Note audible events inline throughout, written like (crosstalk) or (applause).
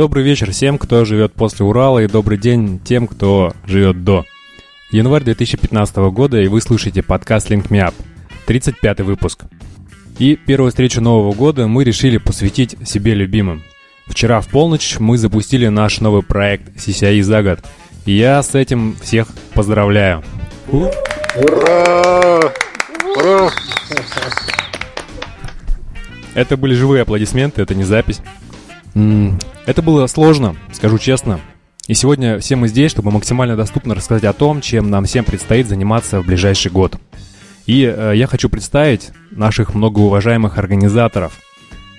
Добрый вечер всем, кто живет после Урала, и добрый день тем, кто живет до. Январь 2015 года, и вы слушаете подкаст Link Me Up, 35 выпуск. И первую встречу Нового года мы решили посвятить себе любимым. Вчера в полночь мы запустили наш новый проект CCI за год. И я с этим всех поздравляю. Ура! Ура! Это были живые аплодисменты, это не запись. Это было сложно, скажу честно. И сегодня все мы здесь, чтобы максимально доступно рассказать о том, чем нам всем предстоит заниматься в ближайший год. И э, я хочу представить наших многоуважаемых организаторов.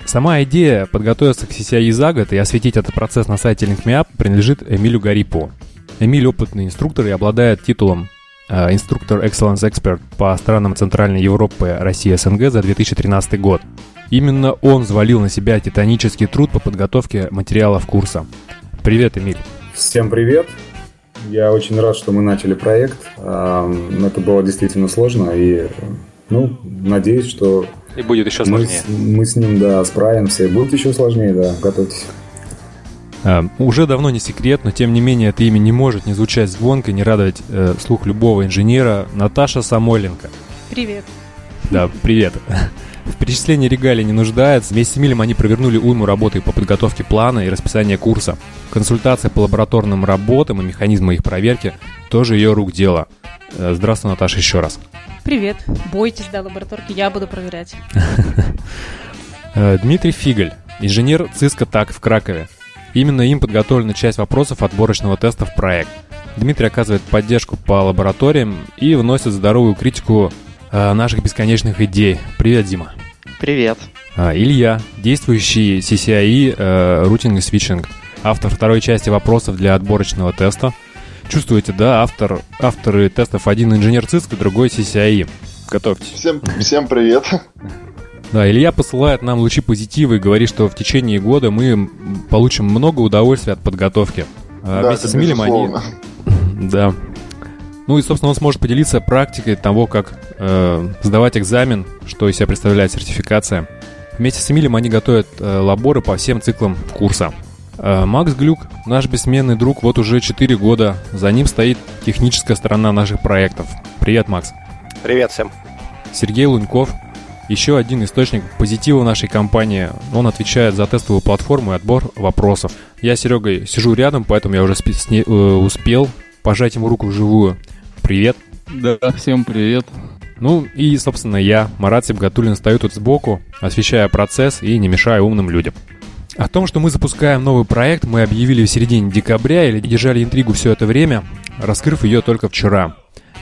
Сама идея подготовиться к CCI за год и осветить этот процесс на сайте LinkMeUp принадлежит Эмилю Гарипову. Эмиль опытный инструктор и обладает титулом э, инструктор Excellence Expert по странам Центральной Европы, России, СНГ за 2013 год. Именно он взвалил на себя титанический труд по подготовке материалов курса. Привет, Эмиль. Всем привет. Я очень рад, что мы начали проект. Это было действительно сложно, и ну, надеюсь, что и будет еще сложнее. Мы, мы с ним, да, справимся. И будет еще сложнее, да, готовьтесь. Uh, уже давно не секрет, но тем не менее это имя не может не звучать звонко, не радовать э, слух любого инженера. Наташа Самойленко. Привет. Да, привет. В перечислении регалий не нуждается. Вместе с Эмилем они провернули уйму работы по подготовке плана и расписания курса. Консультация по лабораторным работам и механизмы их проверки тоже ее рук дело. Э, здравствуй, Наташа, еще раз. Привет. Бойтесь, да, лабораторки, я буду проверять. (laughs) Э, Дмитрий Фигаль, инженер ЦИСКа ТАК в Кракове. Именно им подготовлена часть вопросов отборочного теста в проект. Дмитрий оказывает поддержку по лабораториям и вносит здоровую критику наших бесконечных идей. Привет, Дима. Привет. А, Илья, действующий CCIE э, Routing и Switching, автор второй части вопросов для отборочного теста. Чувствуете, да, автор, авторы тестов один инженер ЦИСК, другой CCIE. Готовьтесь. Всем, всем привет. Да, Илья посылает нам лучи позитива и говорит, что в течение года мы получим много удовольствия от подготовки. А да, Вместе с Эмилем они... Да, ну и, собственно, он сможет поделиться практикой того, как э, сдавать экзамен, что из себя представляет сертификация. Вместе с Эмилем они готовят э, лаборы по всем циклам курса. Э, Макс Глюк, наш бессменный друг, вот уже 4 года. За ним стоит техническая сторона наших проектов. Привет, Макс. Привет всем. Сергей Луньков, еще один источник позитива нашей компании. Он отвечает за тестовую платформу и отбор вопросов. Я с Серегой сижу рядом, поэтому я уже э, успел пожать ему руку вживую. Привет. Да, всем привет. Ну и, собственно, я, Марат Сибгатуллин, стою тут сбоку, освещая процесс и не мешая умным людям. О том, что мы запускаем новый проект, мы объявили в середине декабря или держали интригу все это время, раскрыв ее только вчера.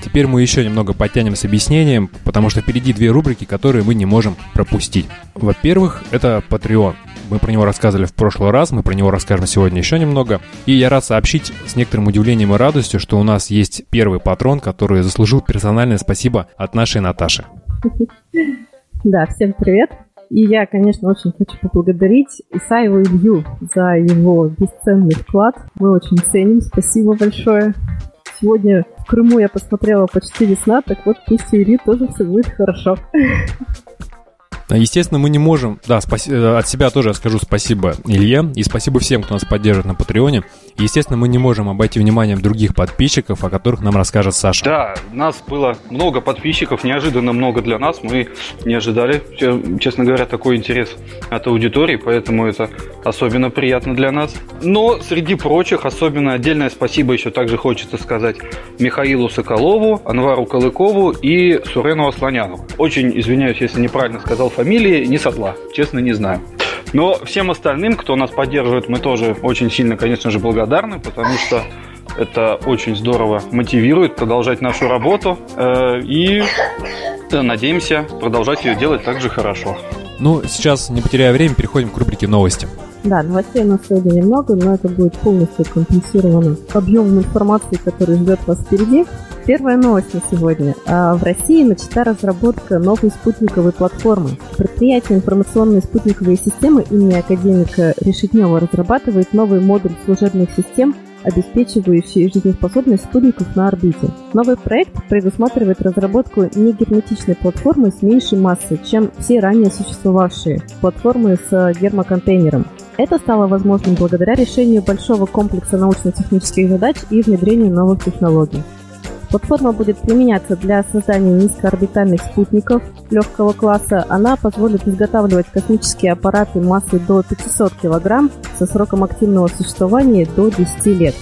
Теперь мы еще немного подтянем с объяснением, потому что впереди две рубрики, которые мы не можем пропустить. Во-первых, это Patreon. Мы про него рассказывали в прошлый раз, мы про него расскажем сегодня еще немного. И я рад сообщить с некоторым удивлением и радостью, что у нас есть первый патрон, который заслужил персональное спасибо от нашей Наташи. (laughs) Да, всем привет. И я, конечно, очень хочу поблагодарить Исаева Илью за его бесценный вклад. Мы очень ценим. Спасибо большое. Сегодня Крыму я посмотрела почти весна, так вот пусть Ильи тоже все будет хорошо. Естественно, мы не можем... Да, спаси... Э, от себя тоже скажу спасибо Илье. И спасибо всем, кто нас поддерживает на Патреоне. Естественно, мы не можем обойти вниманием других подписчиков, о которых нам расскажет Саша. Да, нас было много подписчиков, неожиданно много для нас. Мы не ожидали, честно говоря, такой интерес от аудитории, поэтому это особенно приятно для нас. Но среди прочих, особенно отдельное спасибо еще также хочется сказать Михаилу Соколову, Анвару Калыкову и Сурену Асланяну. Очень извиняюсь, если неправильно сказал фамилии, не со зла, честно не знаю. Но всем остальным, кто нас поддерживает, мы тоже очень сильно, конечно же, благодарны, потому что это очень здорово мотивирует продолжать нашу работу. Э, и надеемся продолжать ее делать так же хорошо. Ну, сейчас, не потеряя время, переходим к рубрике новости. Да, новостей у нас сегодня немного, но это будет полностью компенсировано объемом информации, который ждет вас впереди. Первая новость на сегодня. А, в России начата разработка новой спутниковой платформы. Предприятие информационные спутниковые системы имени академика Решетнева разрабатывает новый модуль служебных систем, обеспечивающий жизнеспособность спутников на орбите. Новый проект предусматривает разработку негерметичной платформы с меньшей массой, чем все ранее существовавшие платформы с гермоконтейнером. Это стало возможным благодаря решению большого комплекса научно-технических задач и внедрению новых технологий. Платформа будет применяться для создания низкоорбитальных спутников легкого класса. Она позволит изготавливать космические аппараты массой до 500 кг со сроком активного существования до 10 лет.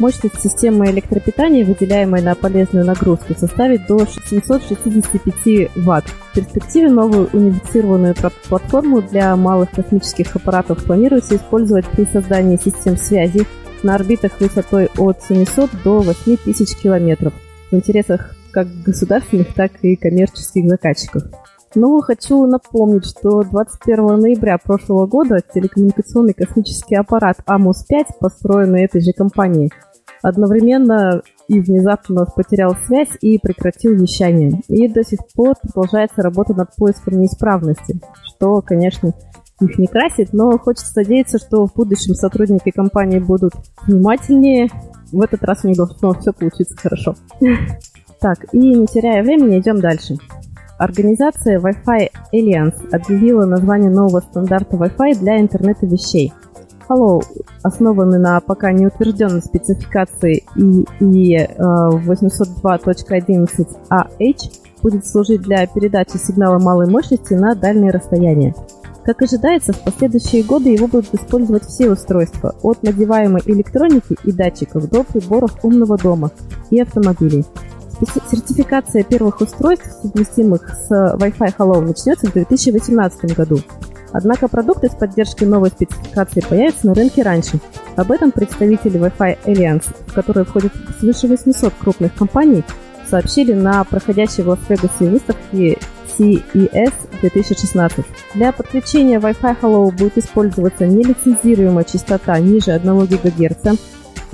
Мощность системы электропитания, выделяемой на полезную нагрузку, составит до 765 Вт. В перспективе новую унифицированную платформу для малых космических аппаратов планируется использовать при создании систем связи на орбитах высотой от 700 до 8000 километров в интересах как государственных, так и коммерческих заказчиков. Но хочу напомнить, что 21 ноября прошлого года телекоммуникационный космический аппарат АМОС-5, построенный этой же компанией, одновременно и внезапно потерял связь и прекратил вещание. И до сих пор продолжается работа над поиском неисправности, что, конечно, их не красит, но хочется надеяться, что в будущем сотрудники компании будут внимательнее. В этот раз у них должно все получиться хорошо. (laughs) Так, и не теряя времени, идем дальше. Организация Wi-Fi Alliance объявила название нового стандарта Wi-Fi для интернета вещей. Hello, основанный на пока не утвержденной спецификации EE 802.11ah, будет служить для передачи сигнала малой мощности на дальние расстояния. Как ожидается, в последующие годы его будут использовать все устройства, от надеваемой электроники и датчиков до приборов умного дома и автомобилей. Сертификация первых устройств, совместимых с Wi-Fi Hello, начнется в 2018 году. Однако продукты с поддержкой новой спецификации появятся на рынке раньше. Об этом представители Wi-Fi Alliance, в которые входят свыше 800 крупных компаний, сообщили на проходящей в Лас-Вегасе выставке CES 2016. Для подключения Wi-Fi Hello будет использоваться нелицензируемая частота ниже 1 ГГц,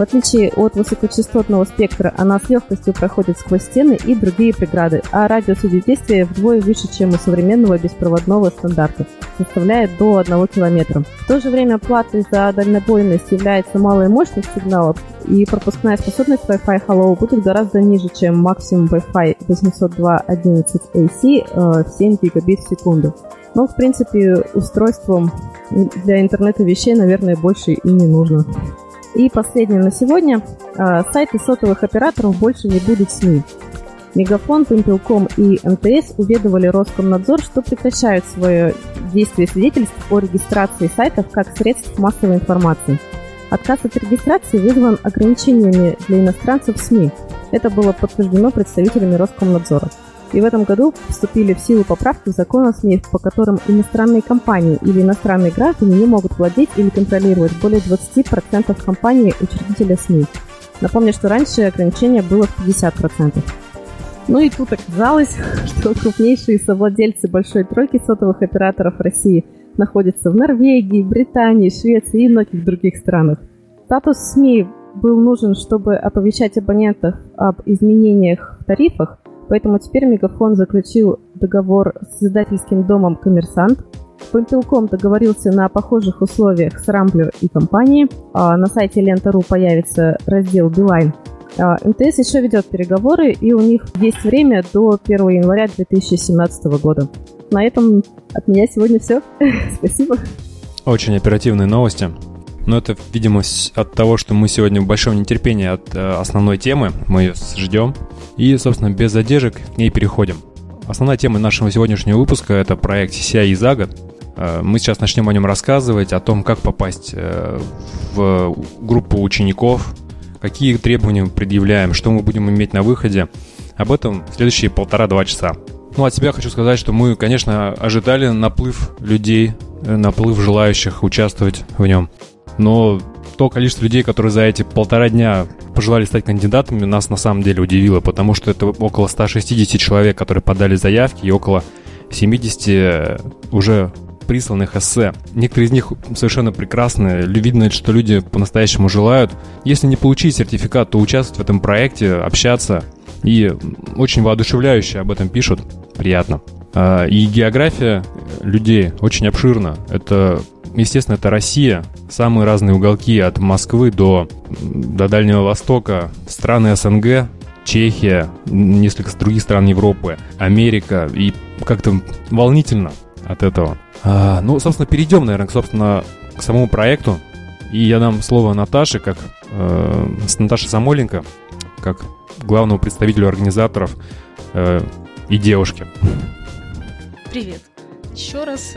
в отличие от высокочастотного спектра, она с легкостью проходит сквозь стены и другие преграды, а радиус ее действия вдвое выше, чем у современного беспроводного стандарта, составляет до 1 км. В то же время платой за дальнобойность является малая мощность сигналов, и пропускная способность Wi-Fi Hello будет гораздо ниже, чем максимум Wi-Fi 802.11ac в 7 гигабит в секунду. Но, в принципе, устройством для интернета вещей, наверное, больше и не нужно. И последнее на сегодня. А, сайты сотовых операторов больше не будут СМИ. Мегафон, Пимпелком и МТС уведомили Роскомнадзор, что прекращают свое действие свидетельств о регистрации сайтов как средств массовой информации. Отказ от регистрации вызван ограничениями для иностранцев СМИ. Это было подтверждено представителями Роскомнадзора. И в этом году вступили в силу поправки в закон о СМИ, по которым иностранные компании или иностранные граждане не могут владеть или контролировать более 20% компаний учредителя СМИ. Напомню, что раньше ограничение было в 50%. Ну и тут оказалось, (laughs) что крупнейшие совладельцы большой тройки сотовых операторов России находятся в Норвегии, Британии, Швеции и многих других странах. Статус СМИ был нужен, чтобы оповещать абонентов об изменениях в тарифах, Поэтому теперь Мегафон заключил договор с издательским домом «Коммерсант». Пымпелком договорился на похожих условиях с Рамблер и компанией. А на сайте Лента.ру появится раздел «Билайн». А МТС еще ведет переговоры, и у них есть время до 1 января 2017 года. На этом от меня сегодня все. (laughs) Спасибо. Очень оперативные новости. Но это, видимо, от того, что мы сегодня в большом нетерпении от э, основной темы. Мы ее ждем. И, собственно, без задержек к ней переходим. Основная тема нашего сегодняшнего выпуска – это проект CCI за год. Э, мы сейчас начнем о нем рассказывать, о том, как попасть э, в группу учеников, какие требования мы предъявляем, что мы будем иметь на выходе. Об этом в следующие полтора-два часа. Ну, от себя хочу сказать, что мы, конечно, ожидали наплыв людей, наплыв желающих участвовать в нем. Но то количество людей, которые за эти полтора дня пожелали стать кандидатами, нас на самом деле удивило, потому что это около 160 человек, которые подали заявки, и около 70 уже присланных эссе. Некоторые из них совершенно прекрасные. Видно, что люди по-настоящему желают. Если не получить сертификат, то участвовать в этом проекте, общаться. И очень воодушевляюще об этом пишут. Приятно. А, и география людей очень обширна. Это естественно, это Россия. Самые разные уголки от Москвы до, до Дальнего Востока, страны СНГ, Чехия, несколько других стран Европы, Америка. И как-то волнительно от этого. А, ну, собственно, перейдем, наверное, к, собственно, к самому проекту. И я дам слово Наташе, как э, Наташе Самоленко, как главному представителю организаторов э, и девушке. Привет. Еще раз.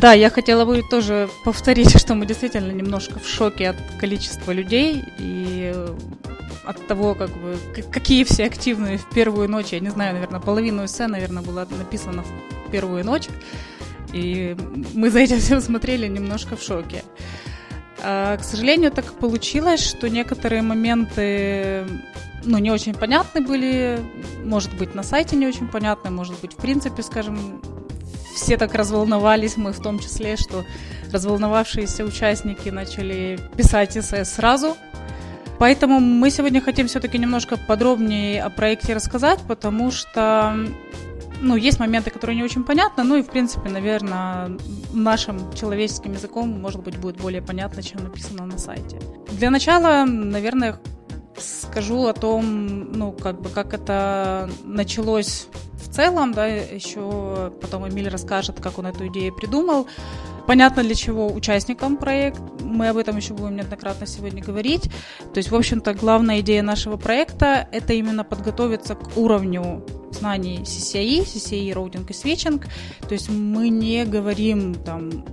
Да, я хотела бы тоже повторить, (laughs) что мы действительно немножко в шоке от количества людей и от того, как бы, какие все активные в первую ночь. Я не знаю, наверное, половину эссе, наверное, было написано в первую ночь. И мы за этим (laughs) всем смотрели немножко в шоке. А, к сожалению, так получилось, что некоторые моменты ну, не очень понятны были, может быть, на сайте не очень понятны, может быть, в принципе, скажем, все так разволновались, мы в том числе, что разволновавшиеся участники начали писать эссе сразу. Поэтому мы сегодня хотим все-таки немножко подробнее о проекте рассказать, потому что ну, есть моменты, которые не очень понятны, ну и, в принципе, наверное, нашим человеческим языком, может быть, будет более понятно, чем написано на сайте. Для начала, наверное, скажу о том, ну, как бы, как это началось в целом, да, еще потом Эмиль расскажет, как он эту идею придумал. Понятно, для чего участникам проект. Мы об этом еще будем неоднократно сегодня говорить. То есть, в общем-то, главная идея нашего проекта – это именно подготовиться к уровню знаний CCI, CCI Routing и Switching. То есть мы не говорим там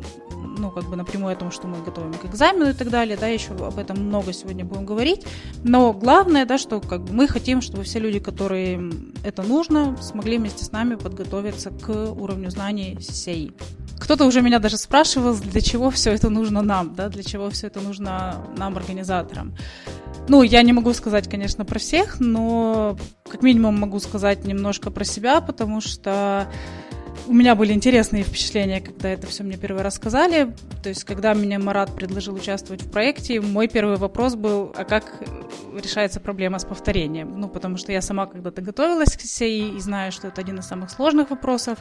ну, как бы напрямую о том, что мы готовим к экзамену и так далее, да, еще об этом много сегодня будем говорить. Но главное, да, что как бы мы хотим, чтобы все люди, которые это нужно, смогли вместе с нами подготовиться к уровню знаний CCI. Кто-то уже меня даже спрашивал, для чего все это нужно нам, да, для чего все это нужно нам, организаторам. Ну, я не могу сказать, конечно, про всех, но как минимум могу сказать немножко про себя, потому что у меня были интересные впечатления, когда это все мне первый раз сказали. То есть, когда мне Марат предложил участвовать в проекте, мой первый вопрос был, а как решается проблема с повторением? Ну, потому что я сама когда-то готовилась к сей и знаю, что это один из самых сложных вопросов.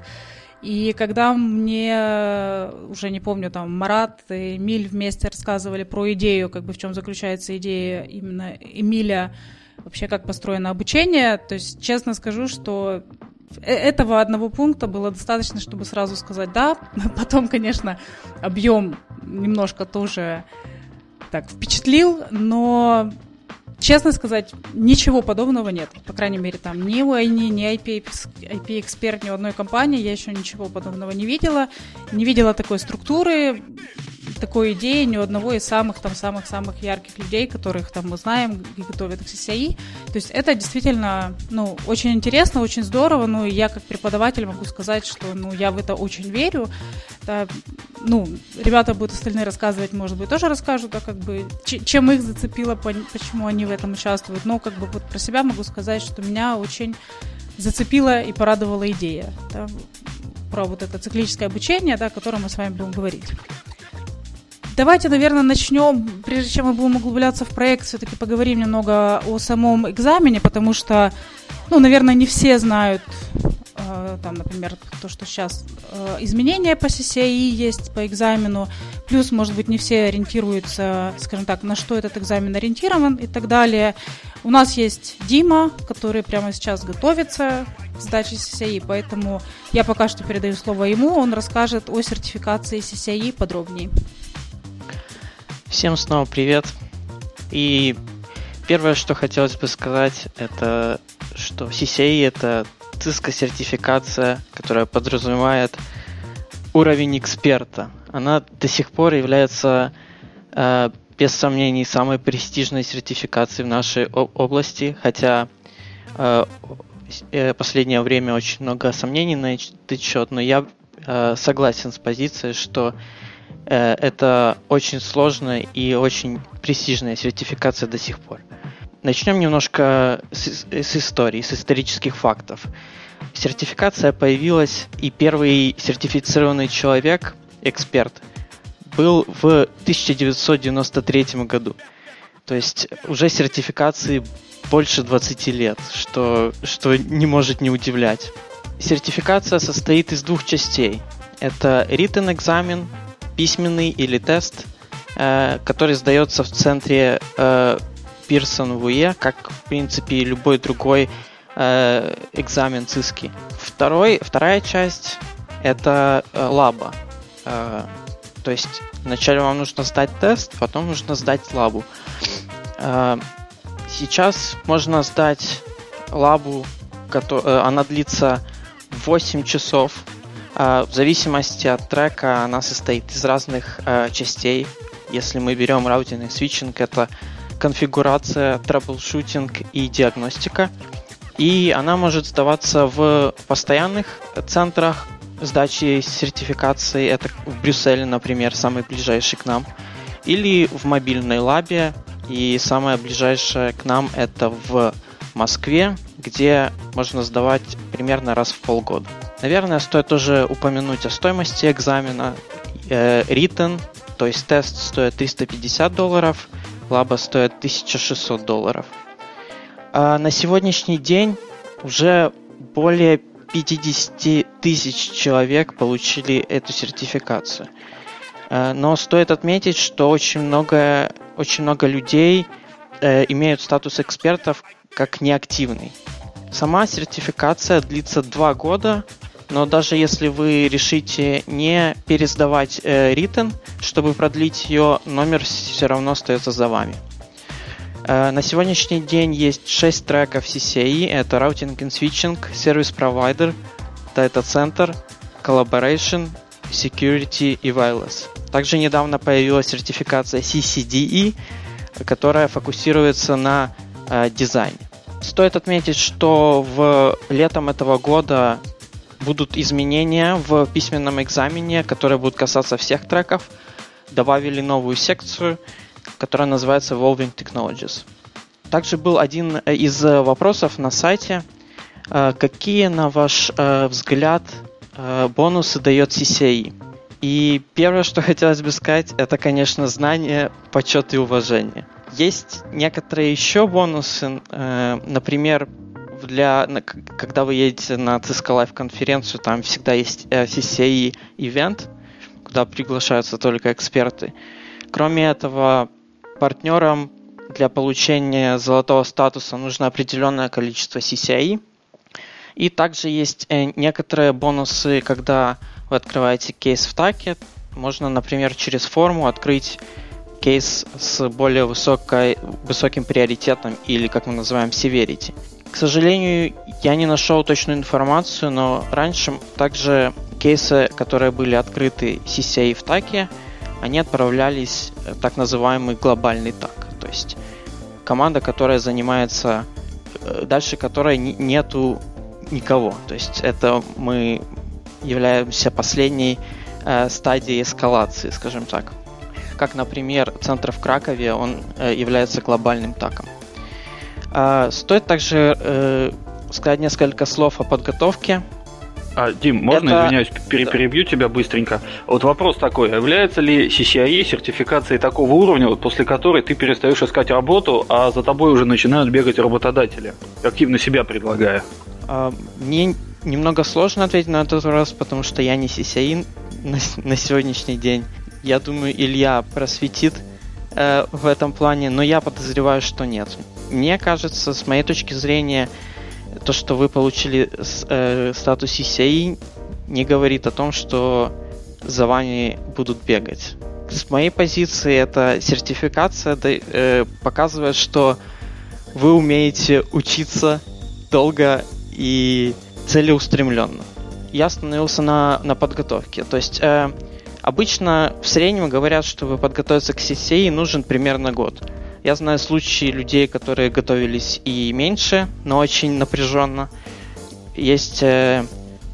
И когда мне, уже не помню, там, Марат и Эмиль вместе рассказывали про идею, как бы в чем заключается идея именно Эмиля, вообще как построено обучение, то есть честно скажу, что Э, этого одного пункта было достаточно, чтобы сразу сказать да. (laughs) Потом, конечно, объем немножко тоже так впечатлил, но честно сказать, ничего подобного нет. По крайней мере, там ни у INI, ни IP-эксперт, ни у одной компании я еще ничего подобного не видела. Не видела такой структуры такой идеи ни у одного из самых там самых-самых ярких людей, которых там мы знаем и готовят к CCI. То есть это действительно, ну, очень интересно, очень здорово, ну, и я как преподаватель могу сказать, что, ну, я в это очень верю. Это, ну, ребята будут остальные рассказывать, может быть, тоже расскажут, да, как бы, чем их зацепило, почему они в этом участвуют. Но, как бы, вот про себя могу сказать, что меня очень зацепила и порадовала идея, да, про вот это циклическое обучение, да, о котором мы с вами будем говорить. Давайте, наверное, начнем, прежде чем мы будем углубляться в проект, все-таки поговорим немного о самом экзамене, потому что, ну, наверное, не все знают, э, там, например, то, что сейчас э, изменения по CCI есть по экзамену, плюс, может быть, не все ориентируются, скажем так, на что этот экзамен ориентирован и так далее. У нас есть Дима, который прямо сейчас готовится к сдаче CCI, поэтому я пока что передаю слово ему, он расскажет о сертификации CCI подробнее. Всем снова привет. И первое, что хотелось бы сказать, это что CCI это ЦИСКО сертификация, которая подразумевает уровень эксперта. Она до сих пор является э, без сомнений самой престижной сертификацией в нашей области, хотя э, э, последнее время очень много сомнений на этот счет, но я э, согласен с позицией, что это очень сложная и очень престижная сертификация до сих пор. Начнем немножко с, с истории, с исторических фактов. Сертификация появилась, и первый сертифицированный человек, эксперт, был в 1993 году. То есть уже сертификации больше 20 лет, что, что не может не удивлять. Сертификация состоит из двух частей. Это written экзамен, письменный или тест, э, который сдается в центре э, Pearson VUE, как, в принципе, любой другой э, экзамен ЦИСКИ. Второй, вторая часть — это лаба. То есть вначале вам нужно сдать тест, потом нужно сдать лабу. Сейчас можно сдать лабу, она длится 8 часов. В зависимости от трека она состоит из разных частей. Если мы берем routing и switching, это конфигурация, troubleshooting и диагностика. И она может сдаваться в постоянных центрах сдачи сертификации, это в Брюсселе, например, самый ближайший к нам, или в мобильной лабе, и самое ближайшее к нам это в Москве, где можно сдавать примерно раз в полгода. Наверное, стоит тоже упомянуть о стоимости экзамена. Э, written, то есть тест стоит 350 долларов, лаба стоит 1600 долларов. А на сегодняшний день уже более 50 тысяч человек получили эту сертификацию. Э, но стоит отметить, что очень много, очень много людей э, имеют статус экспертов как неактивный. Сама сертификация длится два года, но даже если вы решите не пересдавать э, чтобы продлить ее, номер все равно остается за вами. Э, на сегодняшний день есть 6 треков CCI. Это Routing and Switching, Service Provider, Data Center, Collaboration, Security и Wireless. Также недавно появилась сертификация CCDE, которая фокусируется на э, дизайне. Стоит отметить, что в летом этого года будут изменения в письменном экзамене, которые будут касаться всех треков. Добавили новую секцию, которая называется Evolving Technologies. Также был один э, из э, вопросов на сайте. Какие, на ваш взгляд, бонусы дает CCI? И первое, что (laughs) хотелось бы сказать, это, конечно, знание, почет и уважение. Есть некоторые еще бонусы, например, для, когда вы едете на Cisco Live конференцию, там всегда есть CCI ивент, куда приглашаются только эксперты. Кроме этого, партнерам для получения золотого статуса нужно определенное количество CCI. И также есть э, некоторые бонусы, когда вы открываете кейс в таке. Можно, например, через форму открыть кейс с более высокой, высоким приоритетом или, как мы называем, severity. К сожалению, я не нашел точную информацию, но раньше также кейсы, которые были открыты CCI в таке, они отправлялись в так называемый глобальный так. То есть команда, которая занимается, э, дальше которой нету никого. То есть это мы являемся последней э, стадией эскалации, скажем так. Как, например, центр в Кракове, он э, является глобальным таком. Э, стоит также э, сказать несколько слов о подготовке а, Дим, можно, это... извиняюсь, пере перебью тебя быстренько? Вот вопрос такой, является ли CCIE сертификацией такого уровня, вот после которой ты перестаешь искать работу, а за тобой уже начинают бегать работодатели, активно себя предлагая? А, мне немного сложно ответить на этот вопрос, потому что я не CCIE на, на сегодняшний день. Я думаю, Илья просветит э, в этом плане, но я подозреваю, что нет. Мне кажется, с моей точки зрения, то, что вы получили э, статус CCI, не говорит о том, что за вами будут бегать. С моей позиции эта сертификация э, показывает, что вы умеете учиться долго и целеустремленно. Я остановился на, на подготовке. То есть э, обычно в среднем говорят, что вы подготовиться к CCI нужен примерно год. Я знаю случаи людей, которые готовились и меньше, но очень напряженно. Есть э,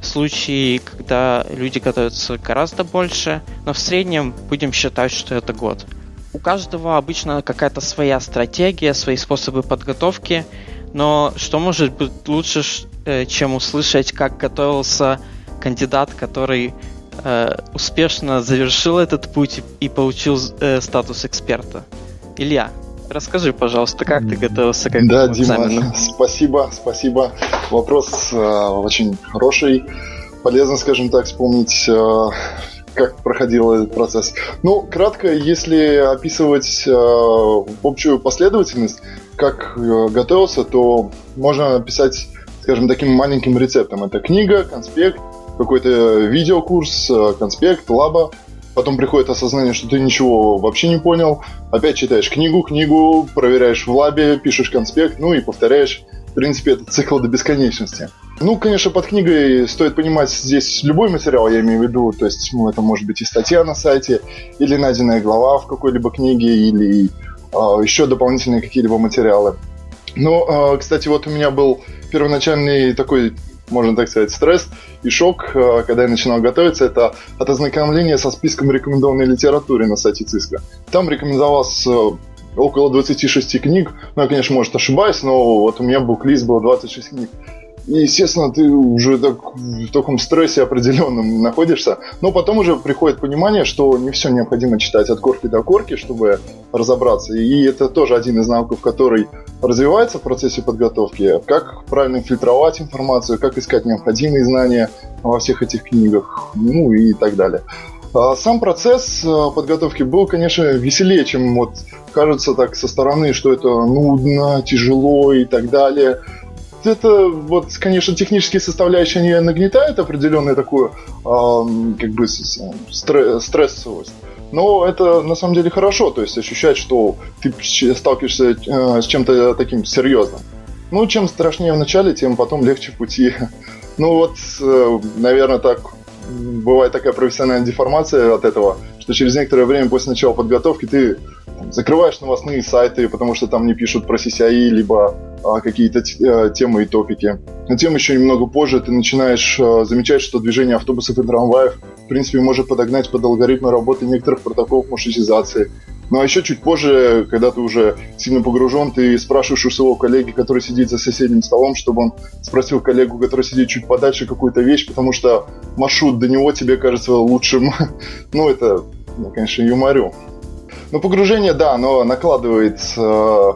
случаи, когда люди готовятся гораздо больше, но в среднем будем считать, что это год. У каждого обычно какая-то своя стратегия, свои способы подготовки, но что может быть лучше, э, чем услышать, как готовился кандидат, который э, успешно завершил этот путь и получил э, статус эксперта? Илья, Расскажи, пожалуйста, как ты готовился к этому Да, Дима, спасибо, спасибо. Вопрос э, очень хороший. Полезно, скажем так, вспомнить, э, как проходил этот процесс. Ну, кратко, если описывать э, общую последовательность, как э, готовился, то можно описать, скажем, таким маленьким рецептом. Это книга, конспект, какой-то видеокурс, э, конспект, лаба. потом приходит осознание, что ты ничего вообще не понял, опять читаешь книгу, книгу, проверяешь в лабе, пишешь конспект, ну и повторяешь, в принципе, этот цикл до бесконечности. Ну, конечно, под книгой стоит понимать здесь любой материал, я имею в виду, то есть ну, это может быть и статья на сайте, или найденная глава в какой-либо книге, или э, еще дополнительные какие-либо материалы. Но, э, кстати, вот у меня был первоначальный такой можно так сказать, стресс и шок, э, когда я начинал готовиться, это от ознакомления со списком рекомендованной литературы на сайте ЦИСКа. Там рекомендовалось э, около 26 книг. Ну, я, конечно, может, ошибаюсь, но вот у меня буклист был 26 книг. И, естественно, ты уже так, в таком стрессе определенном находишься. Но потом уже приходит понимание, что не все необходимо читать от корки до корки, чтобы разобраться. И это тоже один из навыков, который развивается в процессе подготовки. Как правильно фильтровать информацию, как искать необходимые знания во всех этих книгах, ну и так далее. А сам процесс э, подготовки был, конечно, веселее, чем вот кажется так со стороны, что это нудно, тяжело и так далее это вот, конечно, технические составляющие не нагнетают определенную такую э, как бы стрессовость. Но это на самом деле хорошо, то есть ощущать, что ты сталкиваешься э, с чем-то таким серьезным. Ну, чем страшнее в начале, тем потом легче в пути. (laughs) Ну вот, э, наверное, так бывает такая профессиональная деформация от этого, что через некоторое время после начала подготовки ты закрываешь новостные сайты, потому что там не пишут про CCI, либо какие-то а, темы и топики. Но тем еще немного позже ты начинаешь а, замечать, что движение автобусов и трамваев в принципе может подогнать под алгоритмы работы некоторых протоколов маршрутизации. Ну а еще чуть позже, когда ты уже сильно погружен, ты спрашиваешь у своего коллеги, который сидит за соседним столом, чтобы он спросил коллегу, который сидит чуть подальше, какую-то вещь, потому что маршрут до него тебе кажется лучшим. (laughs) ну, это, ну, конечно, юморю. Но погружение, да, оно накладывает э,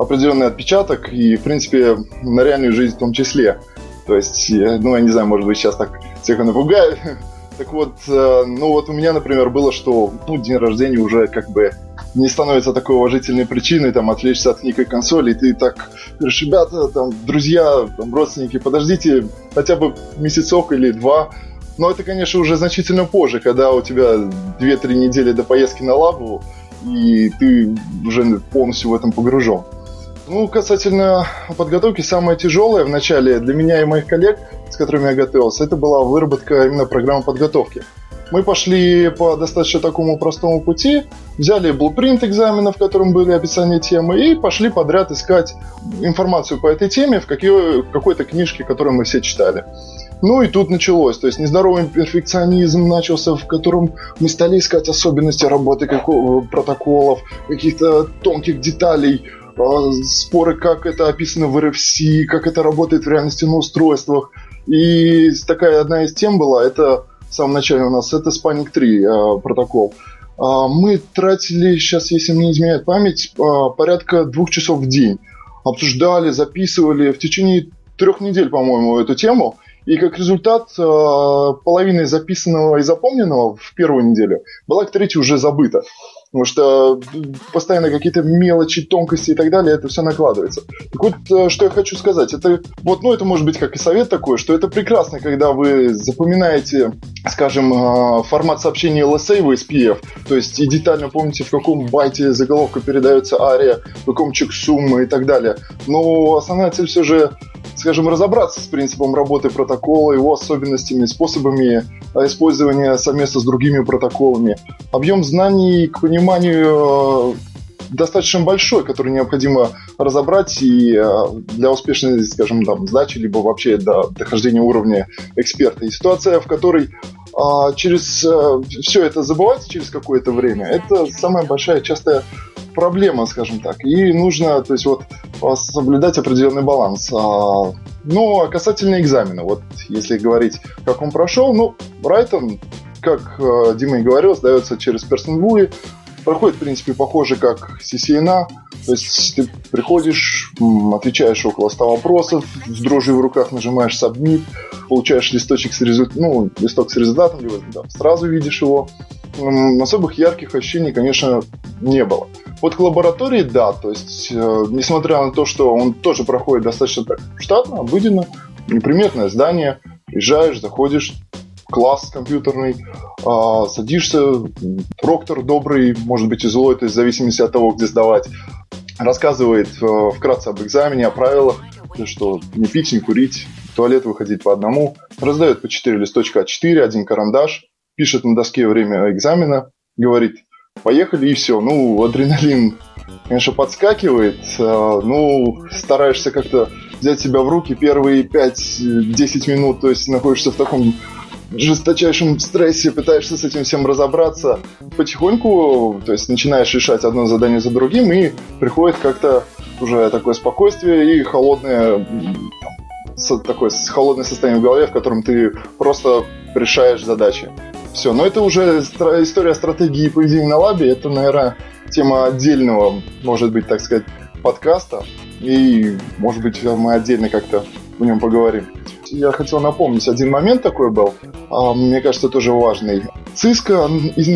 определенный отпечаток и, в принципе, на реальную жизнь в том числе. То есть, ну, я не знаю, может быть, сейчас так всех напугаю. (laughs) Так вот, э, ну вот у меня, например, было, что ну, день рождения уже как бы не становится такой уважительной причиной там отвлечься от и консоли, и ты так говоришь, ребята, там, друзья, там, родственники, подождите хотя бы месяцок или два, но это, конечно, уже значительно позже, когда у тебя 2-3 недели до поездки на лабу, и ты уже полностью в этом погружен. Ну, касательно подготовки, самое тяжелое в начале для меня и моих коллег, с которыми я готовился, это была выработка именно программы подготовки. Мы пошли по достаточно такому простому пути, взяли блупринт экзамена, в котором были описания темы, и пошли подряд искать информацию по этой теме в, какие, в какой-то книжке, которую мы все читали. Ну и тут началось, то есть нездоровый перфекционизм начался, в котором мы стали искать особенности работы какого, протоколов, каких-то тонких деталей, споры, как это описано в RFC, как это работает в реальности на устройствах. И такая одна из тем была, это в самом начале у нас, это Spanning 3 а, протокол. А, мы тратили, сейчас, если мне изменяет память, порядка двух часов в день. Обсуждали, записывали в течение трех недель, по-моему, эту тему – и как результат, половина записанного и запомненного в первую неделю была к третьей уже забыта. Потому что постоянно какие-то мелочи, тонкости и так далее, это все накладывается. Так вот, э, что я хочу сказать, это вот, ну, это может быть как и совет такой, что это прекрасно, когда вы запоминаете, скажем, э, формат сообщения LSA в SPF, то есть и детально помните, в каком байте заголовка передается ария, в каком чек-сумма и так далее. Но основная цель все же скажем, разобраться с принципом работы протокола, его особенностями, способами а, использования совместно с другими протоколами. Объем знаний к пониманию э, достаточно большой, который необходимо разобрать и э, для успешной, скажем, там, сдачи, либо вообще до дохождения уровня эксперта. И ситуация, в которой а, через э, все это забывается через какое-то время, это самая большая частая проблема, скажем так. И нужно, то есть вот соблюдать определенный баланс. А, ну, а касательно экзамена, вот если говорить, как он прошел, ну, Райтон, как э, Дима и говорил, сдается через Person проходит, в принципе, похоже, как CCNA, то есть ты приходишь, отвечаешь около 100 вопросов, с дрожью в руках нажимаешь Submit, получаешь листочек с результатом, ну, листок с результатом, либо сразу видишь его. Особых ярких ощущений, конечно, не было. Вот к лаборатории, да, то есть, э, несмотря на то, что он тоже проходит достаточно так штатно, обыденно, неприметное здание, приезжаешь, заходишь, класс компьютерный, а, садишься, проктор добрый, может быть и злой, то есть в зависимости от того, где сдавать, рассказывает э, вкратце об экзамене, о правилах, что не пить, не курить, в туалет выходить по одному, раздает по 4 листочка А4, один карандаш, пишет на доске время экзамена, говорит, поехали и все. Ну, адреналин, конечно, подскакивает, а, ну, стараешься как-то взять себя в руки первые 5-10 минут, то есть находишься в таком жесточайшем стрессе, пытаешься с этим всем разобраться. Потихоньку, то есть начинаешь решать одно задание за другим, и приходит как-то уже такое спокойствие и холодное такое холодное состояние в голове, в котором ты просто решаешь задачи. Все, но это уже история стратегии и поведения на лабе, это, наверное, тема отдельного, может быть, так сказать, подкаста. И, может быть, мы отдельно как-то в нем поговорим. Я хотел напомнить, один момент такой был, а, мне кажется, тоже важный. Cisco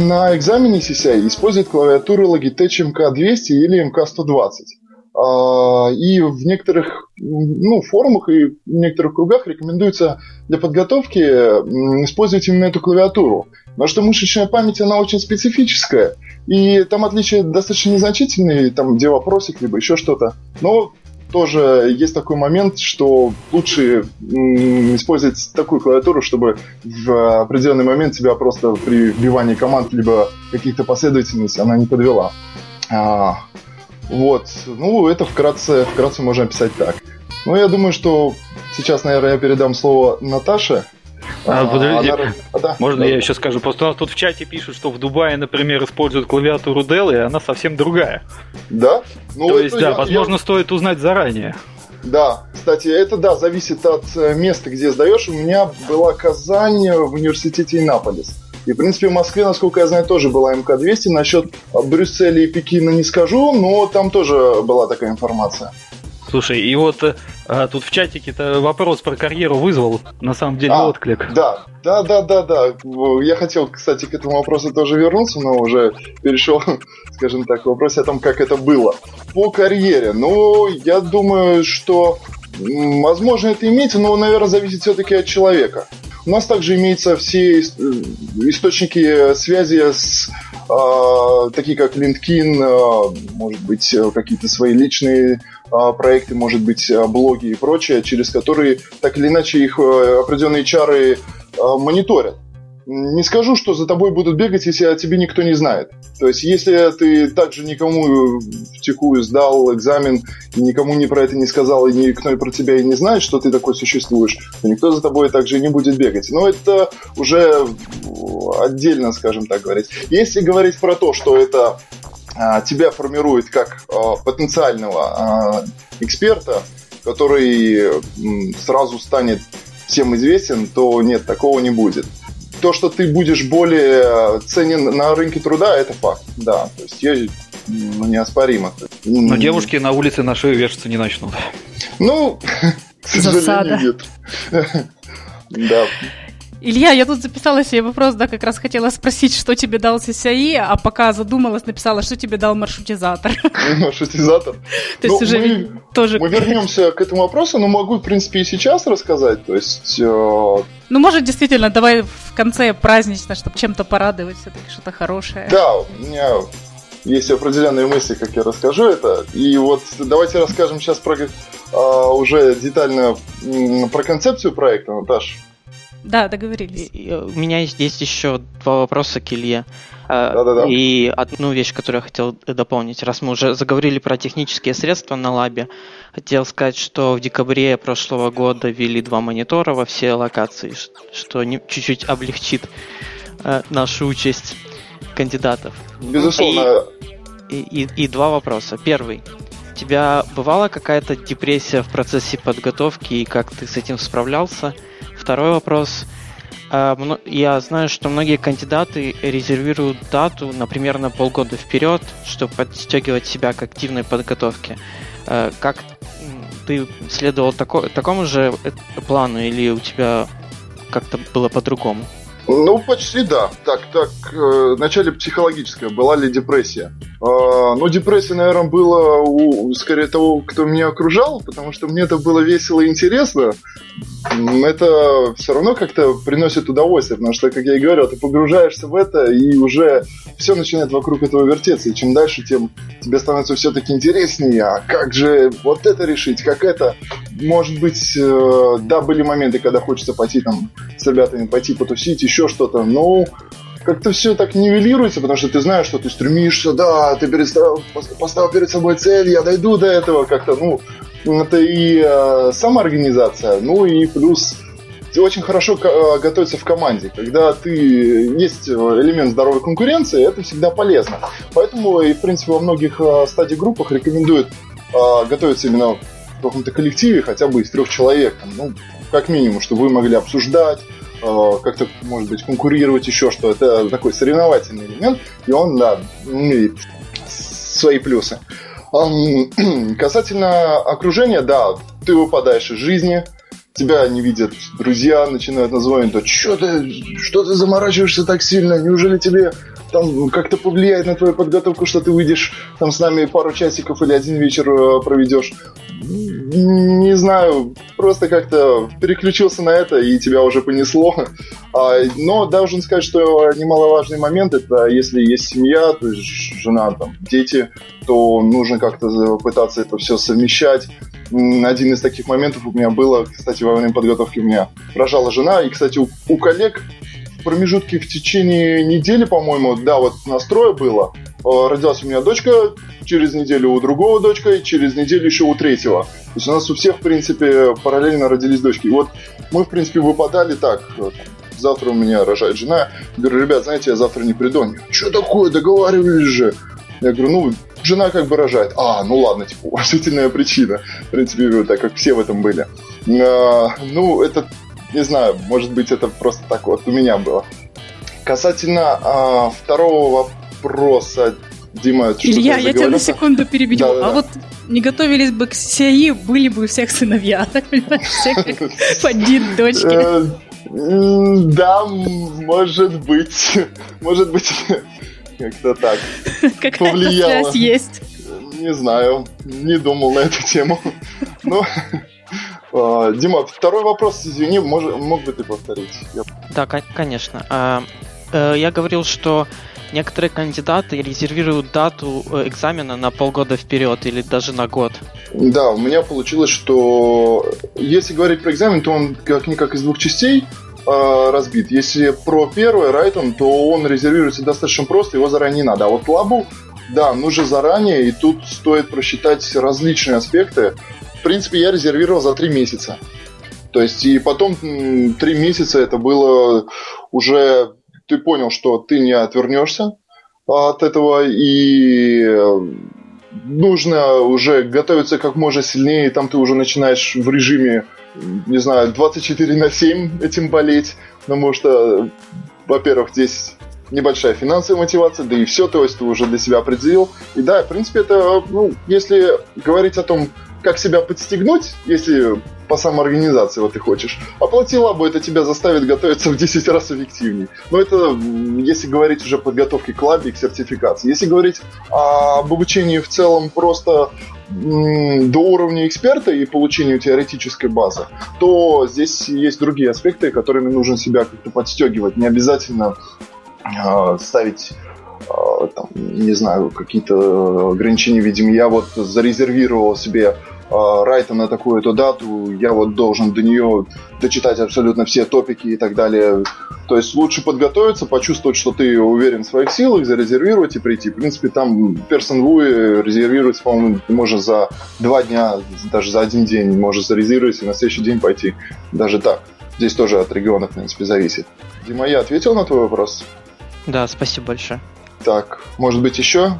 на экзамене CCI использует клавиатуру Logitech MK200 или MK120. А, и в некоторых ну, форумах и в некоторых кругах рекомендуется для подготовки использовать именно эту клавиатуру. Потому что мышечная память, она очень специфическая, и там отличия достаточно незначительные, там где вопросик, либо еще что-то. Но тоже есть такой момент, что лучше использовать такую клавиатуру, чтобы в определенный момент тебя просто при вбивании команд либо каких-то последовательностей она не подвела. Вот, ну это вкратце, вкратце можно описать так. Ну я думаю, что сейчас, наверное, я передам слово Наташе, а, а, подожди, она... а, да? можно да. я еще скажу? Просто у нас тут в чате пишут, что в Дубае, например, используют клавиатуру Dell, и она совсем другая. Да? Ну, То есть, да, я, возможно, я... стоит узнать заранее. Да, кстати, это да, зависит от э, места, где сдаешь. У меня была Казань в университете Иннаполис. И, в принципе, в Москве, насколько я знаю, тоже была МК-200. Насчет Брюсселя и Пекина не скажу, но там тоже была такая информация. Слушай, и вот а, тут в чатике-то вопрос про карьеру вызвал, на самом деле, а, отклик. Да, да, да, да, да. Я хотел, кстати, к этому вопросу тоже вернуться, но уже перешел, (laughs) скажем так, к вопросу о том, как это было. По карьере, ну, я думаю, что возможно это имеется, но, наверное, зависит все-таки от человека. У нас также имеются все источники связи с э, такие как LinkedIn, э, может быть, какие-то свои личные а, проекты, может быть, блоги и прочее, через которые так или иначе их э, определенные чары мониторят. Не скажу, что за тобой будут бегать, если о тебе никто не знает. То есть, если ты также никому втекую сдал экзамен, и никому не про это не сказал, и никто про тебя и не знает, что ты такой существуешь, то никто за тобой также не будет бегать. Но это уже отдельно, скажем так, говорить. Если говорить про то, что это а, тебя формирует как а, потенциального а, эксперта, который сразу станет всем известен, то нет, такого не будет. То, что ты будешь более ценен на рынке труда, это факт, да. То есть я ну, неоспоримо. Но девушки на улице на шею вешаться не начнут. Ну, (laughs) к сожалению, нет. (laughs) Да. Илья, я тут записала себе вопрос, да, как раз хотела спросить, что тебе дал CCI, а пока задумалась, написала, что тебе дал маршрутизатор. (laughs) Маршрутизатор? То есть ну, уже тоже... Мы вернемся к этому вопросу, но могу, в принципе, и сейчас рассказать, то есть... Э, ну, может, действительно, давай в конце празднично, чтобы чем-то порадовать, все-таки что-то хорошее. Да, у меня есть определенные мысли, как я расскажу это. И вот давайте расскажем сейчас про а, уже детально про концепцию проекта, Наташ. Да, договорились. И, у меня есть, есть еще два вопроса к Илье. А, Да-да-да. И одну вещь, которую я хотел дополнить. Раз мы уже заговорили про технические средства на лабе, хотел сказать, что в декабре прошлого года ввели два монитора во все локации, что не, чуть-чуть облегчит э, нашу участь кандидатов. Безусловно. И, и, и, и два вопроса. Первый. У тебя бывала какая-то депрессия в процессе подготовки и как ты с этим справлялся? Второй вопрос. А, я знаю, что многие кандидаты резервируют дату, например, на полгода вперед, чтобы подстегивать себя к активной подготовке. А, как ты следовал тако, такому же э, плану или у тебя как-то было по-другому? Ну, почти да. Так, так, э, вначале психологическая. Была ли депрессия? А, но депрессия, наверное, была у, скорее того, кто меня окружал, потому что мне это было весело и интересно. Это все равно как-то приносит удовольствие, потому что, как я и говорил, ты погружаешься в это, и уже все начинает вокруг этого вертеться. И чем дальше, тем тебе становится все-таки интереснее. А как же вот это решить, как это? Может быть, э, да, были моменты, когда хочется пойти там с ребятами, пойти потусить, еще что-то, но как-то все так нивелируется, потому что ты знаешь, что ты стремишься, да, ты перестал, поставил перед собой цель, я дойду до этого как-то, ну, это и э, самоорганизация, ну и плюс очень хорошо э, готовиться в команде. Когда ты есть элемент здоровой конкуренции, это всегда полезно. Поэтому и, в принципе, во многих э, стадий группах рекомендуют э, готовиться именно в каком-то коллективе, хотя бы из трех человек. Ну, как минимум, чтобы вы могли обсуждать, Э, как-то, может быть, конкурировать, еще что. Это такой соревновательный элемент, и он, да, имеет свои плюсы. (clears throat) Касательно окружения, да, ты выпадаешь из жизни, тебя не видят друзья, начинают назвать, то что ты, что ты заморачиваешься так сильно, неужели тебе там как-то повлияет на твою подготовку, что ты выйдешь там с нами пару часиков или один вечер э, проведешь. Не знаю, просто как-то переключился на это, и тебя уже понесло. А, но должен сказать, что немаловажный момент это если есть семья, то есть жена, там, дети, то нужно как-то пытаться это все совмещать. Один из таких моментов у меня было, кстати, во время подготовки у меня рожала жена, и, кстати, у, у коллег промежутке в течение недели, по-моему, да, вот настроя было. Э, родилась у меня дочка, через неделю у другого дочка, и через неделю еще у третьего. То есть у нас у всех, в принципе, параллельно родились дочки. И вот мы, в принципе, выпадали так. Завтра у меня рожает жена. говорю, ребят, знаете, я завтра не приду. Они, что такое, договаривались же. Я говорю, ну, жена как бы рожает. А, ну ладно, типа, уважительная причина. В принципе, так как все в этом были. А, ну, это не знаю, может быть, это просто так вот у меня было. Касательно а, второго вопроса, Дима, Илья, я тебя на секунду перебью. Да, да, а да. вот не готовились бы к СИАИ, были бы у всех сыновья, (laughs) так понимаешь, все как поддит дочки. Э, да, может быть. Может быть, (laughs) как-то так. Какая-то связь есть. Не знаю, не думал на эту тему. Ну, (laughs) а, Дима, второй вопрос, извини, мог бы ты повторить? Да, конечно. А, э, я говорил, что некоторые кандидаты резервируют дату э, экзамена на полгода вперед или даже на год. Да, у меня получилось, что если говорить про экзамен, то он как-никак из двух частей э, разбит. Если про первый Райтон, то он резервируется достаточно просто, его заранее не надо. А вот лабу, да, нужно заранее, и тут стоит просчитать различные аспекты принципе, я резервировал за три месяца. То есть, и потом три месяца это было уже... Ты понял, что ты не отвернешься от этого, и нужно уже готовиться как можно сильнее, там ты уже начинаешь в режиме, не знаю, 24 на 7 этим болеть, потому что, во-первых, здесь небольшая финансовая мотивация, да и все, то есть ты уже для себя определил. И да, в принципе, это, ну, если говорить о том, как себя подстегнуть, если по самоорганизации вот ты хочешь. Оплати лабу, это тебя заставит готовиться в 10 раз эффективнее. Но это если говорить уже о подготовке к лабе и к сертификации. Если говорить об обучении в целом просто до уровня эксперта и получению теоретической базы, то здесь есть другие аспекты, которыми нужно себя как-то подстегивать. Не обязательно э, ставить там, не знаю, какие-то ограничения, видимо, я вот зарезервировал себе а, райта на такую-то дату, я вот должен до нее дочитать абсолютно все топики и так далее. То есть лучше подготовиться, почувствовать, что ты уверен в своих силах, зарезервировать и прийти. В принципе, там Person Wui резервируется, по-моему, можно за два дня, даже за один день можешь зарезервировать и на следующий день пойти. Даже так. Здесь тоже от региона, в принципе, зависит. Дима, я ответил на твой вопрос? Да, спасибо большое. Так, может быть еще?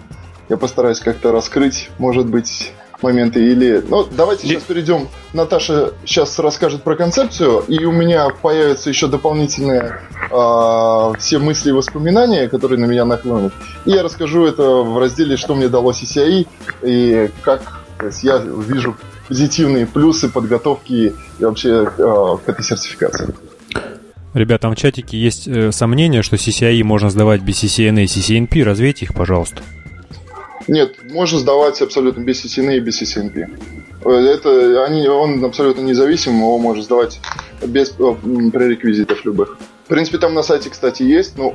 Я постараюсь как-то раскрыть, может быть, моменты или... Ну, давайте сейчас перейдем. Наташа сейчас расскажет про концепцию, и у меня появятся еще дополнительные э, все мысли и воспоминания, которые на меня нахлынут. И я расскажу это в разделе «Что мне дало CCI» и как то есть я вижу позитивные плюсы подготовки и вообще э, к этой сертификации. Ребята, там в чатике есть э, сомнения, что CCI можно сдавать без CCNA и CCNP. Развейте их, пожалуйста. Нет, можно сдавать абсолютно без CCNA и без CCNP. Э, это, они, он абсолютно независим, его можно сдавать без э, пререквизитов любых. В принципе, там на сайте, кстати, есть, ну,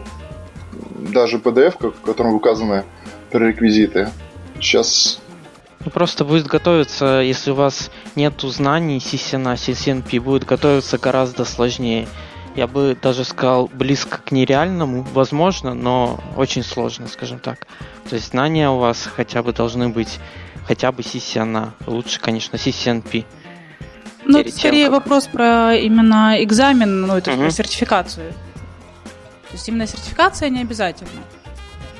даже PDF, в котором указаны пререквизиты. Сейчас ну, просто будет готовиться, если у вас нет знаний CCNA, CCNP, будет готовиться гораздо сложнее. Я бы даже сказал, близко к нереальному, возможно, но очень сложно, скажем так. То есть знания у вас хотя бы должны быть хотя бы CCNA. Лучше, конечно, CCNP. Ну, это скорее вопрос про именно экзамен, ну, это угу. про сертификацию. То есть именно сертификация не обязательно.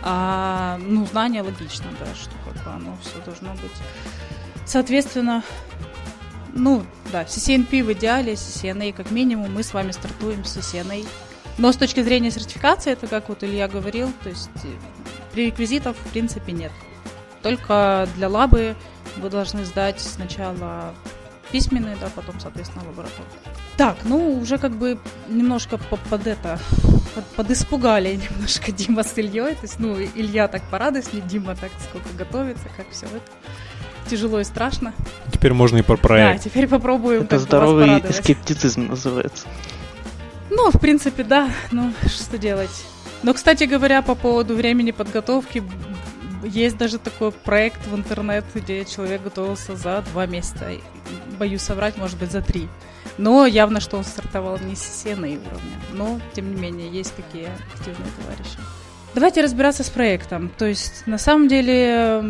А, ну, знание логично, да, что как бы оно все должно быть. Соответственно, ну, да, CCNP в идеале, CCNA как минимум, мы с вами стартуем с CCNA. Но с точки зрения сертификации, это как вот Илья говорил, то есть э, пререквизитов в принципе нет. Только для лабы вы должны сдать сначала письменные, да, потом, соответственно, лабораторные. Так, ну, уже как бы немножко под это, под, подиспугали (laughs) немножко Дима с Ильей. То есть, ну, Илья так порадостный, Дима так сколько готовится, как все это тяжело и страшно. Теперь можно и про проект. Да, теперь попробуем. Это здоровый скептицизм называется. Ну, в принципе, да. Ну, что делать? Но, кстати говоря, по поводу времени подготовки, есть даже такой проект в интернет, где человек готовился за два месяца. Боюсь соврать, может быть, за три. Но явно, что он стартовал не с CCNA уровня. Но, тем не менее, есть такие активные товарищи. Давайте разбираться с проектом. То есть, на самом деле,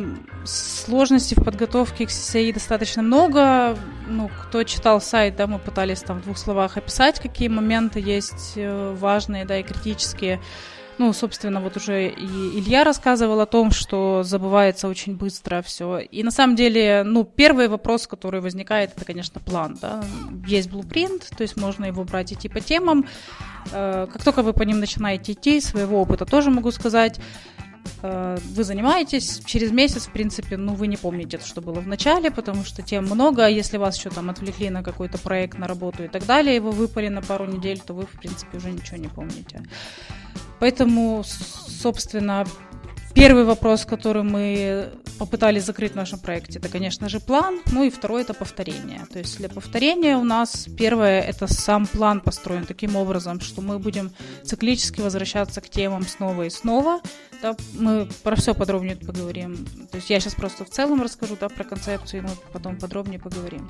сложностей в подготовке к CCI достаточно много. Ну, кто читал сайт, да, мы пытались там в двух словах описать, какие моменты есть э, важные, да, и критические. Ну, собственно, вот уже и Илья рассказывал о том, что забывается очень быстро все. И на самом деле, ну, первый вопрос, который возникает, это, конечно, план. Да? Есть блупринт, то есть можно его брать идти по темам. Э, как только вы по ним начинаете идти, своего опыта тоже могу сказать, э, вы занимаетесь, через месяц, в принципе, ну, вы не помните, что было в начале, потому что тем много, а если вас еще там отвлекли на какой-то проект, на работу и так далее, вы выпали на пару недель, то вы, в принципе, уже ничего не помните. Поэтому, собственно, первый вопрос, который мы попытались закрыть в нашем проекте, это, конечно же, план. Ну и второй это повторение. То есть для повторения у нас первое это сам план построен таким образом, что мы будем циклически возвращаться к темам снова и снова. Да, мы про все подробнее поговорим. То есть я сейчас просто в целом расскажу да, про концепцию, но потом подробнее поговорим.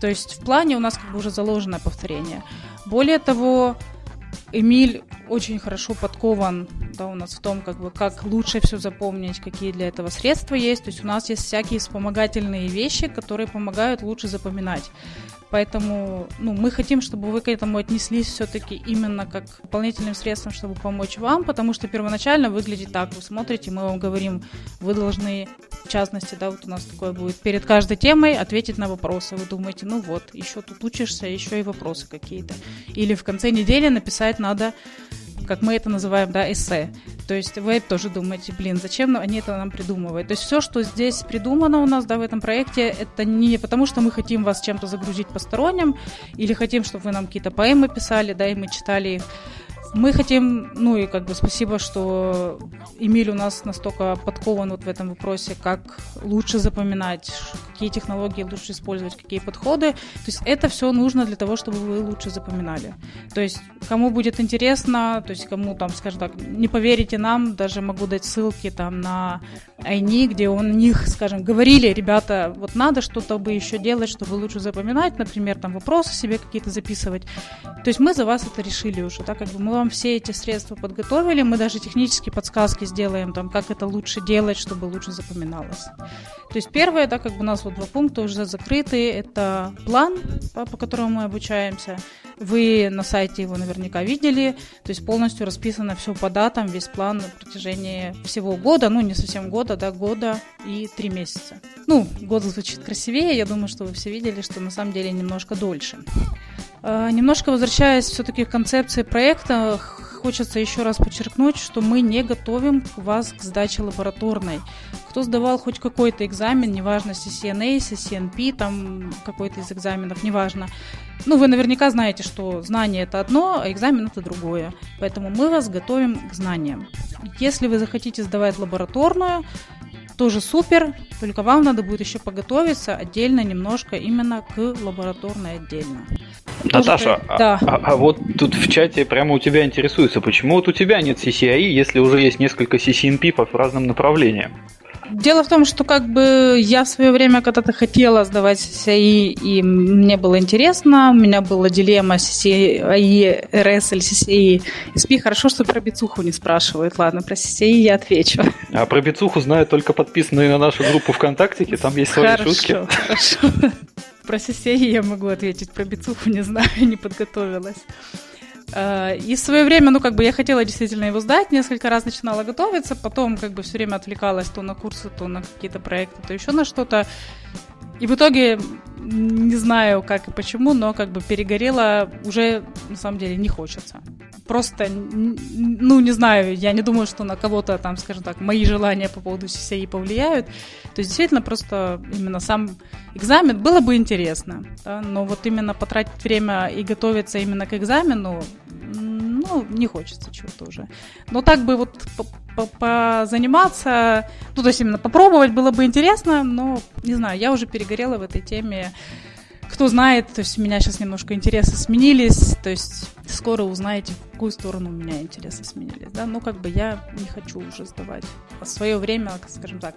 То есть в плане у нас как бы уже заложено повторение. Более того, Эмиль очень хорошо подкован да, у нас в том, как бы, как лучше все запомнить, какие для этого средства есть. То есть у нас есть всякие вспомогательные вещи, которые помогают лучше запоминать. Поэтому ну, мы хотим, чтобы вы к этому отнеслись все-таки именно как дополнительным средством, чтобы помочь вам, потому что первоначально выглядит так. Вы смотрите, мы вам говорим, вы должны, в частности, да, вот у нас такое будет, перед каждой темой ответить на вопросы. Вы думаете, ну вот, еще тут учишься, еще и вопросы какие-то. Или в конце недели написать надо как мы это называем, да, эссе. То есть вы тоже думаете, блин, зачем они это нам придумывают? То есть все, что здесь придумано у нас, да, в этом проекте, это не потому, что мы хотим вас чем-то загрузить посторонним, или хотим, чтобы вы нам какие-то поэмы писали, да, и мы читали их. Мы хотим, ну и как бы спасибо, что Эмиль у нас настолько подкован вот в этом вопросе, как лучше запоминать, какие технологии лучше использовать, какие подходы. То есть это все нужно для того, чтобы вы лучше запоминали. То есть кому будет интересно, то есть кому там, скажем так, не поверите нам, даже могу дать ссылки там на Айни, где у них, скажем, говорили, ребята, вот надо что-то бы еще делать, чтобы лучше запоминать, например, там вопросы себе какие-то записывать. То есть мы за вас это решили уже, так как бы мы вам все эти средства подготовили, мы даже технические подсказки сделаем, там, как это лучше делать, чтобы лучше запоминалось. То есть первое, да, как бы у нас вот два пункта уже закрыты, это план, по, по которому мы обучаемся. Вы на сайте его наверняка видели, то есть полностью расписано все по датам, весь план на протяжении всего года, ну не совсем года, да, года и три месяца. Ну, год звучит красивее, я думаю, что вы все видели, что на самом деле немножко дольше. Э, немножко возвращаясь все-таки к концепции проекта, хочется еще раз подчеркнуть, что мы не готовим вас к сдаче лабораторной. Кто сдавал хоть какой-то экзамен, неважно, CCNA, CCNP, там какой-то из экзаменов, неважно. Ну, вы наверняка знаете, что знание это одно, а экзамен это другое. Поэтому мы вас готовим к знаниям. Если вы захотите сдавать лабораторную, тоже супер, только вам надо будет еще подготовиться отдельно немножко именно к лабораторной отдельно. Наташа, Тоже, да. а, а вот тут в чате прямо у тебя интересуется, почему вот у тебя нет CCI, если уже есть несколько CCNP по разным направлениям? Дело в том, что как бы я в свое время когда-то хотела сдавать CCI, и мне было интересно, у меня была дилемма CCI, RS или CCI SP. Хорошо, что про бицуху не спрашивают. Ладно, про CCI я отвечу. А про бицуху знают только подписанные на нашу группу ВКонтакте, там есть свои хорошо, шутки. Хорошо, Про CCI я могу ответить, про бицуху не знаю, не подготовилась. Э, и в свое время, ну, как бы я хотела действительно его сдать, несколько раз начинала готовиться, потом как бы все время отвлекалась то на курсы, то на какие-то проекты, то еще на что-то. И в итоге, не знаю как и почему, но как бы перегорела уже, на самом деле, не хочется. Просто, ну, не знаю, я не думаю, что на кого-то там, скажем так, мои желания по поводу CCI повлияют. То есть, действительно, просто именно сам экзамен было бы интересно, да, но вот именно потратить время и готовиться именно к экзамену, ну, не хочется чего-то уже. Но так бы вот позаниматься, ну, то есть именно попробовать было бы интересно, но, не знаю, я уже перегорела в этой теме. Кто знает, то есть у меня сейчас немножко интересы сменились, то есть скоро узнаете, в какую сторону у меня интересы сменились, да, но как бы я не хочу уже сдавать. А свое время, скажем так,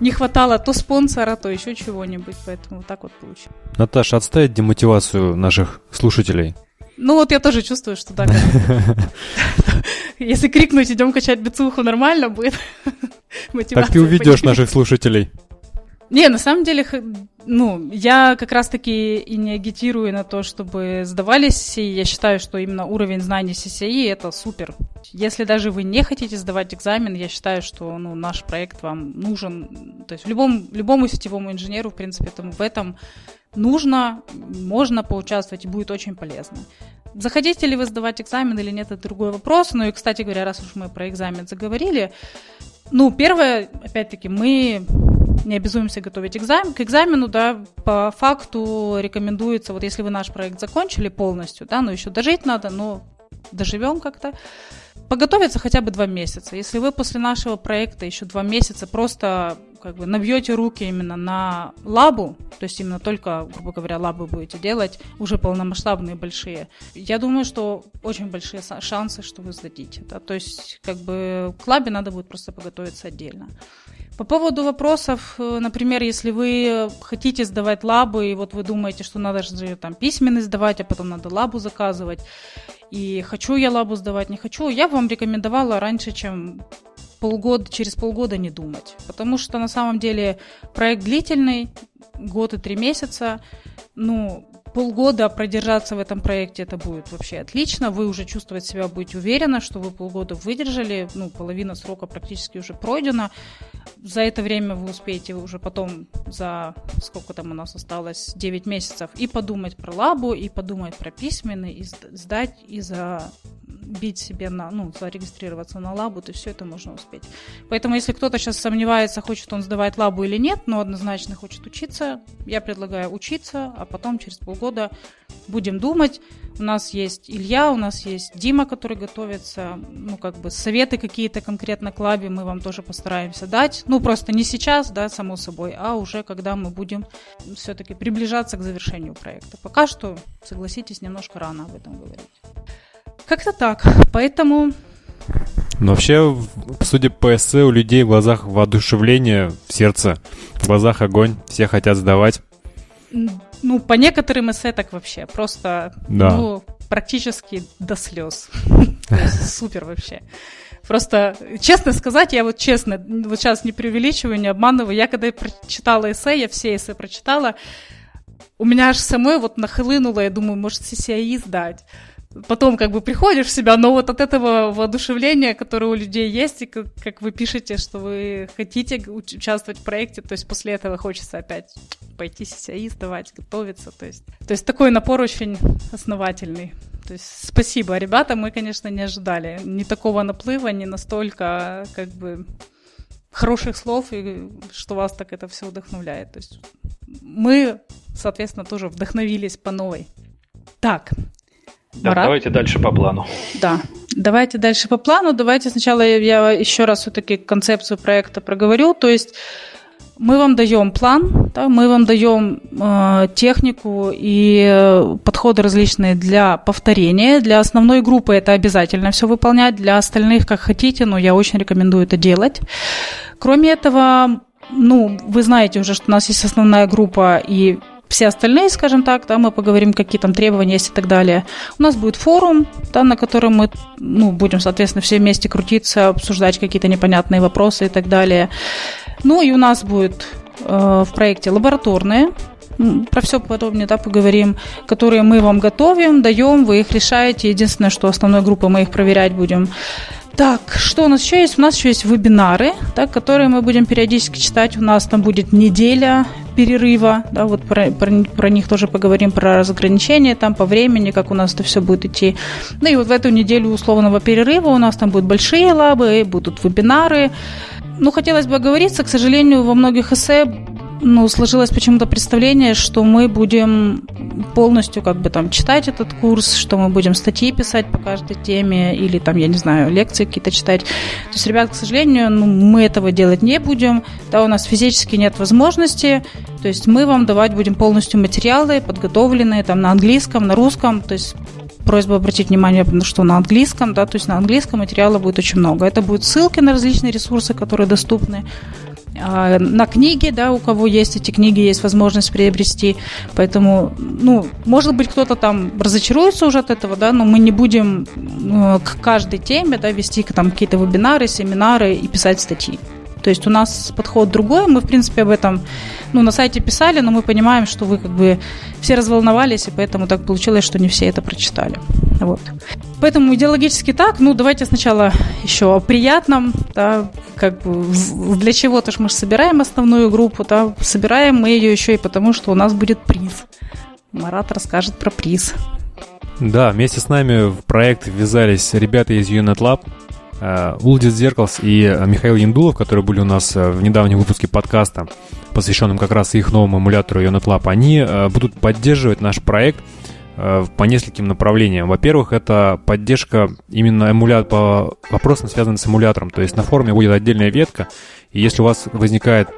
не хватало то спонсора, то еще чего-нибудь, поэтому вот так вот получилось. Наташа, отставить демотивацию наших слушателей. Ну вот я тоже чувствую, что да. (laughs) Если крикнуть, идем качать бицуху, нормально будет. (laughs) Так ты уведешь наших слушателей. Не, на самом деле, ну, я как раз-таки и не агитирую на то, чтобы сдавались, и я считаю, что именно уровень знаний CCI — это супер. Если даже вы не хотите сдавать экзамен, я считаю, что ну, наш проект вам нужен. То есть любом, любому сетевому инженеру, в принципе, этому, в этом нужно, можно поучаствовать и будет очень полезно. Захотите ли вы сдавать экзамен или нет, это другой вопрос. Ну и, кстати говоря, раз уж мы про экзамен заговорили, ну, первое, опять-таки, мы не обязуемся готовить экзамен. К экзамену, да, по факту рекомендуется, вот если вы наш проект закончили полностью, да, но еще дожить надо, но доживем как-то, Подготовиться хотя бы два месяца. Если вы после нашего проекта еще два месяца просто как бы набьете руки именно на лабу, то есть именно только, грубо говоря, лабы будете делать, уже полномасштабные, большие, я думаю, что очень большие шансы, что вы сдадите. Да? То есть как бы к лабе надо будет просто подготовиться отдельно. По поводу вопросов, э, например, если вы хотите сдавать лабы, и вот вы думаете, что надо же там письменный сдавать, а потом надо лабу заказывать, и хочу я лабу сдавать, не хочу, я бы вам рекомендовала раньше, чем полгода, через полгода не думать. Потому что на самом деле проект длительный, год и три месяца. Ну, полгода продержаться в этом проекте, это будет вообще отлично. Вы уже чувствовать себя будете уверенно, что вы полгода выдержали, ну, половина срока практически уже пройдена. За это время вы успеете уже потом за сколько там у нас осталось, 9 месяцев, и подумать про лабу, и подумать про письменный, и сдать, и за бить себе на, ну, зарегистрироваться на лабу, то все это можно успеть. Поэтому, если кто-то сейчас сомневается, хочет он сдавать лабу или нет, но однозначно хочет учиться, я предлагаю учиться, а потом через полгода будем думать. У нас есть Илья, у нас есть Дима, который готовится, ну, как бы советы какие-то конкретно к лабе мы вам тоже постараемся дать. Ну, просто не сейчас, да, само собой, а уже когда мы будем все-таки приближаться к завершению проекта. Пока что, согласитесь, немножко рано об этом говорить. Как-то так. Поэтому... Но вообще, судя по эссе, у людей в глазах воодушевление, в сердце, в глазах огонь, все хотят сдавать. Ну, по некоторым эссе так вообще. Просто, да. ну, практически до слез. (laughs) Супер вообще. Просто, честно сказать, я вот честно, вот сейчас не преувеличиваю, не обманываю, я когда прочитала эссе, я все эссе прочитала, у меня аж самой вот нахлынуло, я думаю, может, CCI сдать потом как бы приходишь в себя, но вот от этого воодушевления, которое у людей есть, и как, как вы пишете, что вы хотите участвовать в проекте, то есть после этого хочется опять пойти CCI сдавать, готовиться, то есть, то есть такой напор очень основательный. То есть спасибо, ребята, мы, конечно, не ожидали ни такого наплыва, ни настолько как бы хороших слов, и что вас так это все вдохновляет. То есть мы, соответственно, тоже вдохновились по новой. Так, да, Марат? давайте дальше по плану. Да. Давайте дальше по плану. Давайте сначала я еще раз все-таки концепцию проекта проговорю. То есть мы вам даем план, да, мы вам даем э, технику и подходы различные для повторения. Для основной группы это обязательно все выполнять, для остальных как хотите, но я очень рекомендую это делать. Кроме этого, ну, вы знаете уже, что у нас есть основная группа и все остальные, скажем так, да, мы поговорим, какие там требования есть и так далее. У нас будет форум, да, на котором мы ну, будем, соответственно, все вместе крутиться, обсуждать какие-то непонятные вопросы и так далее. Ну и у нас будет э, в проекте лабораторные, про все подробнее да, поговорим, которые мы вам готовим, даем, вы их решаете. Единственное, что основной группой мы их проверять будем. Так, что у нас еще есть? У нас еще есть вебинары, так, которые мы будем периодически читать. У нас там будет неделя перерыва, да, вот про, про, про них тоже поговорим, про разграничения там по времени, как у нас это все будет идти. Ну и вот в эту неделю условного перерыва у нас там будут большие лабы, будут вебинары. Ну, хотелось бы оговориться, к сожалению, во многих эссе ну, сложилось почему-то представление, что мы будем полностью как бы там читать этот курс, что мы будем статьи писать по каждой теме или там, я не знаю, лекции какие-то читать. То есть, ребят, к сожалению, ну, мы этого делать не будем. Да, у нас физически нет возможности. То есть мы вам давать будем полностью материалы, подготовленные там на английском, на русском. То есть просьба обратить внимание, что на английском, да, то есть на английском материала будет очень много. Это будут ссылки на различные ресурсы, которые доступны на книги, да, у кого есть эти книги, есть возможность приобрести. Поэтому, ну, может быть, кто-то там разочаруется уже от этого, да, но мы не будем э, к каждой теме, да, вести там какие-то вебинары, семинары и писать статьи. То есть у нас подход другой, мы, в принципе, об этом ну, на сайте писали, но мы понимаем, что вы как бы все разволновались, и поэтому так получилось, что не все это прочитали. Вот. Поэтому идеологически так, ну, давайте сначала еще о приятном, да, как бы для чего-то ж мы же собираем основную группу, да, собираем мы ее еще и потому, что у нас будет приз. Марат расскажет про приз. Да, вместе с нами в проект ввязались ребята из Unit Lab, Улдис Зеркалс и э, Михаил Яндулов, которые были у нас э, в недавнем выпуске подкаста, посвященном как раз их новому эмулятору UnitLab, они будут поддерживать наш проект по нескольким направлениям. Во-первых, это поддержка именно эмулят по вопросам, связанным с эмулятором. То есть на форуме будет отдельная ветка, и если у вас возникает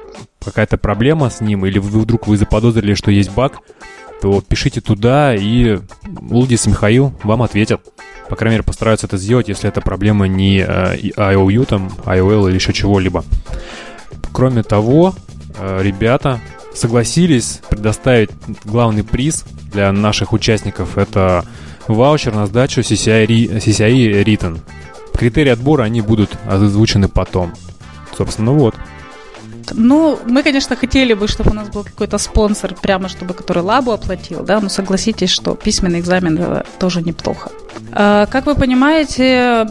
какая-то проблема с ним, или вы вдруг вы заподозрили, что есть баг, то пишите туда, и Улдис и Михаил вам ответят. По крайней мере, постараются это сделать, если это проблема не э, IOU, там, IOL или еще чего-либо. Кроме того, э, ребята согласились предоставить главный приз для наших участников. Это ваучер на сдачу CCI, CCI Written. Критерии отбора, они будут озвучены потом. Собственно, вот. Ну, мы, конечно, хотели бы, чтобы у нас был какой-то спонсор, прямо чтобы который лабу оплатил, да, но согласитесь, что письменный экзамен это тоже неплохо. А, как вы понимаете,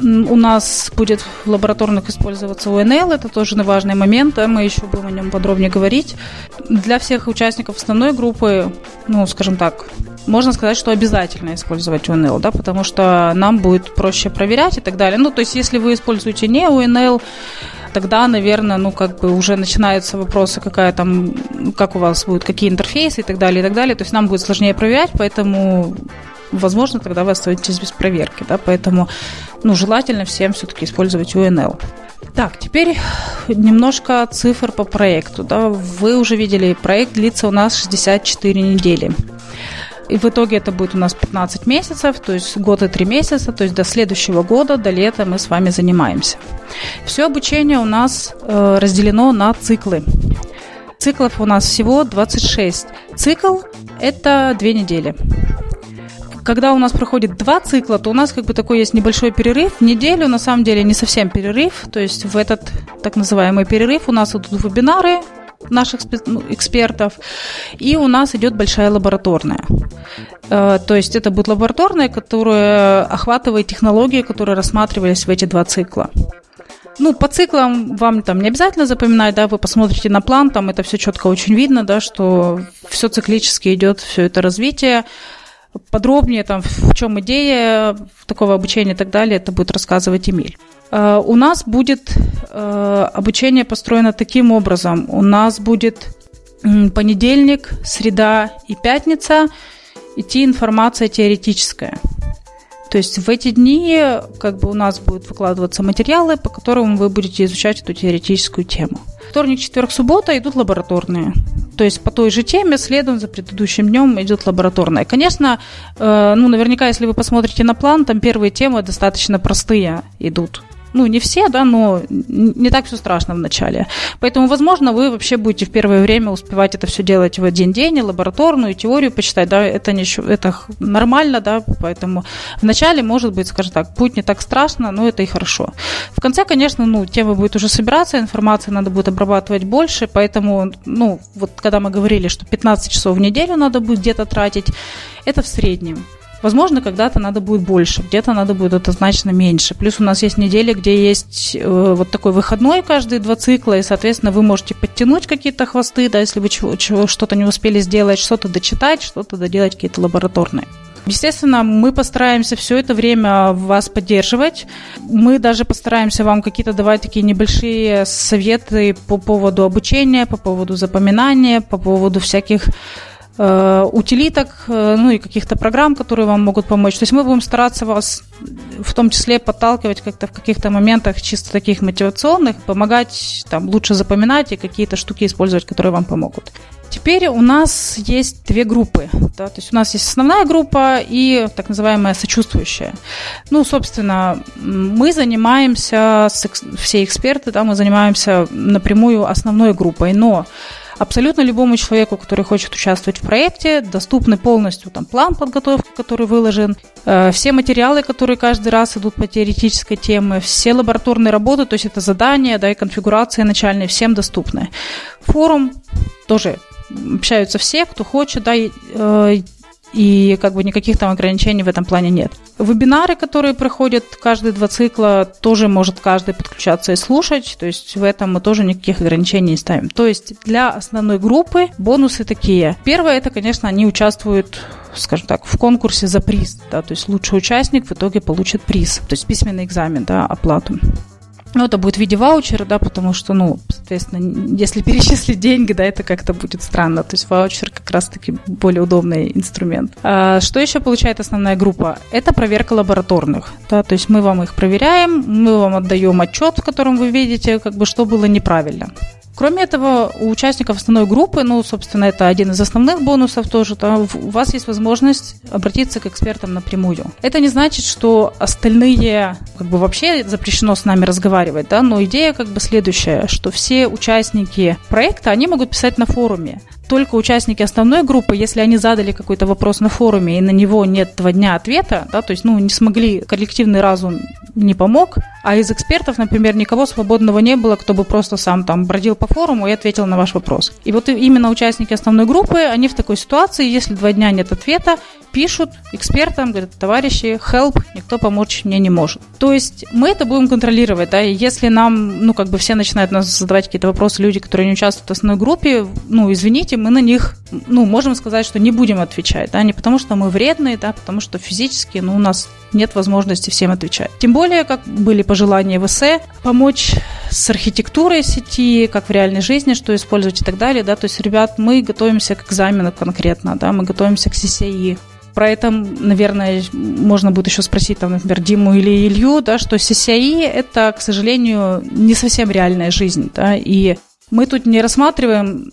у нас будет в лабораторных использоваться УНЛ, это тоже важный момент, мы еще будем о нем подробнее говорить. Для всех участников основной группы, ну, скажем так, можно сказать, что обязательно использовать УНЛ, да, потому что нам будет проще проверять и так далее. Ну, то есть, если вы используете не УНЛ, тогда, наверное, ну, как бы уже начинаются вопросы, какая там, как у вас будет, какие интерфейсы и так далее, и так далее. То есть нам будет сложнее проверять, поэтому возможно, тогда вы остаетесь без проверки, да, поэтому, ну, желательно всем все-таки использовать UNL. Так, теперь немножко цифр по проекту, да, вы уже видели, проект длится у нас 64 недели. И в итоге это будет у нас 15 месяцев, то есть год и 3 месяца, то есть до следующего года, до лета мы с вами занимаемся. Все обучение у нас э, разделено на циклы. Циклов у нас всего 26. Цикл – это 2 недели. Когда у нас проходит два цикла, то у нас как бы такой есть небольшой перерыв. Неделю, на самом деле, не совсем перерыв. То есть в этот так называемый перерыв у нас идут вебинары, наших ну, экспертов, и у нас идет большая лабораторная. Э, то есть это будет лабораторная, которая охватывает технологии, которые рассматривались в эти два цикла. Ну, по циклам вам там не обязательно запоминать, да, вы посмотрите на план, там это все четко очень видно, да, что все циклически идет, все это развитие. Подробнее там, в чем идея такого обучения и так далее, это будет рассказывать Эмиль. Э, у нас будет э, обучение построено таким образом. У нас будет понедельник, среда и пятница идти информация теоретическая. То есть в эти дни как бы у нас будут выкладываться материалы, по которым вы будете изучать эту теоретическую тему. Вторник, четверг, суббота идут лабораторные. То есть по той же теме, следом за предыдущим днем идет лабораторная. Конечно, э, ну, наверняка, если вы посмотрите на план, там первые темы достаточно простые идут ну, не все, да, но не так все страшно в начале. Поэтому, возможно, вы вообще будете в первое время успевать это все делать в один день, и лабораторную, и теорию почитать, да, это, не, это нормально, да, поэтому в начале, может быть, скажем так, будет не так страшно, но это и хорошо. В конце, конечно, ну, тема будет уже собираться, информации надо будет обрабатывать больше, поэтому, ну, вот когда мы говорили, что 15 часов в неделю надо будет где-то тратить, это в среднем. Возможно, когда-то надо будет больше, где-то надо будет однозначно меньше. Плюс у нас есть недели, где есть э, вот такой выходной каждые два цикла, и, соответственно, вы можете подтянуть какие-то хвосты, да, если вы чего, чего, что-то не успели сделать, что-то дочитать, что-то доделать какие-то лабораторные. Естественно, мы постараемся все это время вас поддерживать. Мы даже постараемся вам какие-то давать такие небольшие советы по поводу обучения, по поводу запоминания, по поводу всяких утилиток, э, ну и каких-то программ, которые вам могут помочь. То есть мы будем стараться вас в том числе подталкивать как-то в каких-то моментах чисто таких мотивационных, помогать там лучше запоминать и какие-то штуки использовать, которые вам помогут. Теперь у нас есть две группы. Да, то есть у нас есть основная группа и так называемая сочувствующая. Ну, собственно, мы занимаемся, все эксперты, да, мы занимаемся напрямую основной группой, но абсолютно любому человеку, который хочет участвовать в проекте, доступны полностью там план подготовки, который выложен, э, все материалы, которые каждый раз идут по теоретической теме, все лабораторные работы, то есть это задания, да, и конфигурации начальные, всем доступны. Форум тоже общаются все, кто хочет, да, и, э, и как бы никаких там ограничений в этом плане нет. Вебинары, которые проходят каждые два цикла, тоже может каждый подключаться и слушать, то есть в этом мы тоже никаких ограничений не ставим. То есть для основной группы бонусы такие. Первое, это, конечно, они участвуют скажем так, в конкурсе за приз, да, то есть лучший участник в итоге получит приз, то есть письменный экзамен, да, оплату. Ну, это будет в виде ваучера, да, потому что, ну, соответственно, если (laughs) перечислить деньги, да, это как-то будет странно. То есть ваучер как раз-таки более удобный инструмент. А что еще получает основная группа? Это проверка лабораторных, да, то есть мы вам их проверяем, мы вам отдаем отчет, в котором вы видите, как бы, что было неправильно. Кроме этого, у участников основной группы, ну, собственно, это один из основных бонусов тоже, да, у вас есть возможность обратиться к экспертам напрямую. Это не значит, что остальные, как бы вообще запрещено с нами разговаривать, да, но идея как бы следующая, что все участники проекта, они могут писать на форуме только участники основной группы, если они задали какой-то вопрос на форуме и на него нет два дня ответа, да, то есть, ну, не смогли, коллективный разум не помог, а из экспертов, например, никого свободного не было, кто бы просто сам там бродил по форуму и ответил на ваш вопрос. И вот именно участники основной группы, они в такой ситуации, если два дня нет ответа, пишут экспертам, говорят, товарищи, help, никто помочь мне не может. То есть мы это будем контролировать, да, и если нам, ну, как бы все начинают нас задавать какие-то вопросы, люди, которые не участвуют в основной группе, ну, извините, мы на них, ну, можем сказать, что не будем отвечать, да, не потому что мы вредные, да, потому что физически, ну, у нас нет возможности всем отвечать. Тем более, как были пожелания в эссе, помочь с архитектурой сети, как в реальной жизни, что использовать и так далее, да, то есть, ребят, мы готовимся к экзамену конкретно, да, мы готовимся к CCI, про это, наверное, можно будет еще спросить, там, например, Диму или Илью, да, что CCI – это, к сожалению, не совсем реальная жизнь, да, и мы тут не рассматриваем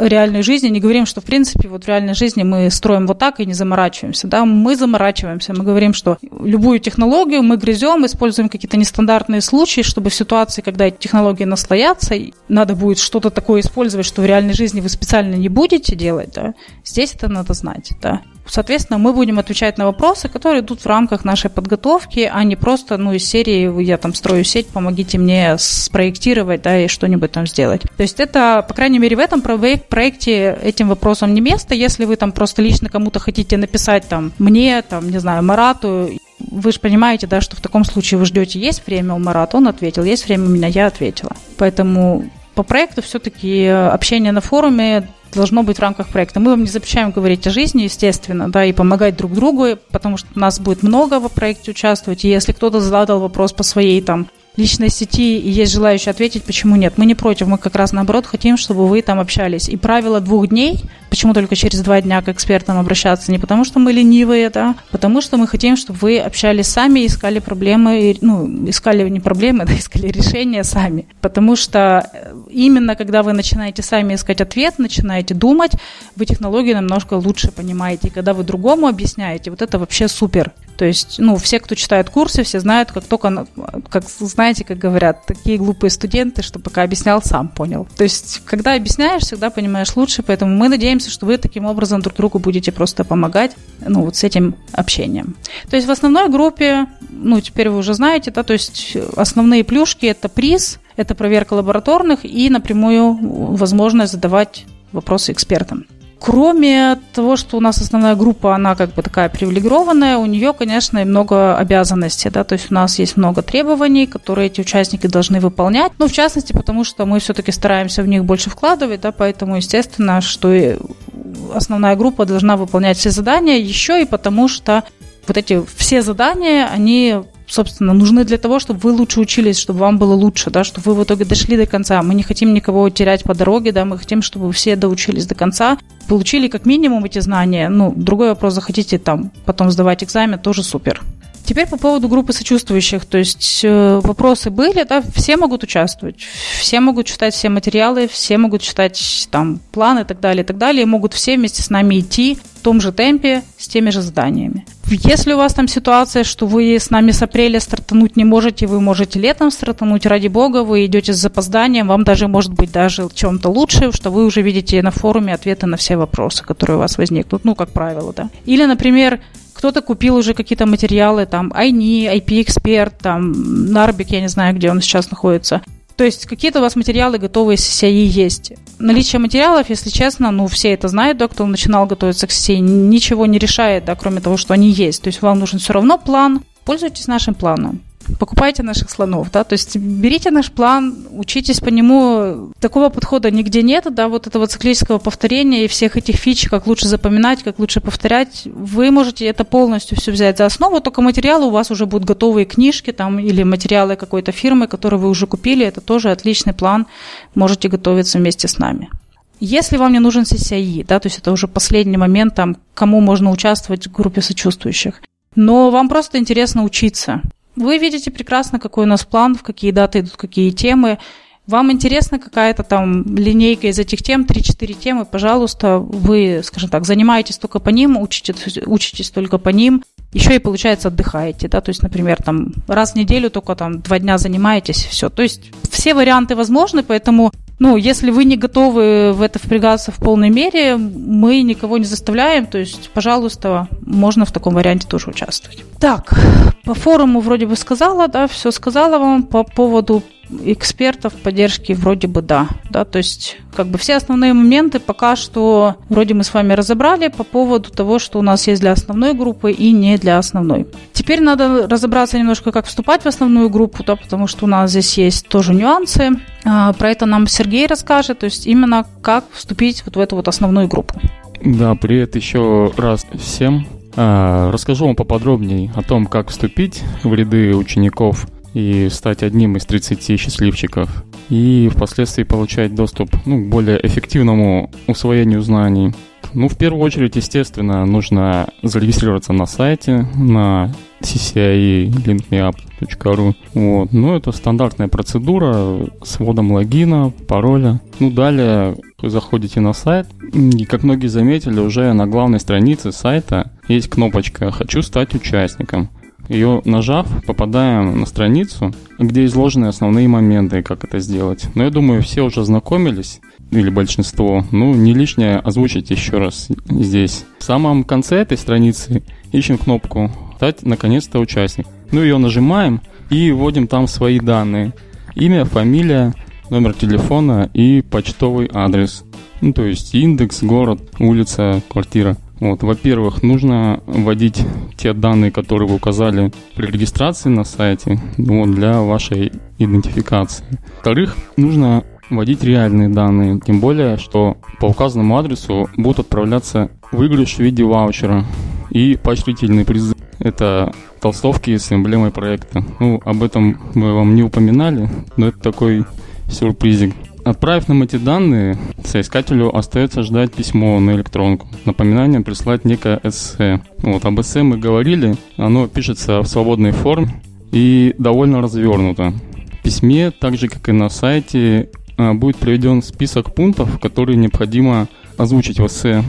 реальную жизнь не говорим, что, в принципе, вот в реальной жизни мы строим вот так и не заморачиваемся. Да? Мы заморачиваемся, мы говорим, что любую технологию мы грызем, используем какие-то нестандартные случаи, чтобы в ситуации, когда эти технологии наслоятся, надо будет что-то такое использовать, что в реальной жизни вы специально не будете делать, да? здесь это надо знать. Да? Соответственно, мы будем отвечать на вопросы, которые идут в рамках нашей подготовки, а не просто, ну, из серии «я там строю сеть, помогите мне спроектировать, да, и что-нибудь там сделать». То есть это, по крайней мере, в этом проекте этим вопросом не место. Если вы там просто лично кому-то хотите написать там мне, там, не знаю, Марату, вы же понимаете, да, что в таком случае вы ждете, есть время у Марата, он ответил, есть время у меня, я ответила. Поэтому по проекту все-таки общение на форуме должно быть в рамках проекта. Мы вам не запрещаем говорить о жизни, естественно, да, и помогать друг другу, потому что нас будет много в проекте участвовать. И если кто-то задал вопрос по своей там личной сети и есть желающие ответить, почему нет. Мы не против, мы как раз наоборот хотим, чтобы вы там общались. И правило двух дней, почему только через два дня к экспертам обращаться, не потому что мы ленивые, да, потому что мы хотим, чтобы вы общались сами, искали проблемы, ну, искали не проблемы, (laughs) да, искали решения сами. Потому что э, именно когда вы начинаете сами искать ответ, начинаете думать, вы технологии немножко лучше понимаете. И когда вы другому объясняете, вот это вообще супер. То есть, ну, все, кто читает курсы, все знают, как только, как знаете, как говорят, такие глупые студенты, что пока объяснял, сам понял. То есть, когда объясняешь, всегда понимаешь лучше, поэтому мы надеемся, что вы таким образом друг другу будете просто помогать, ну, вот с этим общением. То есть, в основной группе, ну, теперь вы уже знаете, да, то есть, основные плюшки – это приз, это проверка лабораторных и напрямую возможность задавать вопросы экспертам. Кроме того, что у нас основная группа, она как бы такая привилегированная, у нее, конечно, много обязанностей, да, то есть у нас есть много требований, которые эти участники должны выполнять, ну, в частности, потому что мы все-таки стараемся в них больше вкладывать, да, поэтому, естественно, что основная группа должна выполнять все задания, еще и потому что вот эти все задания, они собственно, нужны для того, чтобы вы лучше учились, чтобы вам было лучше, да, чтобы вы в итоге дошли до конца. Мы не хотим никого терять по дороге, да, мы хотим, чтобы все доучились до конца, получили как минимум эти знания. Ну, другой вопрос, захотите там потом сдавать экзамен, тоже супер. Теперь по поводу группы сочувствующих. То есть э, вопросы были, да, все могут участвовать, все могут читать все материалы, все могут читать там планы и так далее, и так далее, и могут все вместе с нами идти в том же темпе, с теми же заданиями. Если у вас там ситуация, что вы с нами с апреля стартануть не можете, вы можете летом стартануть, ради бога, вы идете с запозданием, вам даже может быть даже чем-то лучше, что вы уже видите на форуме ответы на все вопросы, которые у вас возникнут, ну, как правило, да. Или, например, кто-то купил уже какие-то материалы, там, Айни, IP-эксперт, там, Нарбик, я не знаю, где он сейчас находится. То есть какие-то у вас материалы готовые с CCI есть. Наличие материалов, если честно, ну, все это знают, да, кто начинал готовиться к CCI, ничего не решает, да, кроме того, что они есть. То есть вам нужен все равно план, пользуйтесь нашим планом покупайте наших слонов, да, то есть берите наш план, учитесь по нему. Такого подхода нигде нет, да, вот этого циклического повторения и всех этих фич, как лучше запоминать, как лучше повторять. Вы можете это полностью все взять за основу, только материалы у вас уже будут готовые книжки там или материалы какой-то фирмы, которые вы уже купили, это тоже отличный план, можете готовиться вместе с нами. Если вам не нужен CCI, да, то есть это уже последний момент, там, кому можно участвовать в группе сочувствующих, но вам просто интересно учиться. Вы видите прекрасно, какой у нас план, в какие даты идут какие темы. Вам интересна какая-то там линейка из этих тем, 3-4 темы, пожалуйста, вы, скажем так, занимаетесь только по ним, учитесь, учитесь только по ним, еще и, получается, отдыхаете, да, то есть, например, там раз в неделю только там два дня занимаетесь, все. То есть все варианты возможны, поэтому ну, если вы не готовы в это впрягаться в полной мере, мы никого не заставляем, то есть, пожалуйста, можно в таком варианте тоже участвовать. Так, по форуму вроде бы сказала, да, все сказала вам по поводу экспертов поддержки вроде бы да, да, то есть как бы все основные моменты пока что вроде мы с вами разобрали по поводу того, что у нас есть для основной группы и не для основной. Теперь надо разобраться немножко, как вступать в основную группу, да, потому что у нас здесь есть тоже нюансы. А, про это нам Сергей расскажет, то есть именно как вступить вот в эту вот основную группу. Да, привет еще раз всем. А, расскажу вам поподробнее о том, как вступить в ряды учеников и стать одним из 30 счастливчиков, и впоследствии получать доступ ну, к более эффективному усвоению знаний. Ну, в первую очередь, естественно, нужно зарегистрироваться на сайте, на ccie.linkmeup.ru. Вот. Ну, это стандартная процедура с вводом логина, пароля. Ну, далее вы заходите на сайт, и, как многие заметили, уже на главной странице сайта есть кнопочка «Хочу стать участником». Ее нажав, попадаем на страницу, где изложены основные моменты, как это сделать. Но я думаю, все уже знакомились, или большинство. Ну, не лишнее озвучить еще раз здесь. В самом конце этой страницы ищем кнопку «Стать наконец-то участник». Ну, ее нажимаем и вводим там свои данные. Имя, фамилия, номер телефона и почтовый адрес. Ну, то есть индекс, город, улица, квартира. Вот, во-первых, нужно вводить те данные, которые вы указали при регистрации на сайте вот, для вашей идентификации. Во-вторых, нужно вводить реальные данные, тем более, что по указанному адресу будут отправляться выигрыш в виде ваучера и поощрительные призы. Это толстовки с эмблемой проекта. Ну, об этом мы вам не упоминали, но это такой сюрпризик. Отправив нам эти данные, соискателю остается ждать письмо на электронку. Напоминание прислать некое эссе. Вот, об эссе мы говорили, оно пишется в свободной форме и довольно развернуто. В письме, так же как и на сайте, а, будет приведен список пунктов, которые необходимо озвучить в эссе.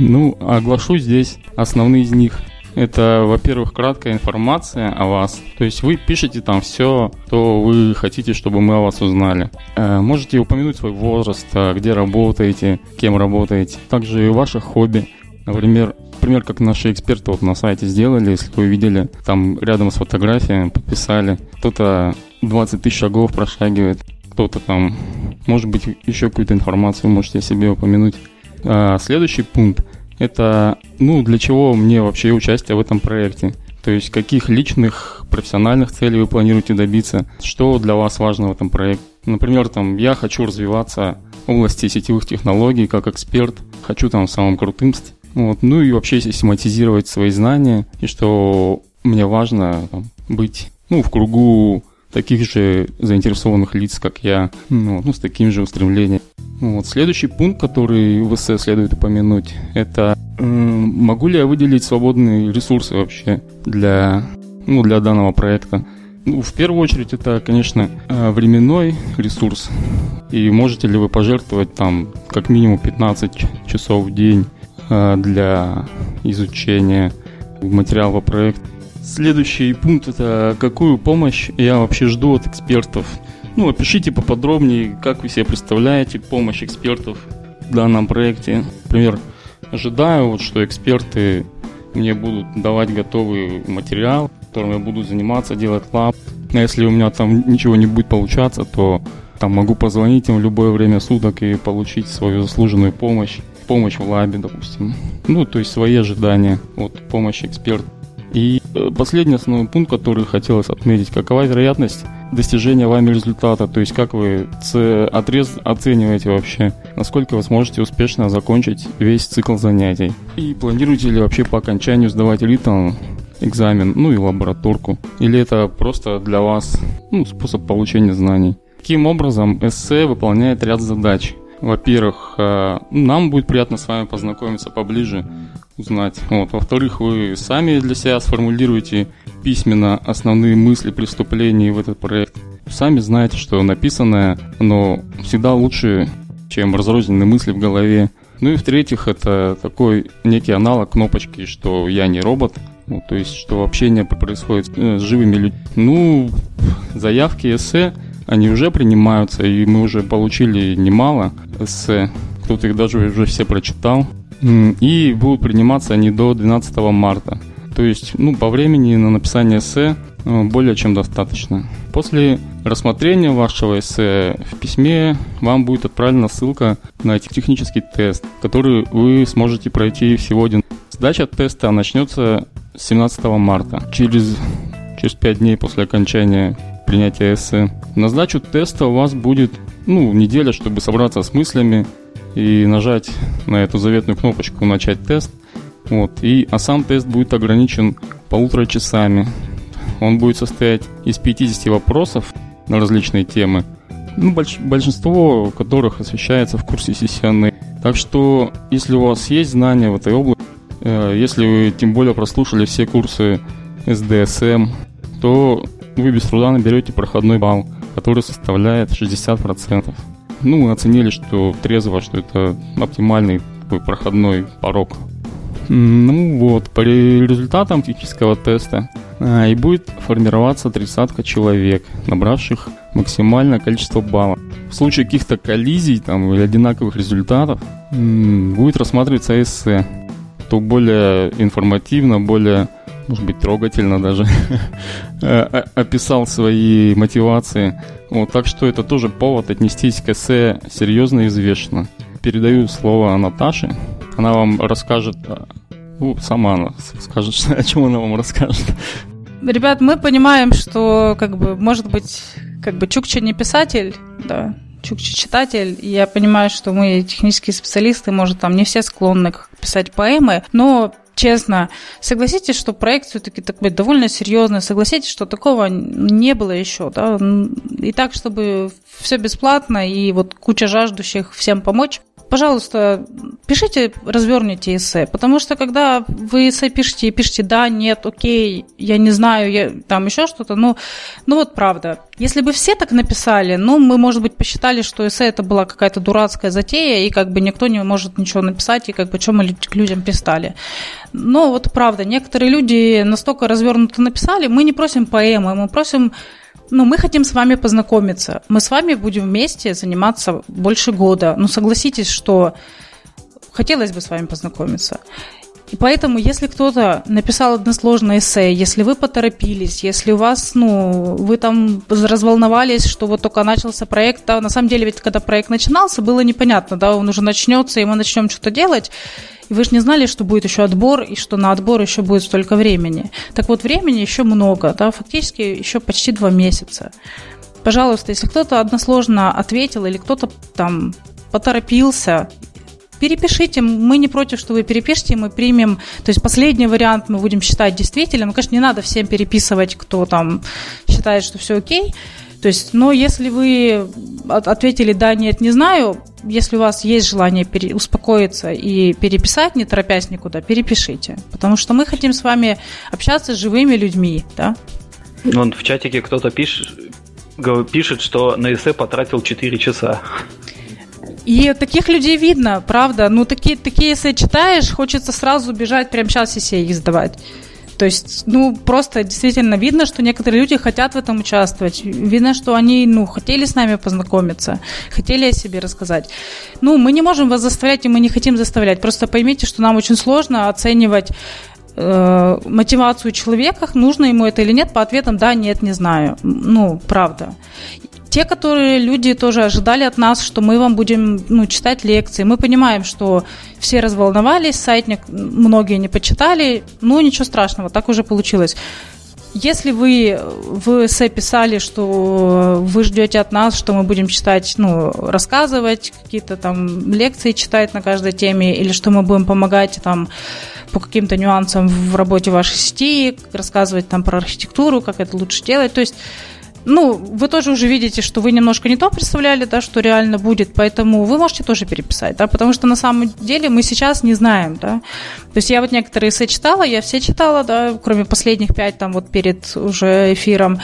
Ну, оглашу здесь основные из них. Это, во-первых, краткая информация о вас. То есть вы пишете там все, что вы хотите, чтобы мы о вас узнали. Э, можете упомянуть свой возраст, э, где работаете, кем работаете. Также и ваше хобби. Например, например, как наши эксперты вот на сайте сделали, если вы видели, там рядом с фотографией подписали. Кто-то 20 тысяч шагов прошагивает, кто-то там, может быть, еще какую-то информацию можете о себе упомянуть. А следующий пункт – это, ну, для чего мне вообще участие в этом проекте? То есть каких личных, профессиональных целей вы планируете добиться? Что для вас важно в этом проекте? Например, там, я хочу развиваться в области сетевых технологий как эксперт, хочу там самым крутым стать. Вот. Ну и вообще систематизировать свои знания, и что мне важно там, быть ну, в кругу таких же заинтересованных лиц, как я, ну, ну с таким же устремлением. Вот. Следующий пункт, который в эссе следует упомянуть, это э, могу ли я выделить свободные ресурсы вообще для, ну, для данного проекта. Ну, в первую очередь это, конечно, э, временной ресурс. И можете ли вы пожертвовать там как минимум 15 часов в день э, для изучения материала проекта Следующий пункт это какую помощь я вообще жду от экспертов. Ну, опишите поподробнее, как вы себе представляете помощь экспертов в данном проекте. Например, ожидаю, вот, что эксперты мне будут давать готовый материал, которым я буду заниматься, делать лаб. А если у меня там ничего не будет получаться, то там могу позвонить им в любое время суток и получить свою заслуженную помощь. Помощь в лабе, допустим. Ну, то есть свои ожидания от помощи эксперта. И э, последний основной пункт, который хотелось отметить, какова вероятность достижения вами результата, то есть как вы отрез оцениваете вообще, насколько вы сможете успешно закончить весь цикл занятий. И планируете ли вообще по окончанию сдавать элитам экзамен, ну и лабораторку, или это просто для вас ну, способ получения знаний. Таким образом, эссе выполняет ряд задач. Во-первых, э, нам будет приятно с вами познакомиться поближе, узнать. Вот. Во-вторых, вы сами для себя сформулируете письменно основные мысли преступлений в этот проект. Сами знаете, что написанное, оно всегда лучше, чем разрозненные мысли в голове. Ну и в-третьих, это такой некий аналог кнопочки, что я не робот, ну, то есть, что общение происходит э, с живыми людьми. Ну, заявки эссе, они уже принимаются, и мы уже получили немало эссе. Кто-то их даже уже все прочитал. И будут приниматься они до 12 марта. То есть, ну, по времени на написание эссе э, более чем достаточно. После рассмотрения вашего эссе в письме вам будет отправлена ссылка на технический тест, который вы сможете пройти всего один. Сдача теста начнется 17 марта, через, через 5 дней после окончания принятия эссе. На сдачу теста у вас будет ну, неделя, чтобы собраться с мыслями, и нажать на эту заветную кнопочку «Начать тест». Вот. И, а сам тест будет ограничен полутора часами. Он будет состоять из 50 вопросов на различные темы, ну, больш, большинство которых освещается в курсе сессионный. Так что, если у вас есть знания в этой области, э, если вы тем более прослушали все курсы SDSM, то вы без труда наберете проходной балл, который составляет 60% ну, оценили, что трезво, что это оптимальный такой проходной порог. Ну вот, по результатам технического теста а, и будет формироваться тридцатка человек, набравших максимальное количество баллов. В случае каких-то коллизий там, или одинаковых результатов будет рассматриваться эссе, то более информативно, более, может быть, трогательно даже (laughs) э, описал свои мотивации вот, так что это тоже повод отнестись к эссе серьезно и взвешенно. Передаю слово Наташе. Она вам расскажет, а, ну, сама она скажет, (laughs) о чем она вам расскажет. Ребят, мы понимаем, что, как бы, может быть, как бы Чукча не писатель, да, Чукча читатель, я понимаю, что мы технические специалисты, может, там не все склонны писать поэмы, но честно, согласитесь, что проект все-таки такой довольно серьезный, согласитесь, что такого не было еще, да, и так, чтобы все бесплатно и вот куча жаждущих всем помочь, пожалуйста, пишите, разверните эссе, потому что когда вы эссе пишете и пишете «да», «нет», «окей», «я не знаю», я, там еще что-то, ну, ну вот правда. Если бы все так написали, ну, мы, может быть, посчитали, что эссе это была какая-то дурацкая затея, и как бы никто не может ничего написать, и как бы чем мы к людям пристали. Но вот правда, некоторые люди настолько развернуто написали, мы не просим поэмы, мы просим ну, мы хотим с вами познакомиться. Мы с вами будем вместе заниматься больше года. Ну, согласитесь, что хотелось бы с вами познакомиться. И поэтому, если кто-то написал односложное эссе, если вы поторопились, если у вас, ну, вы там разволновались, что вот только начался проект, да, на самом деле ведь когда проект начинался, было непонятно, да, он уже начнется, и мы начнем что-то делать, и вы же не знали, что будет еще отбор, и что на отбор еще будет столько времени. Так вот, времени еще много, да, фактически еще почти два месяца. Пожалуйста, если кто-то односложно ответил или кто-то там поторопился, перепишите, мы не против, что вы перепишите, мы примем, то есть последний вариант мы будем считать действительным. Конечно, не надо всем переписывать, кто там считает, что все окей. То есть, но если вы ответили да, нет, не знаю, если у вас есть желание пере, успокоиться и переписать, не торопясь никуда, перепишите. Потому что мы хотим с вами общаться с живыми людьми, да? Вон в чатике кто-то пишет, пишет, что на эссе потратил 4 часа. И таких людей видно, правда. Ну, такие, такие эссе читаешь, хочется сразу бежать прямо сейчас эссе их сдавать. То есть, ну, просто действительно видно, что некоторые люди хотят в этом участвовать. Видно, что они, ну, хотели с нами познакомиться, хотели о себе рассказать. Ну, мы не можем вас заставлять, и мы не хотим заставлять. Просто поймите, что нам очень сложно оценивать э, мотивацию человека, нужно ему это или нет, по ответам «да», «нет», «не знаю». Ну, правда те, которые люди тоже ожидали от нас, что мы вам будем ну, читать лекции. Мы понимаем, что все разволновались, сайтник многие не почитали. Ну, ничего страшного, так уже получилось. Если вы в эссе писали, что вы ждете от нас, что мы будем читать, ну, рассказывать, какие-то там лекции читать на каждой теме, или что мы будем помогать там по каким-то нюансам в работе вашей сети, рассказывать там про архитектуру, как это лучше делать, то есть ну, вы тоже уже видите, что вы немножко не то представляли, да, что реально будет, поэтому вы можете тоже переписать, да, потому что на самом деле мы сейчас не знаем, да. То есть я вот некоторые эссе читала, я все читала, да, кроме последних пять там вот перед уже эфиром,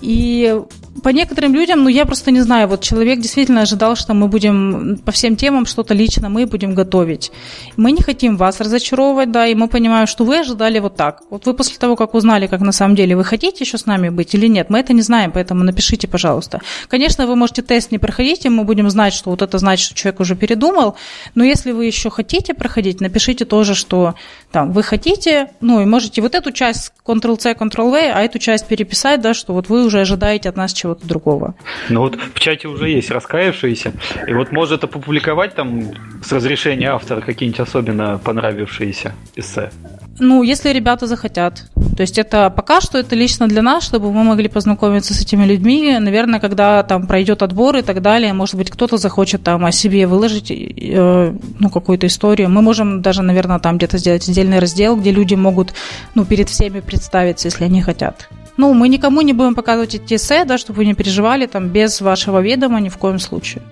и по некоторым людям, ну, я просто не знаю, вот человек действительно ожидал, что мы будем по всем темам что-то лично мы будем готовить. Мы не хотим вас разочаровывать, да, и мы понимаем, что вы ожидали вот так. Вот вы после того, как узнали, как на самом деле вы хотите еще с нами быть или нет, мы это не знаем, поэтому напишите, пожалуйста. Конечно, вы можете тест не проходить, и мы будем знать, что вот это значит, что человек уже передумал, но если вы еще хотите проходить, напишите тоже, что там вы хотите, ну, и можете вот эту часть Ctrl-C, Ctrl-V, а эту часть переписать, да, что вот вы уже ожидаете от нас чего-то другого. Ну вот в чате уже есть раскаявшиеся, и вот может опубликовать там с разрешения автора какие-нибудь особенно понравившиеся эссе. Ну, если ребята захотят. То есть это пока что это лично для нас, чтобы мы могли познакомиться с этими людьми. Наверное, когда там пройдет отбор и так далее, может быть, кто-то захочет там о себе выложить э, ну, какую-то историю. Мы можем даже, наверное, там где-то сделать отдельный раздел, где люди могут ну, перед всеми представиться, если они хотят. Ну, мы никому не будем показывать эти эссе, да, чтобы вы не переживали, там, без вашего ведома ни в коем случае.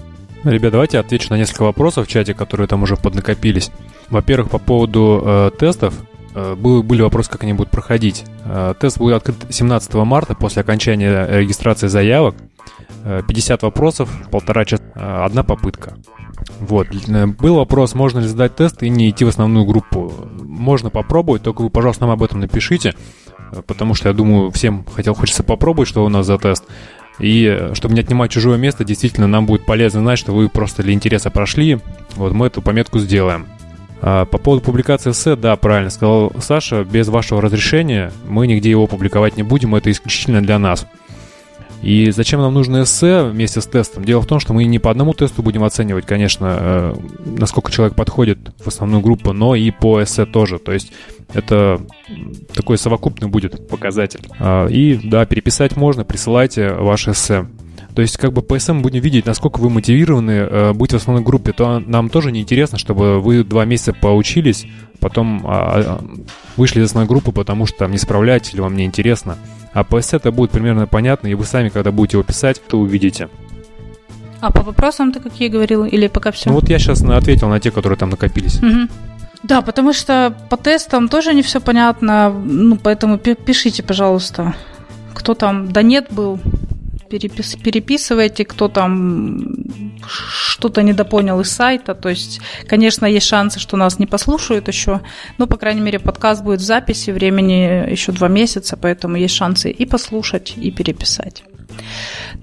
Ребят, давайте отвечу на несколько вопросов в чате, которые там уже поднакопились. Во-первых, по поводу э, тестов. Э, были вопросы, как они будут проходить. Э, тест будет открыт 17 марта после окончания регистрации заявок. 50 э, вопросов, полтора часа, одна попытка. Вот. Был вопрос, можно ли сдать тест и не идти в основную группу. Можно попробовать, только вы, пожалуйста, нам об этом напишите, потому что, я думаю, всем хотел, хочется попробовать, что у нас за тест. И чтобы не отнимать чужое место, действительно, нам будет полезно знать, что вы просто для интереса прошли. Вот мы эту пометку сделаем. А, по поводу публикации эссе, да, правильно сказал Саша, без вашего разрешения мы нигде его публиковать не будем, это исключительно для нас. И зачем нам нужно эссе вместе с тестом? Дело в том, что мы не по одному тесту будем оценивать, конечно, э, насколько человек подходит в основную группу, но и по эссе тоже. То есть это такой совокупный будет показатель. А, и да, переписать можно, присылайте ваше эссе. То есть, как бы по СМ будем видеть, насколько вы мотивированы э, быть в основной группе, то нам тоже неинтересно, чтобы вы два месяца поучились, потом а, а, вышли из основной группы, потому что там не справляетесь или вам не интересно. А по СС это будет примерно понятно, и вы сами, когда будете его писать, то увидите. А по вопросам ты какие говорил? Или пока все? Ну вот я сейчас ответил на те, которые там накопились. Угу. Да, потому что по тестам тоже не все понятно, ну, поэтому пишите, пожалуйста, кто там, да нет был, перепис, переписывайте, кто там что-то недопонял из сайта. То есть, конечно, есть шансы, что нас не послушают еще, но, по крайней мере, подкаст будет в записи, времени еще два месяца, поэтому есть шансы и послушать, и переписать.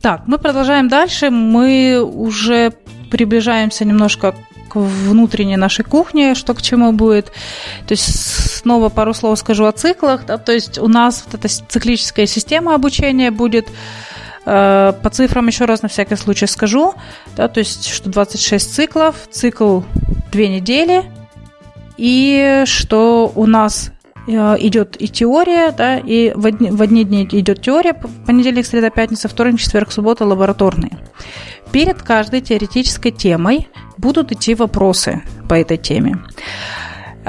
Так, мы продолжаем дальше. Мы уже приближаемся немножко к внутренней нашей кухне, что к чему будет. То есть снова пару слов скажу о циклах. Да, то есть у нас вот эта циклическая система обучения будет по цифрам еще раз на всякий случай скажу, да, то есть, что 26 циклов, цикл 2 недели, и что у нас э, идет и теория, да, и в одни, в одни дни идет теория, понедельник, среда, пятница, вторник, четверг, суббота, лабораторные. Перед каждой теоретической темой будут идти вопросы по этой теме.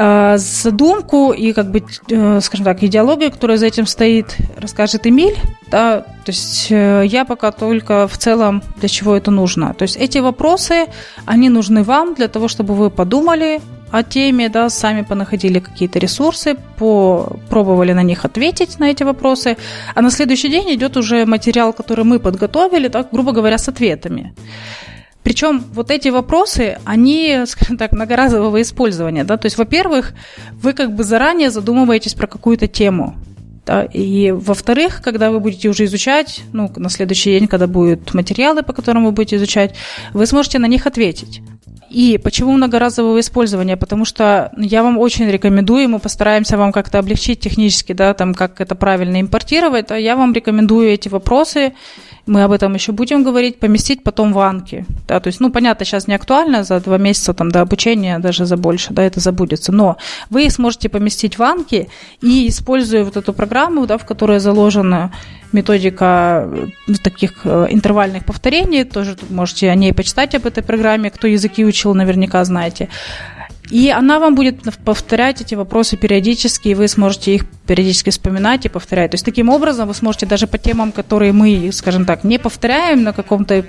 А, задумку и, как бы, э, скажем так, идеологию, которая за этим стоит, расскажет Эмиль. Да, то есть э, я пока только в целом, для чего это нужно. То есть эти вопросы, они нужны вам для того, чтобы вы подумали о теме, да, сами понаходили какие-то ресурсы, попробовали на них ответить, на эти вопросы. А на следующий день идет уже материал, который мы подготовили, так, грубо говоря, с ответами. Причем вот эти вопросы, они, (laughs) скажем так, многоразового использования. Да? То есть, во-первых, вы как бы заранее задумываетесь про какую-то тему. Да? И во-вторых, когда вы будете уже изучать, ну, на следующий день, когда будут материалы, по которым вы будете изучать, вы сможете на них ответить. И почему многоразового использования? Потому что я вам очень рекомендую, мы постараемся вам как-то облегчить технически, да, там, как это правильно импортировать, а я вам рекомендую эти вопросы мы об этом еще будем говорить, поместить потом в анки. Да, то есть, ну, понятно, сейчас не актуально, за два месяца там до обучения, даже за больше, да, это забудется, но вы сможете поместить в анки и, используя вот эту программу, да, в которой заложена методика э, таких э, интервальных повторений, тоже можете о ней почитать об этой программе, кто языки учил, наверняка знаете, и она вам будет повторять эти вопросы периодически, и вы сможете их периодически вспоминать и повторять. То есть таким образом вы сможете даже по темам, которые мы, скажем так, не повторяем на каком-то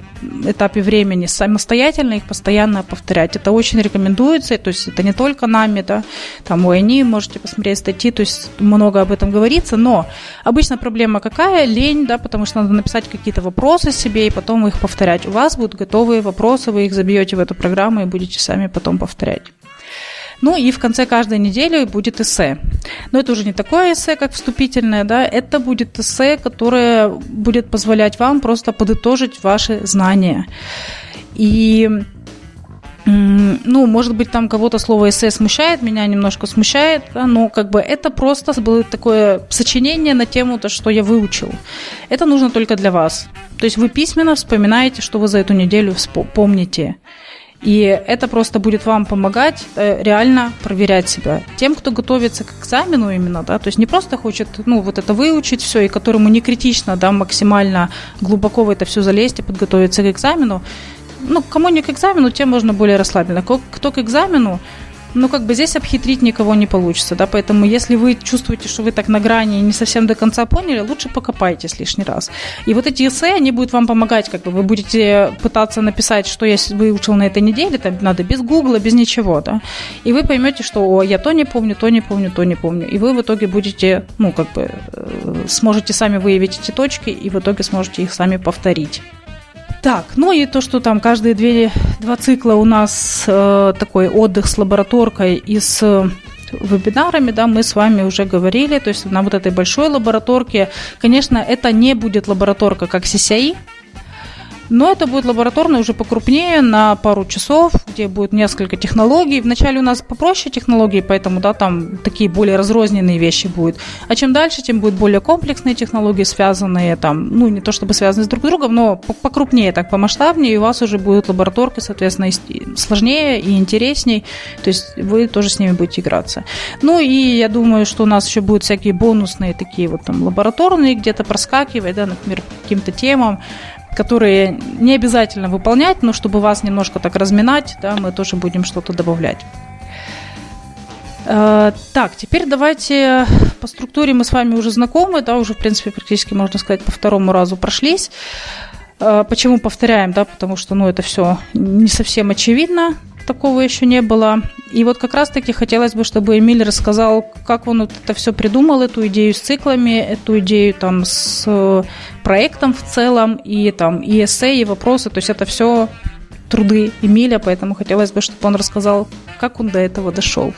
этапе времени, самостоятельно их постоянно повторять. Это очень рекомендуется, то есть это не только нами, да, там у АНИ можете посмотреть статьи, то есть много об этом говорится, но обычно проблема какая? Лень, да, потому что надо написать какие-то вопросы себе и потом их повторять. У вас будут готовые вопросы, вы их забьете в эту программу и будете сами потом повторять. Ну и в конце каждой недели будет эссе. Но это уже не такое эссе, как вступительное, да, это будет эссе, которое будет позволять вам просто подытожить ваши знания. И ну, может быть, там кого-то слово эссе смущает, меня немножко смущает, да, но как бы это просто было такое сочинение на тему, то, что я выучил. Это нужно только для вас. То есть вы письменно вспоминаете, что вы за эту неделю помните. И это просто будет вам помогать э, реально проверять себя. Тем, кто готовится к экзамену именно, да, то есть не просто хочет, ну, вот это выучить все, и которому не критично, да, максимально глубоко в это все залезть и подготовиться к экзамену, ну, кому не к экзамену, тем можно более расслабленно. Кто к экзамену, ну, как бы здесь обхитрить никого не получится, да, поэтому если вы чувствуете, что вы так на грани и не совсем до конца поняли, лучше покопайтесь лишний раз. И вот эти эссе, они будут вам помогать, как бы вы будете пытаться написать, что я выучил на этой неделе, там надо без гугла, без ничего, да, и вы поймете, что о, я то не помню, то не помню, то не помню, и вы в итоге будете, ну, как бы, э, сможете сами выявить эти точки, и в итоге сможете их сами повторить. Так, ну и то, что там каждые две, два цикла у нас э, такой отдых с лабораторкой и с э, вебинарами, да, мы с вами уже говорили, то есть на вот этой большой лабораторке, конечно, это не будет лабораторка как CCI, но это будет лабораторная уже покрупнее, на пару часов, где будет несколько технологий. Вначале у нас попроще технологии, поэтому да, там такие более разрозненные вещи будут. А чем дальше, тем будут более комплексные технологии, связанные там, ну не то чтобы связанные с друг с другом, но покрупнее, так помасштабнее, и у вас уже будет лабораторка, соответственно, сложнее и интересней. То есть вы тоже с ними будете играться. Ну и я думаю, что у нас еще будут всякие бонусные такие вот там лабораторные, где-то проскакивать, да, например, каким-то темам которые не обязательно выполнять, но чтобы вас немножко так разминать, да, мы тоже будем что-то добавлять. Э, так, теперь давайте по структуре мы с вами уже знакомы, да, уже, в принципе, практически, можно сказать, по второму разу прошлись. Э, почему повторяем, да, потому что, ну, это все не совсем очевидно, такого еще не было. И вот как раз-таки хотелось бы, чтобы Эмиль рассказал, как он вот это все придумал, эту идею с циклами, эту идею там с э, проектом в целом, и там и эссе, и вопросы, то есть это все труды Эмиля, поэтому хотелось бы, чтобы он рассказал, как он до этого дошел.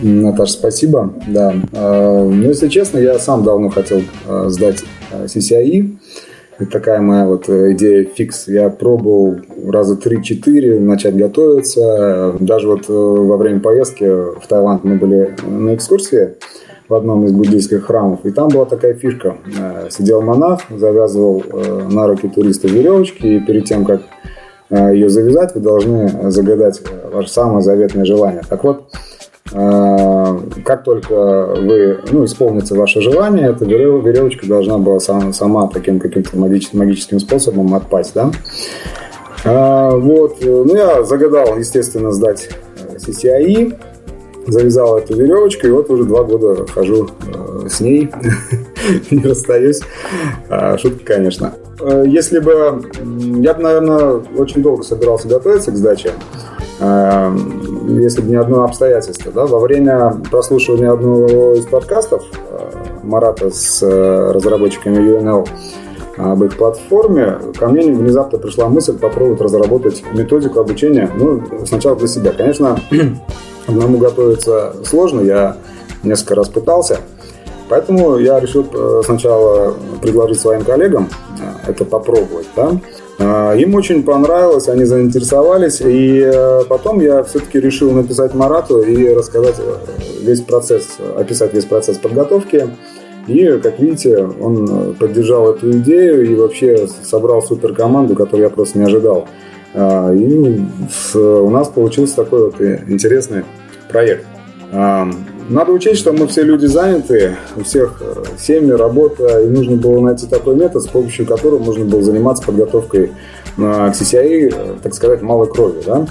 Наташа, спасибо. Да. А, ну, если честно, я сам давно хотел а, сдать CCIE. Это такая моя вот э, идея фикс. Я пробовал раза 3-4 начать готовиться. Даже вот э, во время поездки в Таиланд мы были на экскурсии в одном из буддийских храмов. И там была такая фишка. Э, сидел монах, завязывал на руки туриста веревочки, и перед тем, как ее завязать, вы должны загадать ваше самое заветное желание. Так вот, как только вы, ну, исполнится ваше желание, эта веревочка должна была сама, сама таким каким-то магическим, способом отпасть, да. А, вот, ну, я загадал, естественно, сдать э, CCIE, завязал эту веревочку, и вот уже два года хожу э, с ней, (laughs) не расстаюсь. А, шутка, конечно. Э, если бы... Я бы, наверное, очень долго собирался готовиться к сдаче, Эм, если бы не одно обстоятельство. Да? Во время прослушивания одного из подкастов э, Марата с э, разработчиками UNL об их платформе, ко мне внезапно пришла мысль попробовать разработать методику обучения, ну, сначала для себя. Конечно, (clears throat) одному готовиться сложно, я несколько раз пытался, поэтому я решил э, сначала предложить своим коллегам это попробовать, да, им очень понравилось, они заинтересовались, и э, потом я все-таки решил написать Марату и рассказать э, весь процесс, описать весь процесс подготовки. И, как видите, он поддержал эту идею и вообще собрал супер команду, которую я просто не ожидал. А, и у нас получился такой вот интересный проект. Надо учесть, что мы все люди заняты, у всех э, семьи, работа, и нужно было найти такой метод, с помощью которого можно было заниматься подготовкой к CCI, э, так сказать, малой крови. Да?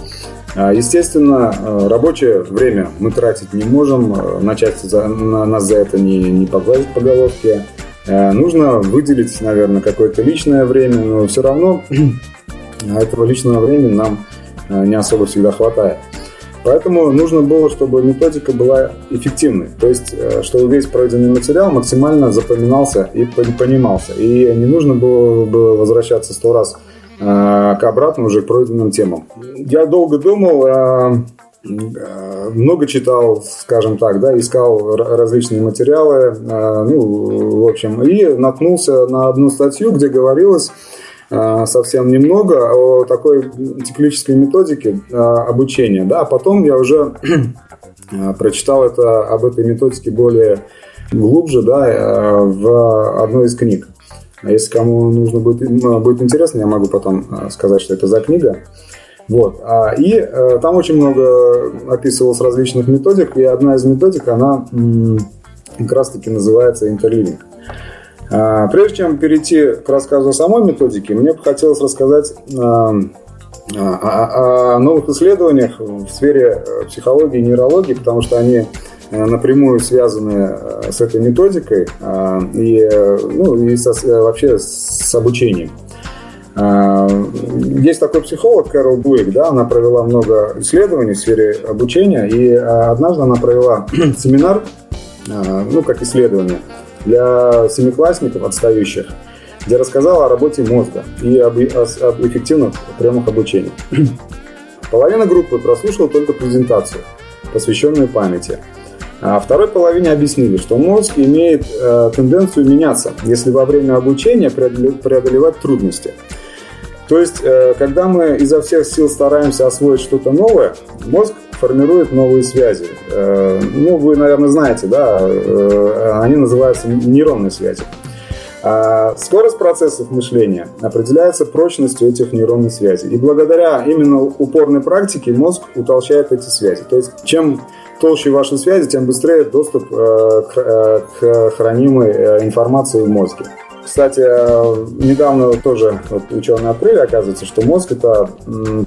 А, естественно, э, рабочее время мы тратить не можем, начальство за, на, нас за это не, не погладит по головке. Нужно выделить, наверное, какое-то личное время, но все равно (clears throat) этого личного времени нам не особо всегда хватает. Поэтому нужно было, чтобы методика была эффективной. То есть, э, чтобы весь пройденный материал максимально запоминался и понимался. И не нужно было бы возвращаться сто раз э, к обратным уже пройденным темам. Я долго думал, э, много читал, скажем так, да, искал различные материалы, ну, в общем, и наткнулся на одну статью, где говорилось совсем немного о такой циклической методике а, обучения. Да, а потом я уже (clears throat) а, прочитал это, об этой методике более глубже да, в одной из книг. Если кому нужно будет, будет интересно, я могу потом сказать, что это за книга. Вот. И э, там очень много описывалось различных методик, и одна из методик, она как раз-таки называется интерлининг. А, прежде чем перейти к рассказу о самой методике, мне бы хотелось рассказать а, о, новых исследованиях в сфере э, психологии и нейрологии, потому что они э, напрямую связаны э, с этой методикой и, ну, и со, вообще с обучением. Есть такой психолог Кэрол Дуик, да, она провела много исследований в сфере обучения, и однажды она провела (clears throat) семинар, ну, как исследование – для семиклассников отстающих, где рассказал о работе мозга и об, об эффективных приемах обучения. (clears throat) Половина группы прослушала только презентацию, посвященную памяти. А второй половине объяснили, что мозг имеет э, тенденцию меняться, если во время обучения преодолевать трудности. То есть, э, когда мы изо всех сил стараемся освоить что-то новое, мозг формирует новые связи. Э, ну, вы, наверное, знаете, да, э, они называются нейронные связи. А скорость процессов мышления определяется прочностью этих нейронных связей. И благодаря именно упорной практике мозг утолщает эти связи. То есть, чем толще ваши связи, тем быстрее доступ к хранимой информации в мозге. Кстати, недавно тоже вот ученые открыли, оказывается, что мозг это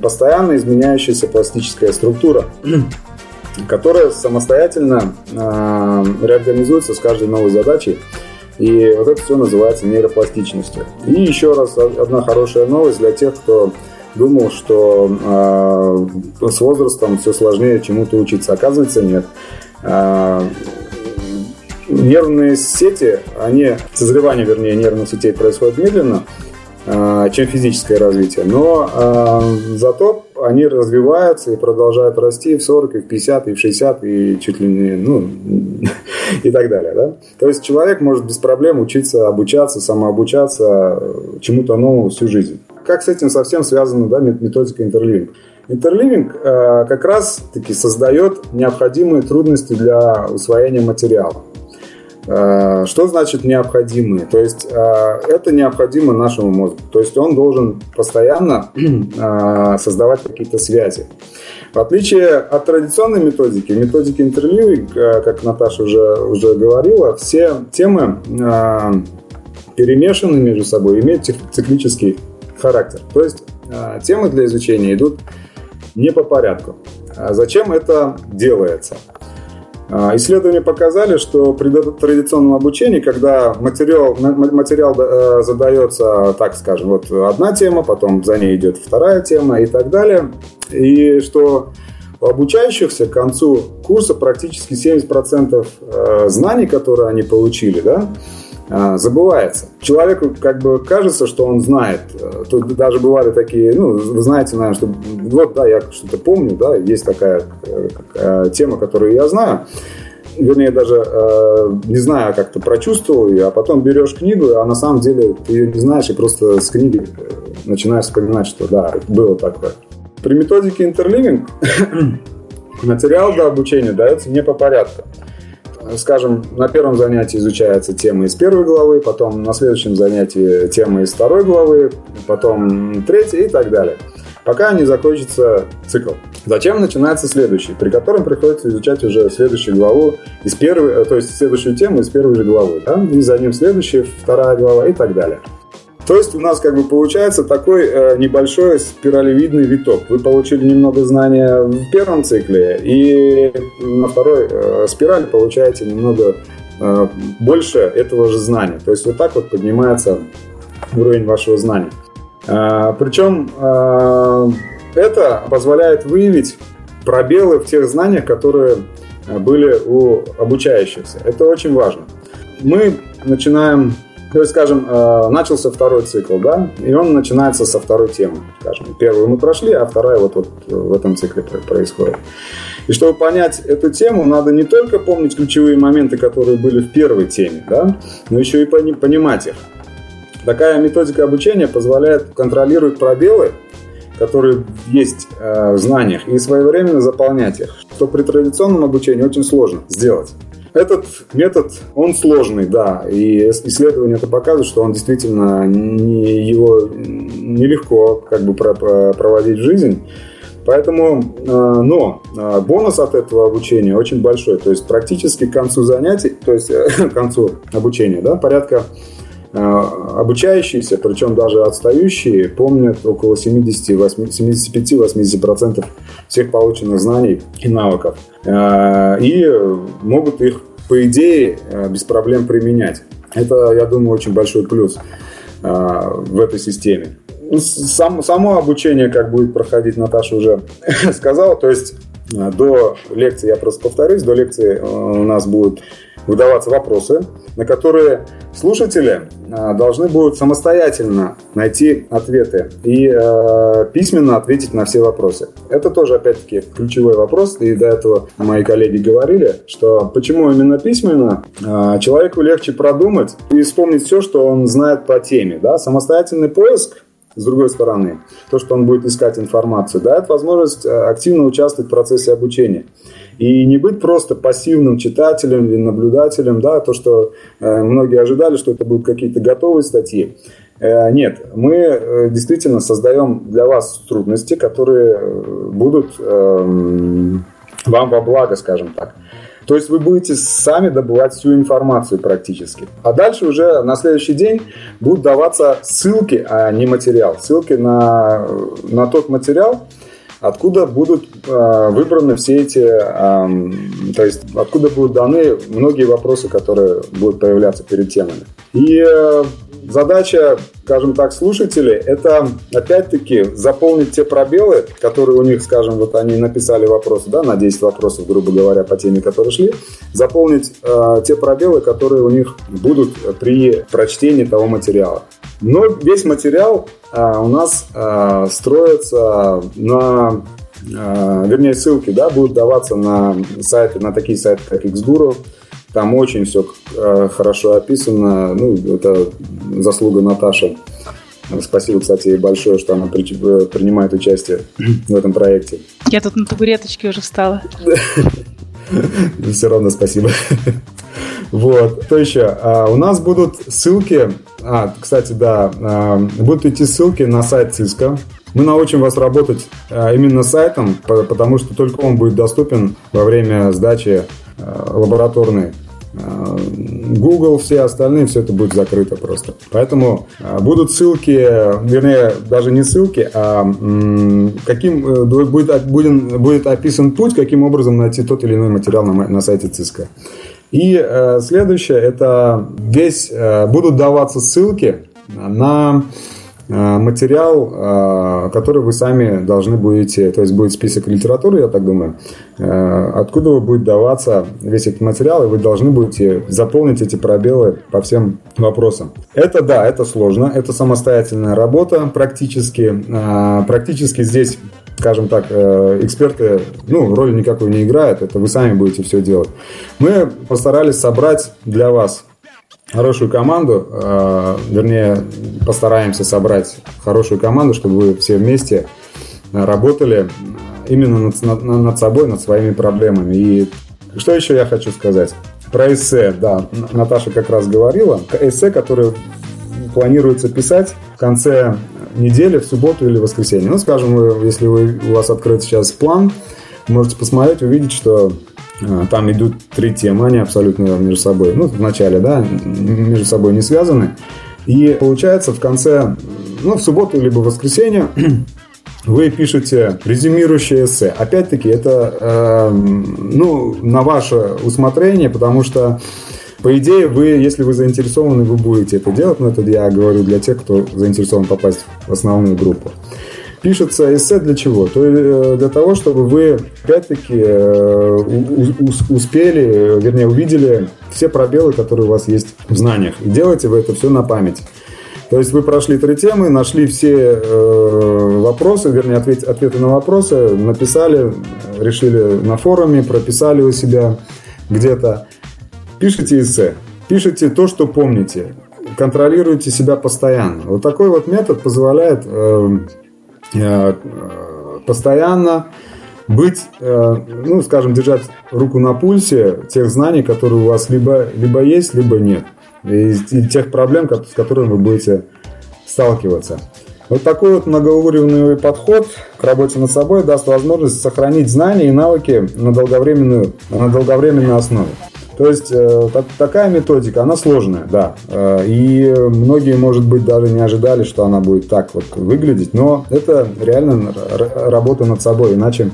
постоянно изменяющаяся пластическая структура, (clears throat) которая самостоятельно э, реорганизуется с каждой новой задачей. И вот это все называется нейропластичностью. И еще раз одна хорошая новость для тех, кто думал, что э, с возрастом все сложнее чему-то учиться. Оказывается, нет. Э, нервные сети, они, созревание, вернее, нервных сетей происходит медленно, э, чем физическое развитие. Но э, зато они развиваются и продолжают расти в 40, и в 50, и в 60, и чуть ли не, ну, (laughs) и так далее, да. То есть человек может без проблем учиться, обучаться, самообучаться чему-то новому всю жизнь. Как с этим совсем связана, да, методика интерливинг? Интерливинг э, как раз таки создает необходимые трудности для усвоения материала. Э, что значит необходимые? То есть э, это необходимо нашему мозгу. То есть он должен постоянно (clears throat) э, создавать какие-то связи. В отличие от традиционной методики, методики интервью, как Наташа уже, уже говорила, все темы перемешаны между собой, имеют циклический характер. То есть темы для изучения идут не по порядку. А зачем это делается? А, исследования показали, что при традиционном обучении, когда материал, материал э, задается, так скажем, вот одна тема, потом за ней идет вторая тема и так далее, и что у обучающихся к концу курса практически 70% э, знаний, которые они получили, да, забывается. Человеку как бы кажется, что он знает. Тут даже бывали такие, ну, вы знаете, наверное, что вот, да, я что-то помню, да, есть такая э, тема, которую я знаю. Вернее, даже э, не знаю, как то прочувствовал ее, а потом берешь книгу, а на самом деле ты ее не знаешь, и просто с книги э, начинаешь вспоминать, что да, было такое. При методике интерливинг (clears throat) материал для обучения дается не по порядку скажем, на первом занятии изучается тема из первой главы, потом на следующем занятии тема из второй главы, потом третья и так далее. Пока не закончится цикл. Затем начинается следующий, при котором приходится изучать уже следующую главу из первой, то есть следующую тему из первой же главы, да? и за ним следующая, вторая глава и так далее. То есть у нас как бы получается такой э, небольшой спиралевидный виток. Вы получили немного знания в первом цикле, и на второй э, спирали получаете немного э, больше этого же знания. То есть вот так вот поднимается уровень вашего знания. Э, причем э, это позволяет выявить пробелы в тех знаниях, которые были у обучающихся. Это очень важно. Мы начинаем то есть, скажем, э, начался второй цикл, да, и он начинается со второй темы, скажем. Первую мы прошли, а вторая вот, вот в этом цикле происходит. И чтобы понять эту тему, надо не только помнить ключевые моменты, которые были в первой теме, да, но еще и понимать их. Такая методика обучения позволяет контролировать пробелы, которые есть э, в знаниях, и своевременно заполнять их, что при традиционном обучении очень сложно сделать. Этот метод, он сложный, да, и исследования это показывают, что он действительно не, его нелегко как бы проводить в жизнь. Поэтому, э, но э, бонус от этого обучения очень большой. То есть практически к концу занятий, то есть (laughs) к концу обучения, да, порядка э, обучающиеся, причем даже отстающие, помнят около 75-80% всех полученных знаний и навыков. И могут их по идее, э, без проблем применять. Это, я думаю, очень большой плюс э, в этой системе. Ну, сам, само обучение, как будет проходить, Наташа уже (laughs) сказала. То есть э, до лекции, я просто повторюсь, до лекции у нас будут выдаваться вопросы, на которые слушатели а, должны будут самостоятельно найти ответы и э, письменно ответить на все вопросы. Это тоже, опять-таки, ключевой вопрос, и до этого мои коллеги говорили, что почему именно письменно э, человеку легче продумать и вспомнить все, что он знает по теме. Да? Самостоятельный поиск с другой стороны, то, что он будет искать информацию, дает возможность активно участвовать в процессе обучения. И не быть просто пассивным читателем или наблюдателем, да, то, что э, многие ожидали, что это будут какие-то готовые статьи. Э, нет, мы э, действительно создаем для вас трудности, которые будут э, вам во благо, скажем так. То есть вы будете сами добывать всю информацию практически. А дальше уже на следующий день будут даваться ссылки, а не материал. Ссылки на, на тот материал, откуда будут э, выбраны все эти, э, то есть откуда будут даны многие вопросы, которые будут появляться перед темами. И э, задача, скажем так, слушателей, это опять-таки заполнить те пробелы, которые у них, скажем, вот они написали вопросы, да, на 10 вопросов, грубо говоря, по теме, которые шли, заполнить э, те пробелы, которые у них будут при прочтении того материала. Но весь материал э, у нас э, строится на э, вернее, ссылки, да, будут даваться на сайты, на такие сайты, как Xguru, там очень все э, хорошо описано. Ну, это заслуга Наташи. Спасибо, кстати, большое, что она при, э, принимает участие (clears throat) в этом проекте. Я тут на табуреточке уже встала. (laughs) Все равно спасибо. (laughs) Вот. Что еще? А, у нас будут ссылки. А, кстати, да, а, будут идти ссылки на сайт Cisco. Мы научим вас работать а, именно сайтом, потому что только он будет доступен во время сдачи а, лабораторной а, Google, все остальные, все это будет закрыто просто. Поэтому а, будут ссылки, вернее, даже не ссылки, а каким э, будет, будет, будет описан путь, каким образом найти тот или иной материал на, на сайте ЦИСКа. И э, следующее, это весь, э, будут даваться ссылки на Э, материал, э, который вы сами должны будете, то есть будет список литературы, я так думаю, э, откуда будет даваться весь этот материал, и вы должны будете заполнить эти пробелы по всем вопросам. Это да, это сложно, это самостоятельная работа практически. Практически здесь скажем так, эксперты, ну, роли никакой не играют, это вы сами будете все делать. Мы постарались собрать для вас хорошую команду, э, вернее, постараемся собрать хорошую команду, чтобы вы все вместе работали именно над, над, над собой, над своими проблемами. И что еще я хочу сказать? Про эссе, да, Наташа как раз говорила. Эссе, которое планируется писать в конце недели, в субботу или в воскресенье. Ну, скажем, если вы, у вас открыт сейчас план, можете посмотреть, увидеть, что а, там идут три темы, они абсолютно между собой, ну, в начале, да, между собой не связаны. И получается в конце, ну, в субботу либо в воскресенье (clears throat) вы пишете резюмирующее эссе. Опять-таки, это, э, ну, на ваше усмотрение, потому что по идее, вы, если вы заинтересованы, вы будете это делать, но это я говорю для тех, кто заинтересован попасть в основную группу пишется эссе для чего? То э, для того, чтобы вы опять-таки э, успели, вернее, увидели все пробелы, которые у вас есть в знаниях. И делаете вы это все на память. То есть вы прошли три темы, нашли все э, вопросы, вернее, ответ, ответы на вопросы, написали, решили на форуме, прописали у себя где-то. Пишите эссе, пишите то, что помните, контролируйте себя постоянно. Вот такой вот метод позволяет э, Э, постоянно быть, э, ну, скажем, держать руку на пульсе тех знаний, которые у вас либо, либо есть, либо нет. И, и тех проблем, с которыми вы будете сталкиваться. Вот такой вот многоуровневый подход к работе над собой даст возможность сохранить знания и навыки на долговременную, на долговременной основе. То есть э, так, такая методика, она сложная, да. Э, и многие, может быть, даже не ожидали, что она будет так вот выглядеть, но это реально работа над собой, иначе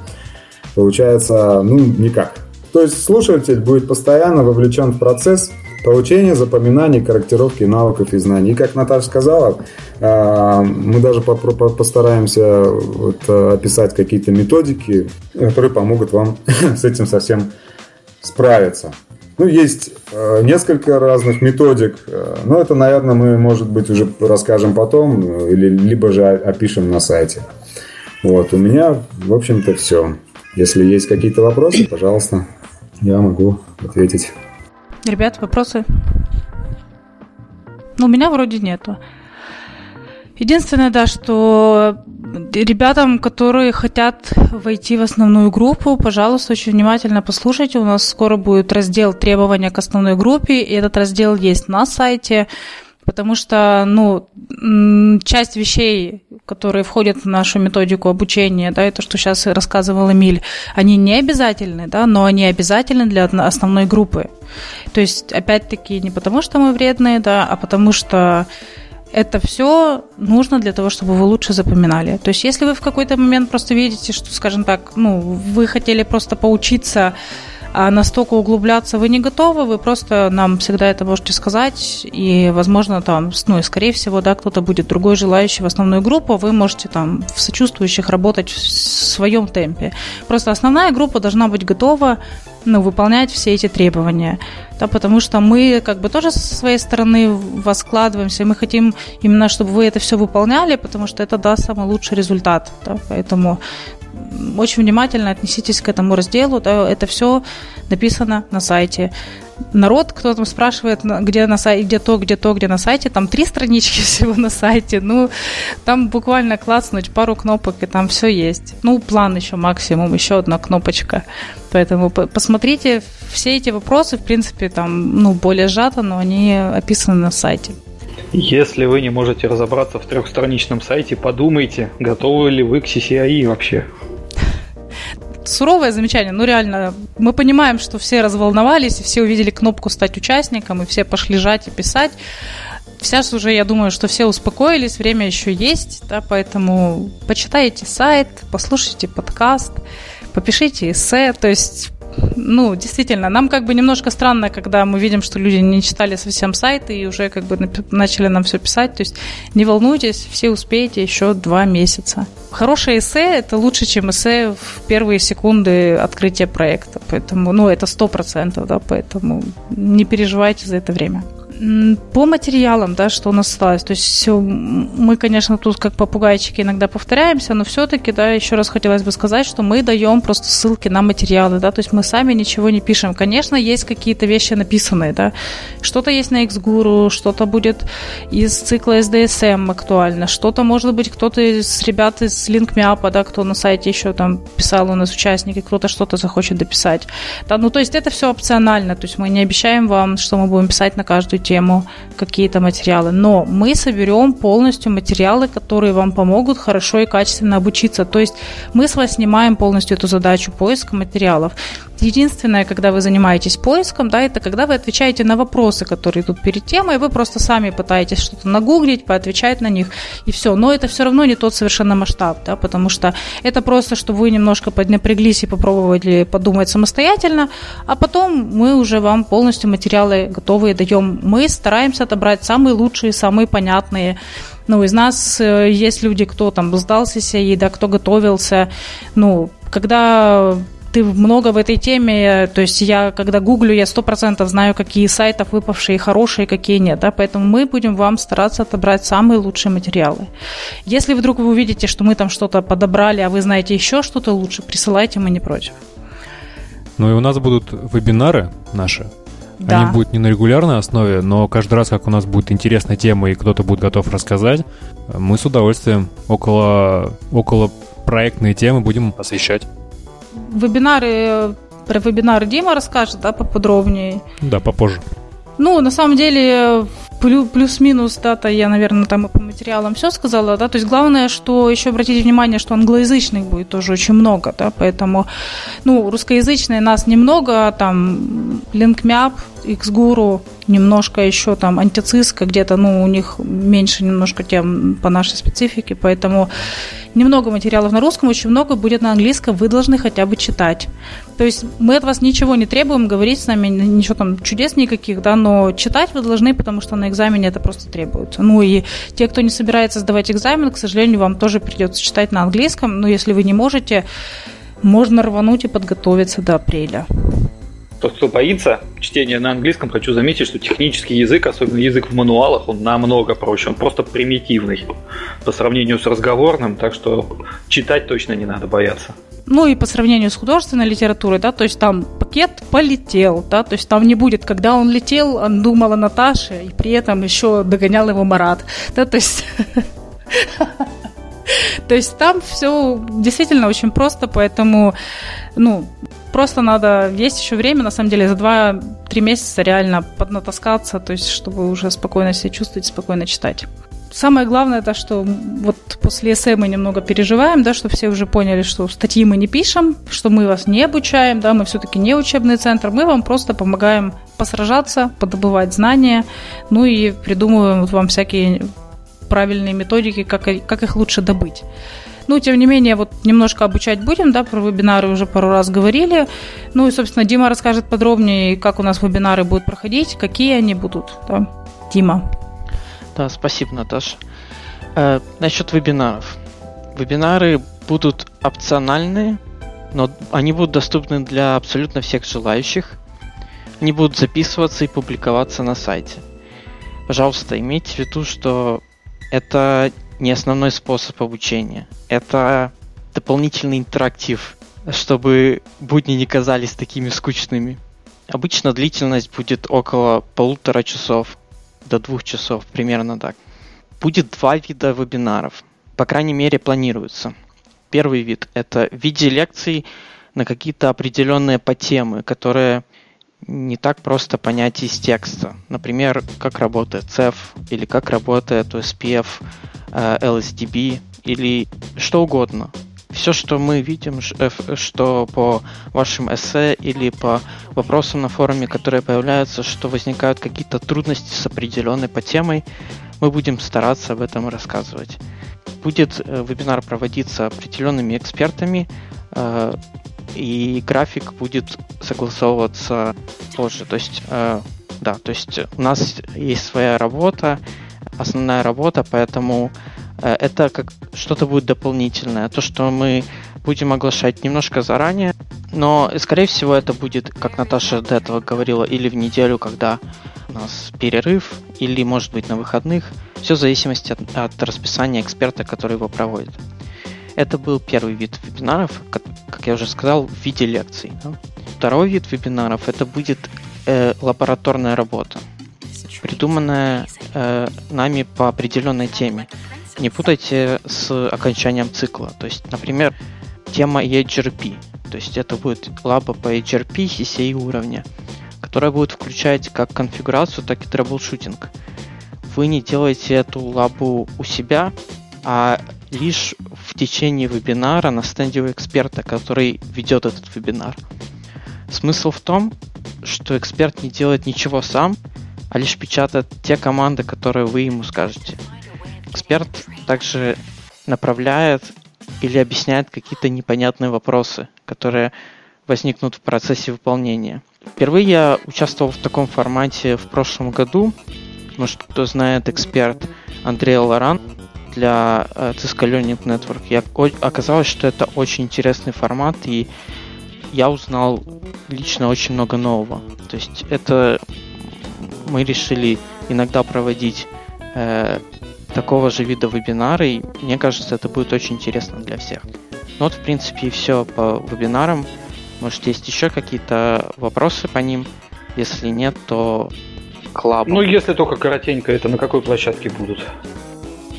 получается, ну, никак. То есть слушатель будет постоянно вовлечен в процесс получения, запоминания, корректировки навыков и знаний. И как Наташа сказала, э, мы даже постараемся э, описать какие-то методики, которые помогут вам (laughs) с этим совсем справиться. Ну, есть э, несколько разных методик, э, но это, наверное, мы, может быть, уже расскажем потом, э, или либо же опишем на сайте. Вот, у меня, в общем-то, все. Если есть какие-то вопросы, пожалуйста, я могу ответить. Ребят, вопросы? Ну, у меня вроде нету. Единственное, да, что ребятам, которые хотят войти в основную группу, пожалуйста, очень внимательно послушайте. У нас скоро будет раздел требования к основной группе, и этот раздел есть на сайте. Потому что, ну, часть вещей, которые входят в нашу методику обучения, да, и то, что сейчас рассказывал Эмиль, они не обязательны, да, но они обязательны для основной группы. То есть, опять-таки, не потому что мы вредные, да, а потому что это все нужно для того, чтобы вы лучше запоминали. То есть, если вы в какой-то момент просто видите, что, скажем так, ну, вы хотели просто поучиться а настолько углубляться вы не готовы, вы просто нам всегда это можете сказать, и, возможно, там, ну, и скорее всего, да, кто-то будет другой желающий в основную группу, вы можете там в сочувствующих работать в своем темпе. Просто основная группа должна быть готова ну, выполнять все эти требования. Да, потому что мы как бы тоже со своей стороны вас складываемся, и мы хотим именно, чтобы вы это все выполняли, потому что это даст самый лучший результат. Да, поэтому очень внимательно отнеситесь к этому разделу. Да, это все написано на сайте. Народ, кто там спрашивает, где, на сайте, где то, где то, где на сайте, там три странички (laughs) всего на сайте. Ну, там буквально клацнуть пару кнопок, и там все есть. Ну, план еще максимум, еще одна кнопочка. Поэтому посмотрите, все эти вопросы, в принципе, там, ну, более сжато, но они описаны на сайте. Если вы не можете разобраться в трехстраничном сайте, подумайте, готовы ли вы к CCI вообще (laughs) суровое замечание, ну реально, мы понимаем, что все разволновались, все увидели кнопку «Стать участником», и все пошли жать и писать. Сейчас уже, я думаю, что все успокоились, время еще есть, да, поэтому почитайте сайт, послушайте подкаст, попишите эссе, то есть ну, действительно, нам как бы немножко странно, когда мы видим, что люди не читали совсем сайты и уже как бы начали нам все писать. То есть не волнуйтесь, все успеете еще два месяца. Хорошее эссе – это лучше, чем эссе в первые секунды открытия проекта. Поэтому, ну, это сто процентов, да, поэтому не переживайте за это время. По материалам, да, что у нас осталось. То есть мы, конечно, тут как попугайчики иногда повторяемся, но все-таки, да, еще раз хотелось бы сказать, что мы даем просто ссылки на материалы, да, то есть мы сами ничего не пишем. Конечно, есть какие-то вещи написанные, да, что-то есть на XGuru, что-то будет из цикла SDSM актуально, что-то, может быть, кто-то из ребят из LinkMeUp, да, кто на сайте еще там писал у нас участники, кто-то что-то захочет дописать. Да, ну, то есть это все опционально, то есть мы не обещаем вам, что мы будем писать на каждую тему какие-то материалы. Но мы соберем полностью материалы, которые вам помогут хорошо и качественно обучиться. То есть мы с вас снимаем полностью эту задачу поиска материалов. Единственное, когда вы занимаетесь поиском, да, это когда вы отвечаете на вопросы, которые идут перед темой, вы просто сами пытаетесь что-то нагуглить, поотвечать на них, и все. Но это все равно не тот совершенно масштаб, да, потому что это просто, чтобы вы немножко поднапряглись и попробовали подумать самостоятельно, а потом мы уже вам полностью материалы готовые даем. Мы стараемся отобрать самые лучшие, самые понятные, ну, из нас э, есть люди, кто там сдался себе, да, кто готовился. Ну, когда ты много в этой теме, то есть я, когда гуглю, я сто процентов знаю, какие сайтов выпавшие хорошие, какие нет, да, поэтому мы будем вам стараться отобрать самые лучшие материалы. Если вдруг вы увидите, что мы там что-то подобрали, а вы знаете еще что-то лучше, присылайте, мы не против. Ну и у нас будут вебинары наши, да. Они будут не на регулярной основе, но каждый раз, как у нас будет интересная тема и кто-то будет готов рассказать, мы с удовольствием около, около проектные темы будем освещать вебинары, про вебинары Дима расскажет, да, поподробнее. Да, попозже. Ну, на самом деле, плюс-минус, да-то я, наверное, там и по материалам все сказала, да, то есть главное, что еще обратите внимание, что англоязычных будет тоже очень много, да, поэтому, ну, русскоязычные нас немного, там, LinkMeUp, XGuru, немножко еще там антициска где-то, ну, у них меньше немножко тем по нашей специфике, поэтому немного материалов на русском, очень много будет на английском, вы должны хотя бы читать. То есть мы от вас ничего не требуем, говорить с нами, ничего там чудес никаких, да, но читать вы должны, потому что на экзамене это просто требуется. Ну и те, кто не собирается сдавать экзамен, к сожалению, вам тоже придется читать на английском, но если вы не можете, можно рвануть и подготовиться до апреля. Тот, кто боится чтения на английском, хочу заметить, что технический язык, особенно язык в мануалах, он намного проще. Он просто примитивный по сравнению с разговорным, так что читать точно не надо бояться. Ну и по сравнению с художественной литературой, да, то есть там пакет полетел, да, то есть там не будет, когда он летел, он думал о Наташе, и при этом еще догонял его Марат, да, то есть (laughs) То есть там все действительно очень просто, поэтому, ну, просто надо, есть еще время, на самом деле, за 2-3 месяца реально поднатаскаться, то есть чтобы уже спокойно себя чувствовать, спокойно читать. Самое главное, это что вот после эссе мы немного переживаем, да, чтобы все уже поняли, что статьи мы не пишем, что мы вас не обучаем, да, мы все-таки не учебный центр, мы вам просто помогаем посражаться, подобывать знания, ну и придумываем вот вам всякие правильные методики, как, как их лучше добыть. Ну, тем не менее, вот немножко обучать будем, да, про вебинары уже пару раз говорили. Ну и, собственно, Дима расскажет подробнее, как у нас вебинары будут проходить, какие они будут, да. Дима. Да, спасибо, Наташа. Э, насчет вебинаров. Вебинары будут опциональные, но они будут доступны для абсолютно всех желающих. Они будут записываться и публиковаться на сайте. Пожалуйста, имейте в виду, что это не основной способ обучения. Это дополнительный интерактив, чтобы будни не казались такими скучными. Обычно длительность будет около полутора часов до двух часов, примерно так. Будет два вида вебинаров. По крайней мере, планируется. Первый вид – это в виде лекций на какие-то определенные по темы, которые не так просто понять из текста. Например, как работает CEF, или как работает OSPF, LSDB, э, или что угодно все, что мы видим, э, что по вашим эссе или по вопросам на форуме, которые появляются, что возникают какие-то трудности с определенной по темой, мы будем стараться об этом рассказывать. Будет э, вебинар проводиться определенными экспертами, э, и график будет согласовываться позже. То есть, да, то есть у нас есть своя работа, основная работа, поэтому это как что-то будет дополнительное. То, что мы будем оглашать немножко заранее, но, скорее всего, это будет, как Наташа до этого говорила, или в неделю, когда у нас перерыв, или, может быть, на выходных. Все в зависимости от, от расписания эксперта, который его проводит. Это был первый вид вебинаров, как, как я уже сказал, в виде лекций. Да? Второй вид вебинаров это будет э, лабораторная работа, придуманная э, нами по определенной теме. Не путайте с окончанием цикла. То есть, например, тема EHRP. То есть это будет лаба по EHRP CCI уровня, которая будет включать как конфигурацию, так и troubleshooting. Вы не делаете эту лабу у себя, а лишь в течение вебинара на стенде у эксперта, который ведет этот вебинар. Смысл в том, что эксперт не делает ничего сам, а лишь печатает те команды, которые вы ему скажете. Эксперт также направляет или объясняет какие-то непонятные вопросы, которые возникнут в процессе выполнения. Впервые я участвовал в таком формате в прошлом году. Может, кто знает, эксперт Андрей Лоран для э, Cisco Learning Network. Я, оказалось, что это очень интересный формат, и я узнал лично очень много нового. То есть это мы решили иногда проводить э, такого же вида вебинары, и мне кажется, это будет очень интересно для всех. Ну вот, в принципе, и все по вебинарам. Может, есть еще какие-то вопросы по ним? Если нет, то клаб. Ну, если только коротенько, это на какой площадке будут?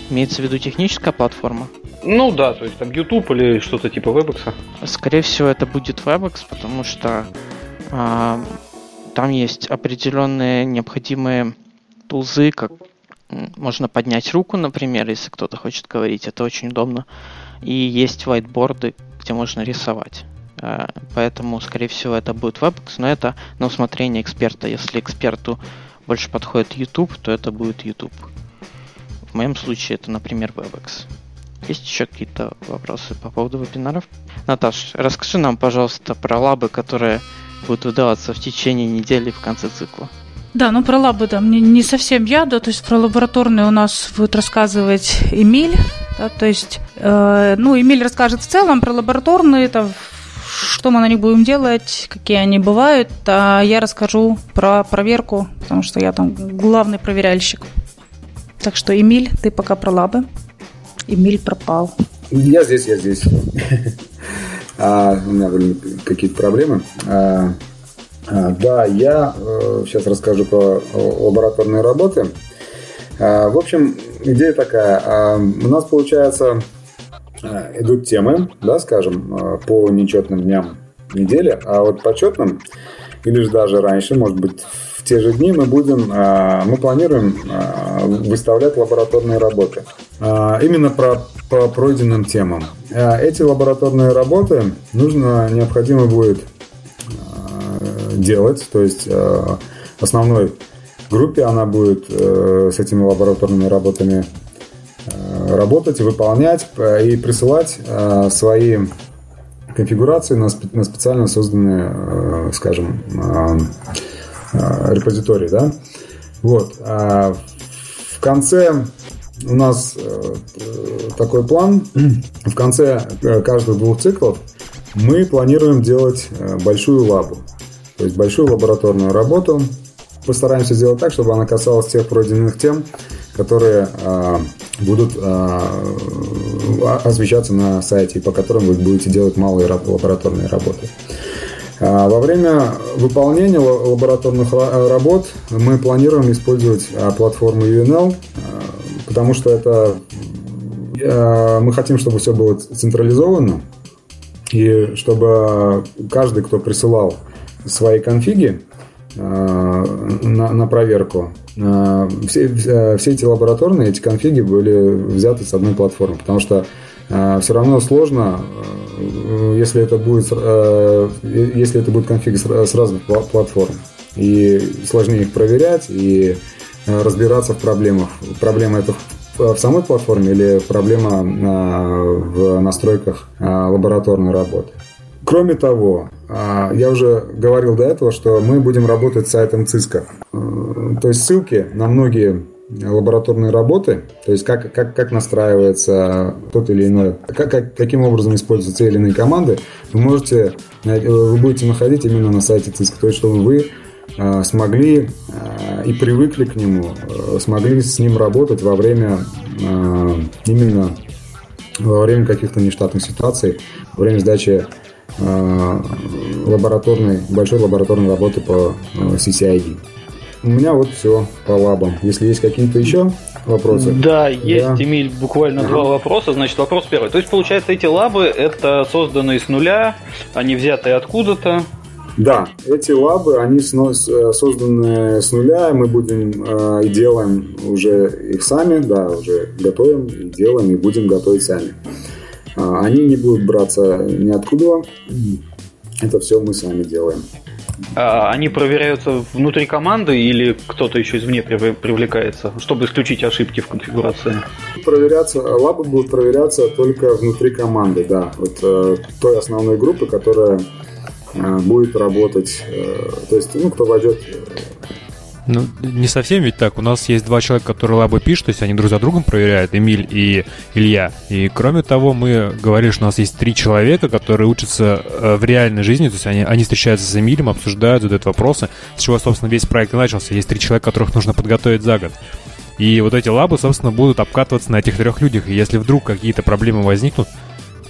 Имеется в виду техническая платформа? Ну да, то есть там YouTube или что-то типа WebEx. Скорее всего, это будет WebEx, потому что э, там есть определенные необходимые тулзы, как можно поднять руку, например, если кто-то хочет говорить, это очень удобно. И есть whiteboard, где можно рисовать. Э, поэтому, скорее всего, это будет WebEx, но это на усмотрение эксперта. Если эксперту больше подходит YouTube, то это будет YouTube. В моем случае это, например, WebEx. Есть еще какие-то вопросы по поводу вебинаров? Наташ, расскажи нам, пожалуйста, про лабы, которые будут выдаваться в течение недели в конце цикла. Да, ну про лабы, да, мне не совсем я, да, то есть про лабораторные у нас будет рассказывать Эмиль, да, то есть, э, ну, Эмиль расскажет в целом про лабораторные, это что мы на них будем делать, какие они бывают, а я расскажу про проверку, потому что я там главный проверяльщик. Так что, Эмиль, ты пока про лабы. Эмиль пропал. Я здесь, я здесь. (laughs) А, у меня были какие-то проблемы. А, да, я сейчас э, расскажу про лабораторные работы. А, в общем, идея такая. А, у нас получается идут темы, да, скажем, по нечетным дням недели, а вот по четным или же даже раньше, может быть, в те же дни мы будем, мы планируем выставлять лабораторные работы. Именно про, по пройденным темам. Эти лабораторные работы нужно, необходимо будет делать, то есть основной группе она будет с этими лабораторными работами работать, выполнять и присылать свои конфигурации на, на специально созданные, скажем, репозитории. Да? Вот. А в конце у нас такой план. В конце каждых двух циклов мы планируем делать большую лабу. То есть большую лабораторную работу. Постараемся сделать так, чтобы она касалась тех пройденных тем, которые э, будут э, освещаться на сайте, по которым вы будете делать малые лабораторные работы. Во время выполнения лабораторных работ мы планируем использовать платформу UNL, потому что это мы хотим, чтобы все было централизовано, и чтобы каждый, кто присылал свои конфиги, Э, на, на проверку. Э, все, э, все эти лабораторные, эти конфиги были взяты с одной платформы, потому что все равно сложно, если это будет, если это будет конфиг с разных платформ. И сложнее их проверять и разбираться в проблемах. Проблема это в самой платформе или проблема в настройках лабораторной работы. Кроме того, а, я уже говорил до этого, что мы будем работать с сайтом Cisco. Э, то есть ссылки на многие лабораторные работы, то есть как, как, как настраивается тот или иной, как, как, каким образом используются те или иные команды, вы можете, вы будете находить именно на сайте Cisco, то есть чтобы вы э, смогли э, и привыкли к нему, смогли с ним работать во время именно во время каких-то нештатных ситуаций, во время сдачи Э, лабораторной, большой лабораторной работы по э, CCID. У меня вот все по лабам. Если есть какие-то еще вопросы. Да, есть, да. Эмиль, буквально ага. два вопроса. Значит, вопрос первый. То есть, получается, эти лабы это созданные с нуля, они взятые откуда-то? Да, эти лабы, они э, созданы с нуля, мы будем э, и делаем уже их сами, да, уже готовим, и делаем, и будем готовить сами. А, они не будут браться ниоткуда. Это все мы сами делаем. А они проверяются внутри команды или кто-то еще извне привлекается, чтобы исключить ошибки в конфигурации? Проверяться, лабы будут проверяться только внутри команды, да. Вот э, той основной группы, которая э, будет работать, э, то есть, ну, кто войдет ну, не совсем ведь так. У нас есть два человека, которые лабы пишут, то есть они друг за другом проверяют, Эмиль и Илья. И кроме того, мы говорили, что у нас есть три человека, которые учатся э, в реальной жизни, то есть они, они встречаются с Эмилем, обсуждают, задают вопросы, с чего, собственно, весь проект и начался. Есть три человека, которых нужно подготовить за год. И вот эти лабы, собственно, будут обкатываться на этих трех людях. И если вдруг какие-то проблемы возникнут,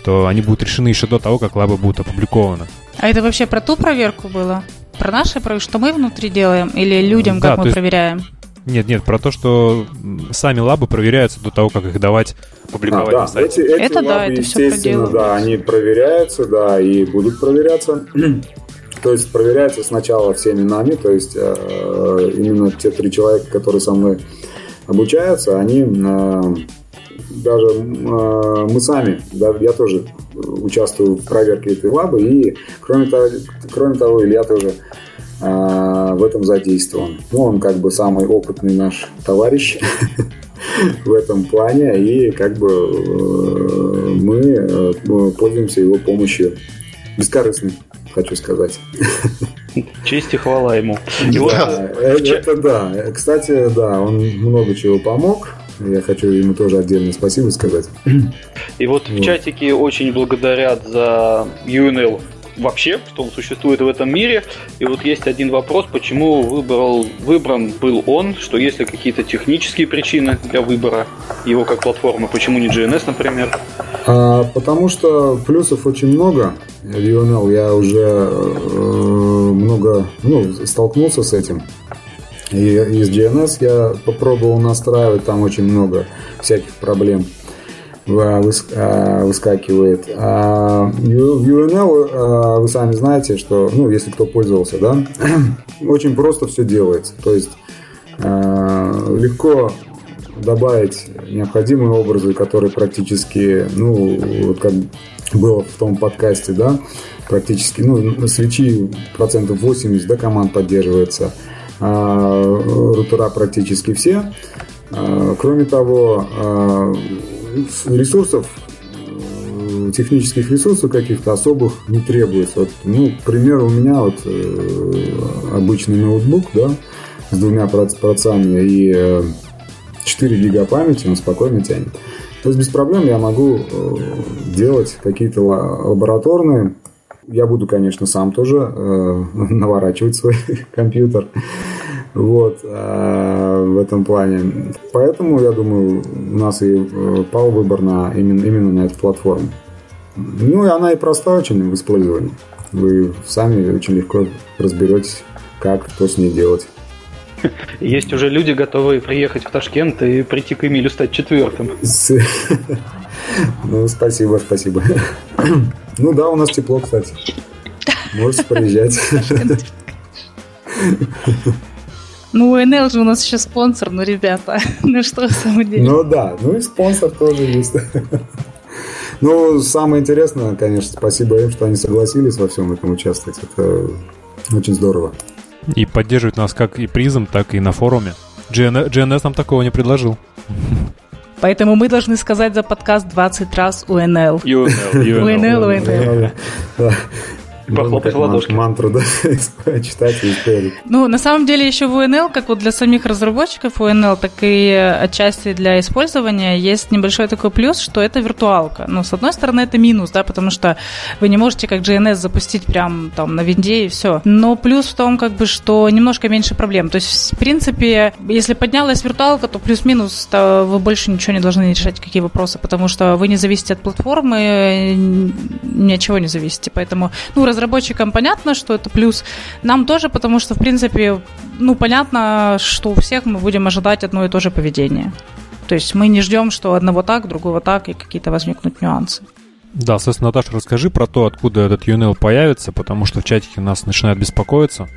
то они будут решены еще до того, как лабы будут опубликованы. А это вообще про ту проверку было? Про наши, про что мы внутри делаем, или людям, как да, мы есть... проверяем? Нет, нет, про то, что сами лабы проверяются до того, как их давать публиковать а, да. на сайте. Эти, эти это лабы, да, это естественно, да, они проверяются, да, и будут проверяться. (clears throat) то есть проверяются сначала всеми нами, то есть э, именно те три человека, которые со мной обучаются, они э, даже э, мы сами, да, я тоже участвую в проверке этой лабы, и кроме того, кроме того Илья тоже э, в этом задействован. Ну, он как бы самый опытный наш товарищ (laughs) в этом плане, и как бы э, мы э, пользуемся его помощью бескорыстной хочу сказать. (laughs) Честь и хвала ему. Да, вот... это да. Кстати, да, он много чего помог. Я хочу ему тоже отдельно спасибо сказать. И вот, вот. в чатике очень благодарят за UNL вообще, что он существует в этом мире. И вот есть один вопрос, почему выбрал, выбран был он, что есть ли какие-то технические причины для выбора его как платформы, почему не GNS, например? А, потому что плюсов очень много. UNL я уже э, много ну, столкнулся с этим. И из GNS я попробовал настраивать, там очень много всяких проблем. выскакивает. А в UNL вы сами знаете, что, ну, если кто пользовался, да, (clears throat) очень просто все делается. То есть легко добавить необходимые образы, которые практически, ну, вот как было в том подкасте, да, практически, ну, свечи процентов 80, да, команд поддерживается, а, рутера практически все. А, кроме того, а, ресурсов технических ресурсов каких-то особых не требуется. Вот, ну, к примеру, у меня вот э, обычный ноутбук, да, с двумя процессами и 4 гига памяти, он спокойно тянет. То есть без проблем я могу э, делать какие-то лабораторные. Я буду, конечно, сам тоже э, (laughs) наворачивать свой (laughs) компьютер. Вот, э, в этом плане. Поэтому, я думаю, у нас и пал выбор на, именно, именно на эту платформу. Ну, и она и проста очень в использовании. Вы сами очень легко разберетесь, как, что с ней делать. (laughs) Есть уже люди, готовые приехать в Ташкент и прийти к Эмилю стать четвертым. Ну, спасибо, спасибо. Ну да, у нас тепло, кстати. Можете приезжать. Ну, УНЛ же у нас еще спонсор, ну, ребята, (laughs) ну что, в самом деле. Ну да, ну и спонсор тоже есть. Ну, самое интересное, конечно, спасибо им, что они согласились во всем этом участвовать. Это очень здорово. И поддерживает нас как и призом, так и на форуме. GN, GNS нам такого не предложил. Поэтому мы должны сказать за подкаст 20 раз. UNL, UNL, UNL. Похлопать ладошки. Мантру, да, (laughs) читать и исправить. Ну, на самом деле, еще в UNL, как вот для самих разработчиков UNL, так и отчасти для использования, есть небольшой такой плюс, что это виртуалка. Ну, с одной стороны, это минус, да, потому что вы не можете как GNS запустить прям там на винде и все. Но плюс в том, как бы, что немножко меньше проблем. То есть, в принципе, если поднялась виртуалка, то плюс-минус то вы больше ничего не должны решать, какие вопросы, потому что вы не зависите от платформы, ни от чего не зависите. Поэтому, ну, разработчикам понятно, что это плюс. Нам тоже, потому что, в принципе, ну, понятно, что у всех мы будем ожидать одно и то же поведение. То есть мы не ждем, что одного так, другого так, и какие-то возникнут нюансы. Да, собственно, Наташа, расскажи про то, откуда этот UNL появится, потому что в чатике нас начинают беспокоиться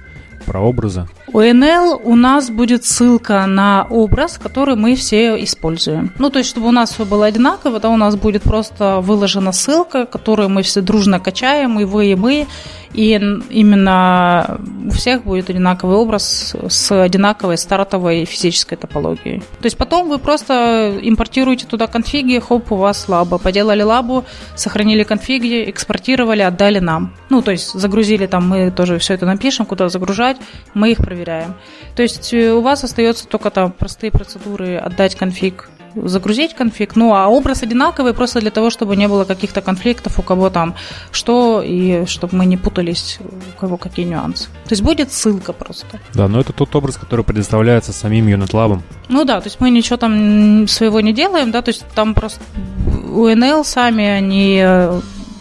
про образы. У NL у нас будет ссылка на образ, который мы все используем. Ну, то есть, чтобы у нас все было одинаково, то у нас будет просто выложена ссылка, которую мы все дружно качаем, и вы, и мы, и именно у всех будет одинаковый образ с одинаковой стартовой физической топологией. То есть потом вы просто импортируете туда конфиги, хоп, у вас лаба. Поделали лабу, сохранили конфиги, экспортировали, отдали нам. Ну, то есть загрузили там, мы тоже все это напишем, куда загружать, мы их проверяем. То есть э, у вас остается только там простые процедуры отдать конфиг загрузить конфиг. Ну, а образ одинаковый просто для того, чтобы не было каких-то конфликтов, у кого там что, и чтобы мы не путались, у кого какие нюансы. То есть будет ссылка просто. Да, но это тот образ, который предоставляется самим Unit Lab. Ну да, то есть мы ничего там своего не делаем, да, то есть там просто UNL сами, они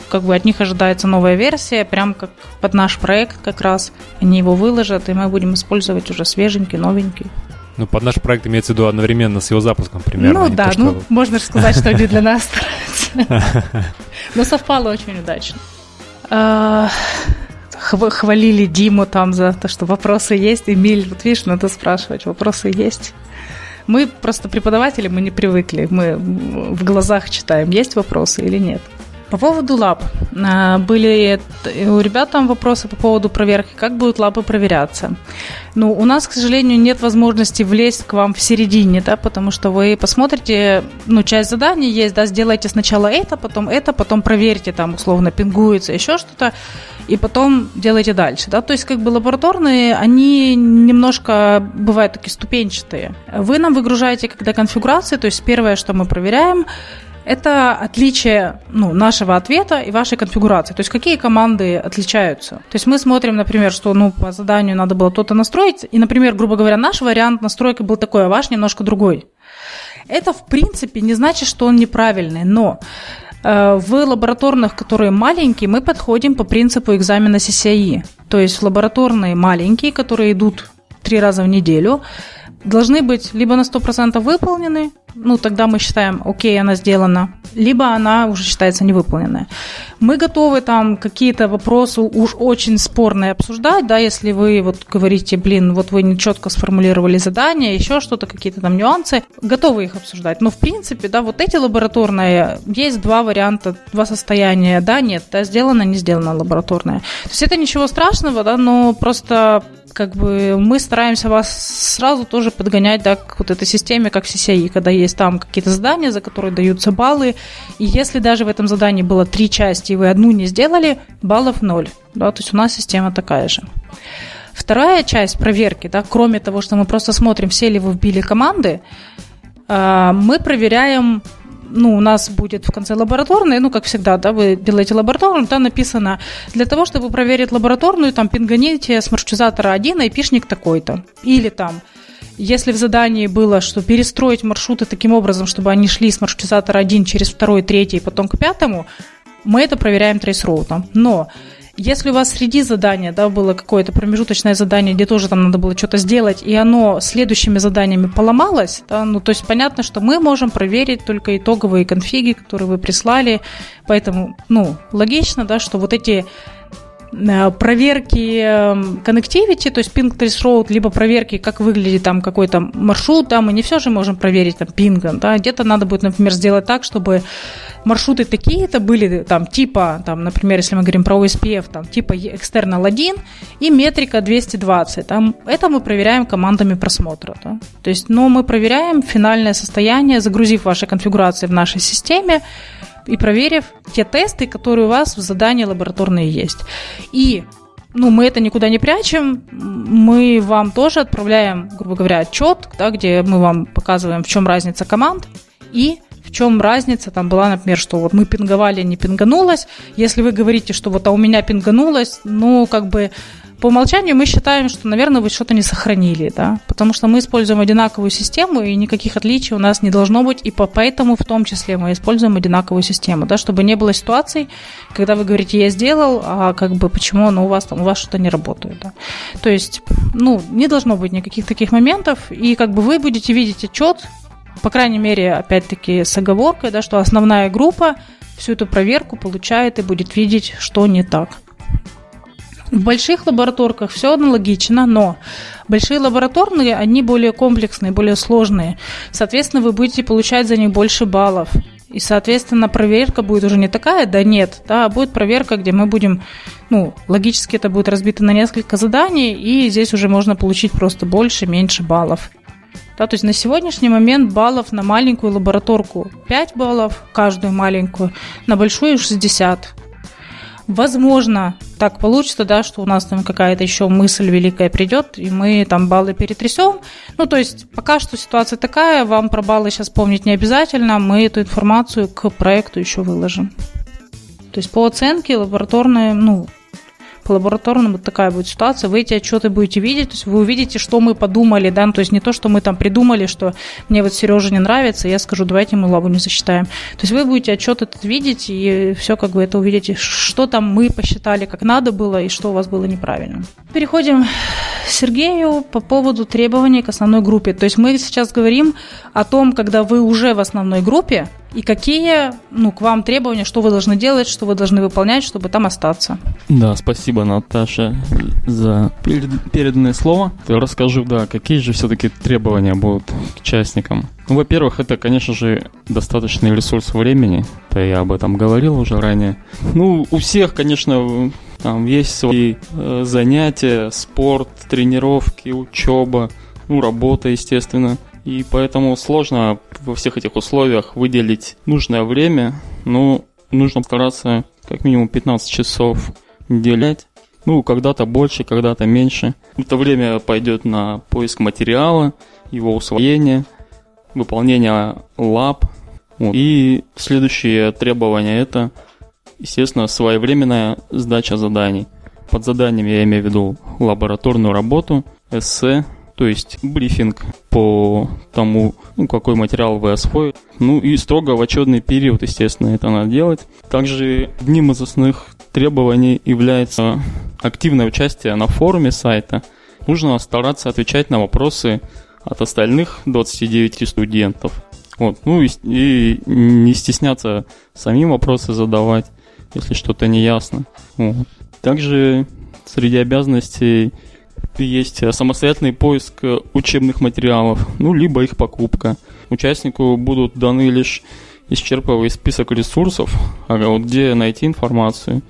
как бы от них ожидается новая версия, прям как под наш проект как раз. Они его выложат, и мы будем использовать уже свеженький, новенький. Ну, под наш проект имеется в виду одновременно с его запуском примерно. Ну да, то, ну можно сказать, что они для нас стараются. (laughs) Но совпало очень удачно. А, хвалили Диму там за то, что вопросы есть. Эмиль, вот видишь, надо спрашивать, вопросы есть. Мы просто преподаватели, мы не привыкли. Мы в глазах читаем, есть вопросы или нет. По поводу лаб. А, были у ребят там вопросы по поводу проверки, как будут лабы проверяться. Ну, у нас, к сожалению, нет возможности влезть к вам в середине, да, потому что вы посмотрите, ну, часть заданий есть, да, сделайте сначала это, потом это, потом проверьте, там, условно, пингуется, еще что-то, и потом делайте дальше, да, то есть, как бы лабораторные, они немножко бывают такие ступенчатые. Вы нам выгружаете, когда конфигурации, то есть, первое, что мы проверяем, это отличие ну, нашего ответа и вашей конфигурации. То есть какие команды отличаются. То есть мы смотрим, например, что ну, по заданию надо было то-то настроить, и, например, грубо говоря, наш вариант настройки был такой, а ваш немножко другой. Это, в принципе, не значит, что он неправильный, но э, в лабораторных, которые маленькие, мы подходим по принципу экзамена CCI. То есть лабораторные маленькие, которые идут три раза в неделю, должны быть либо на 100% выполнены, ну, тогда мы считаем, окей, она сделана, либо она уже считается невыполненная. Мы готовы там какие-то вопросы уж очень спорные обсуждать, да, если вы вот говорите, блин, вот вы не четко сформулировали задание, еще что-то, какие-то там нюансы, готовы их обсуждать. Но, в принципе, да, вот эти лабораторные, есть два варианта, два состояния, да, нет, да, сделано, не сделано лабораторное. То есть это ничего страшного, да, но просто как бы мы стараемся вас сразу тоже подгонять да, к вот этой системе, как CCI, когда есть там какие-то задания, за которые даются баллы, и если даже в этом задании было три части, и вы одну не сделали, баллов ноль. Да, то есть у нас система такая же. Вторая часть проверки, да, кроме того, что мы просто смотрим, все ли вы вбили команды, а, мы проверяем ну, у нас будет в конце лабораторной, ну, как всегда, да, вы делаете лабораторную, там написано, для того, чтобы проверить лабораторную, там, пинганите с маршрутизатора 1 айпишник такой-то. Или там, если в задании было, что перестроить маршруты таким образом, чтобы они шли с маршрутизатора 1 через второй, третий, потом к пятому, мы это проверяем трейсроутом. Но если у вас среди задания да, было какое-то промежуточное задание, где тоже там надо было что-то сделать, и оно следующими заданиями поломалось, да, ну, то есть понятно, что мы можем проверить только итоговые конфиги, которые вы прислали, поэтому, ну, логично, да, что вот эти проверки эм, connectivity, то есть ping road, либо проверки, как выглядит там какой-то маршрут, да, мы не все же можем проверить там пингом, да, где-то надо будет, например, сделать так, чтобы маршруты такие-то были там типа, там, например, если мы говорим про OSPF, там, типа external 1 и метрика 220, там, это мы проверяем командами просмотра, да. то есть, но мы проверяем финальное состояние, загрузив ваши конфигурации в нашей системе, и проверив те тесты, которые у вас в задании лабораторные есть. И ну, мы это никуда не прячем, мы вам тоже отправляем, грубо говоря, отчет, да, где мы вам показываем, в чем разница команд и в чем разница там была, например, что вот мы пинговали, не пинганулось. Если вы говорите, что вот а у меня пинганулось, ну, как бы по умолчанию мы считаем, что, наверное, вы что-то не сохранили, да, потому что мы используем одинаковую систему, и никаких отличий у нас не должно быть, и поэтому в том числе мы используем одинаковую систему, да, чтобы не было ситуаций, когда вы говорите, я сделал, а как бы почему оно у вас там, у вас что-то не работает, да. То есть, ну, не должно быть никаких таких моментов, и как бы вы будете видеть отчет, по крайней мере, опять-таки, с оговоркой, да, что основная группа всю эту проверку получает и будет видеть, что не так. В больших лабораторках все аналогично, но большие лабораторные, они более комплексные, более сложные. Соответственно, вы будете получать за них больше баллов. И, соответственно, проверка будет уже не такая, да нет, да, а будет проверка, где мы будем, ну, логически это будет разбито на несколько заданий, и здесь уже можно получить просто больше, меньше баллов. Да, то есть на сегодняшний момент баллов на маленькую лабораторку 5 баллов, каждую маленькую, на большую 60. Возможно, так получится, да, что у нас там какая-то еще мысль великая придет, и мы там баллы перетрясем. Ну, то есть пока что ситуация такая, вам про баллы сейчас помнить не обязательно, мы эту информацию к проекту еще выложим. То есть по оценке лабораторная, ну, по лабораторному вот такая будет ситуация, вы эти отчеты будете видеть, то есть вы увидите, что мы подумали, да, ну, то есть не то, что мы там придумали, что мне вот Сережа не нравится, я скажу, давайте мы лабу не засчитаем. То есть вы будете отчет этот видеть, и все как бы это увидите, что там мы посчитали, как надо было, и что у вас было неправильно. Переходим к Сергею по поводу требований к основной группе. То есть мы сейчас говорим о том, когда вы уже в основной группе, и какие ну, к вам требования, что вы должны делать, что вы должны выполнять, чтобы там остаться. Да, спасибо, Наташа, за переданное слово. Расскажу, да, какие же все-таки требования будут к участникам. Ну, во-первых, это, конечно же, достаточный ресурс времени. Это я об этом говорил уже ранее. Ну, у всех, конечно, там есть свои э, занятия, спорт, тренировки, учеба, ну, работа, естественно. И поэтому сложно во всех этих условиях выделить нужное время. Но нужно стараться как минимум 15 часов уделять. Ну, когда-то больше, когда-то меньше. Это время пойдет на поиск материала, его усвоение, выполнение лаб. Вот. И следующее требование это, естественно, своевременная сдача заданий. Под заданиями я имею в виду лабораторную работу, эссе, то есть брифинг по тому, ну, какой материал вы освоили. Ну и строго в отчетный период, естественно, это надо делать. Также одним из основных требований является активное участие на форуме сайта. Нужно стараться отвечать на вопросы от остальных 29 студентов. Вот, ну и, и не стесняться самим вопросы задавать, если что-то не ясно. Вот. Также среди обязанностей есть самостоятельный поиск учебных материалов, ну, либо их покупка. Участнику будут даны лишь исчерпывающий список ресурсов, а вот где найти информацию.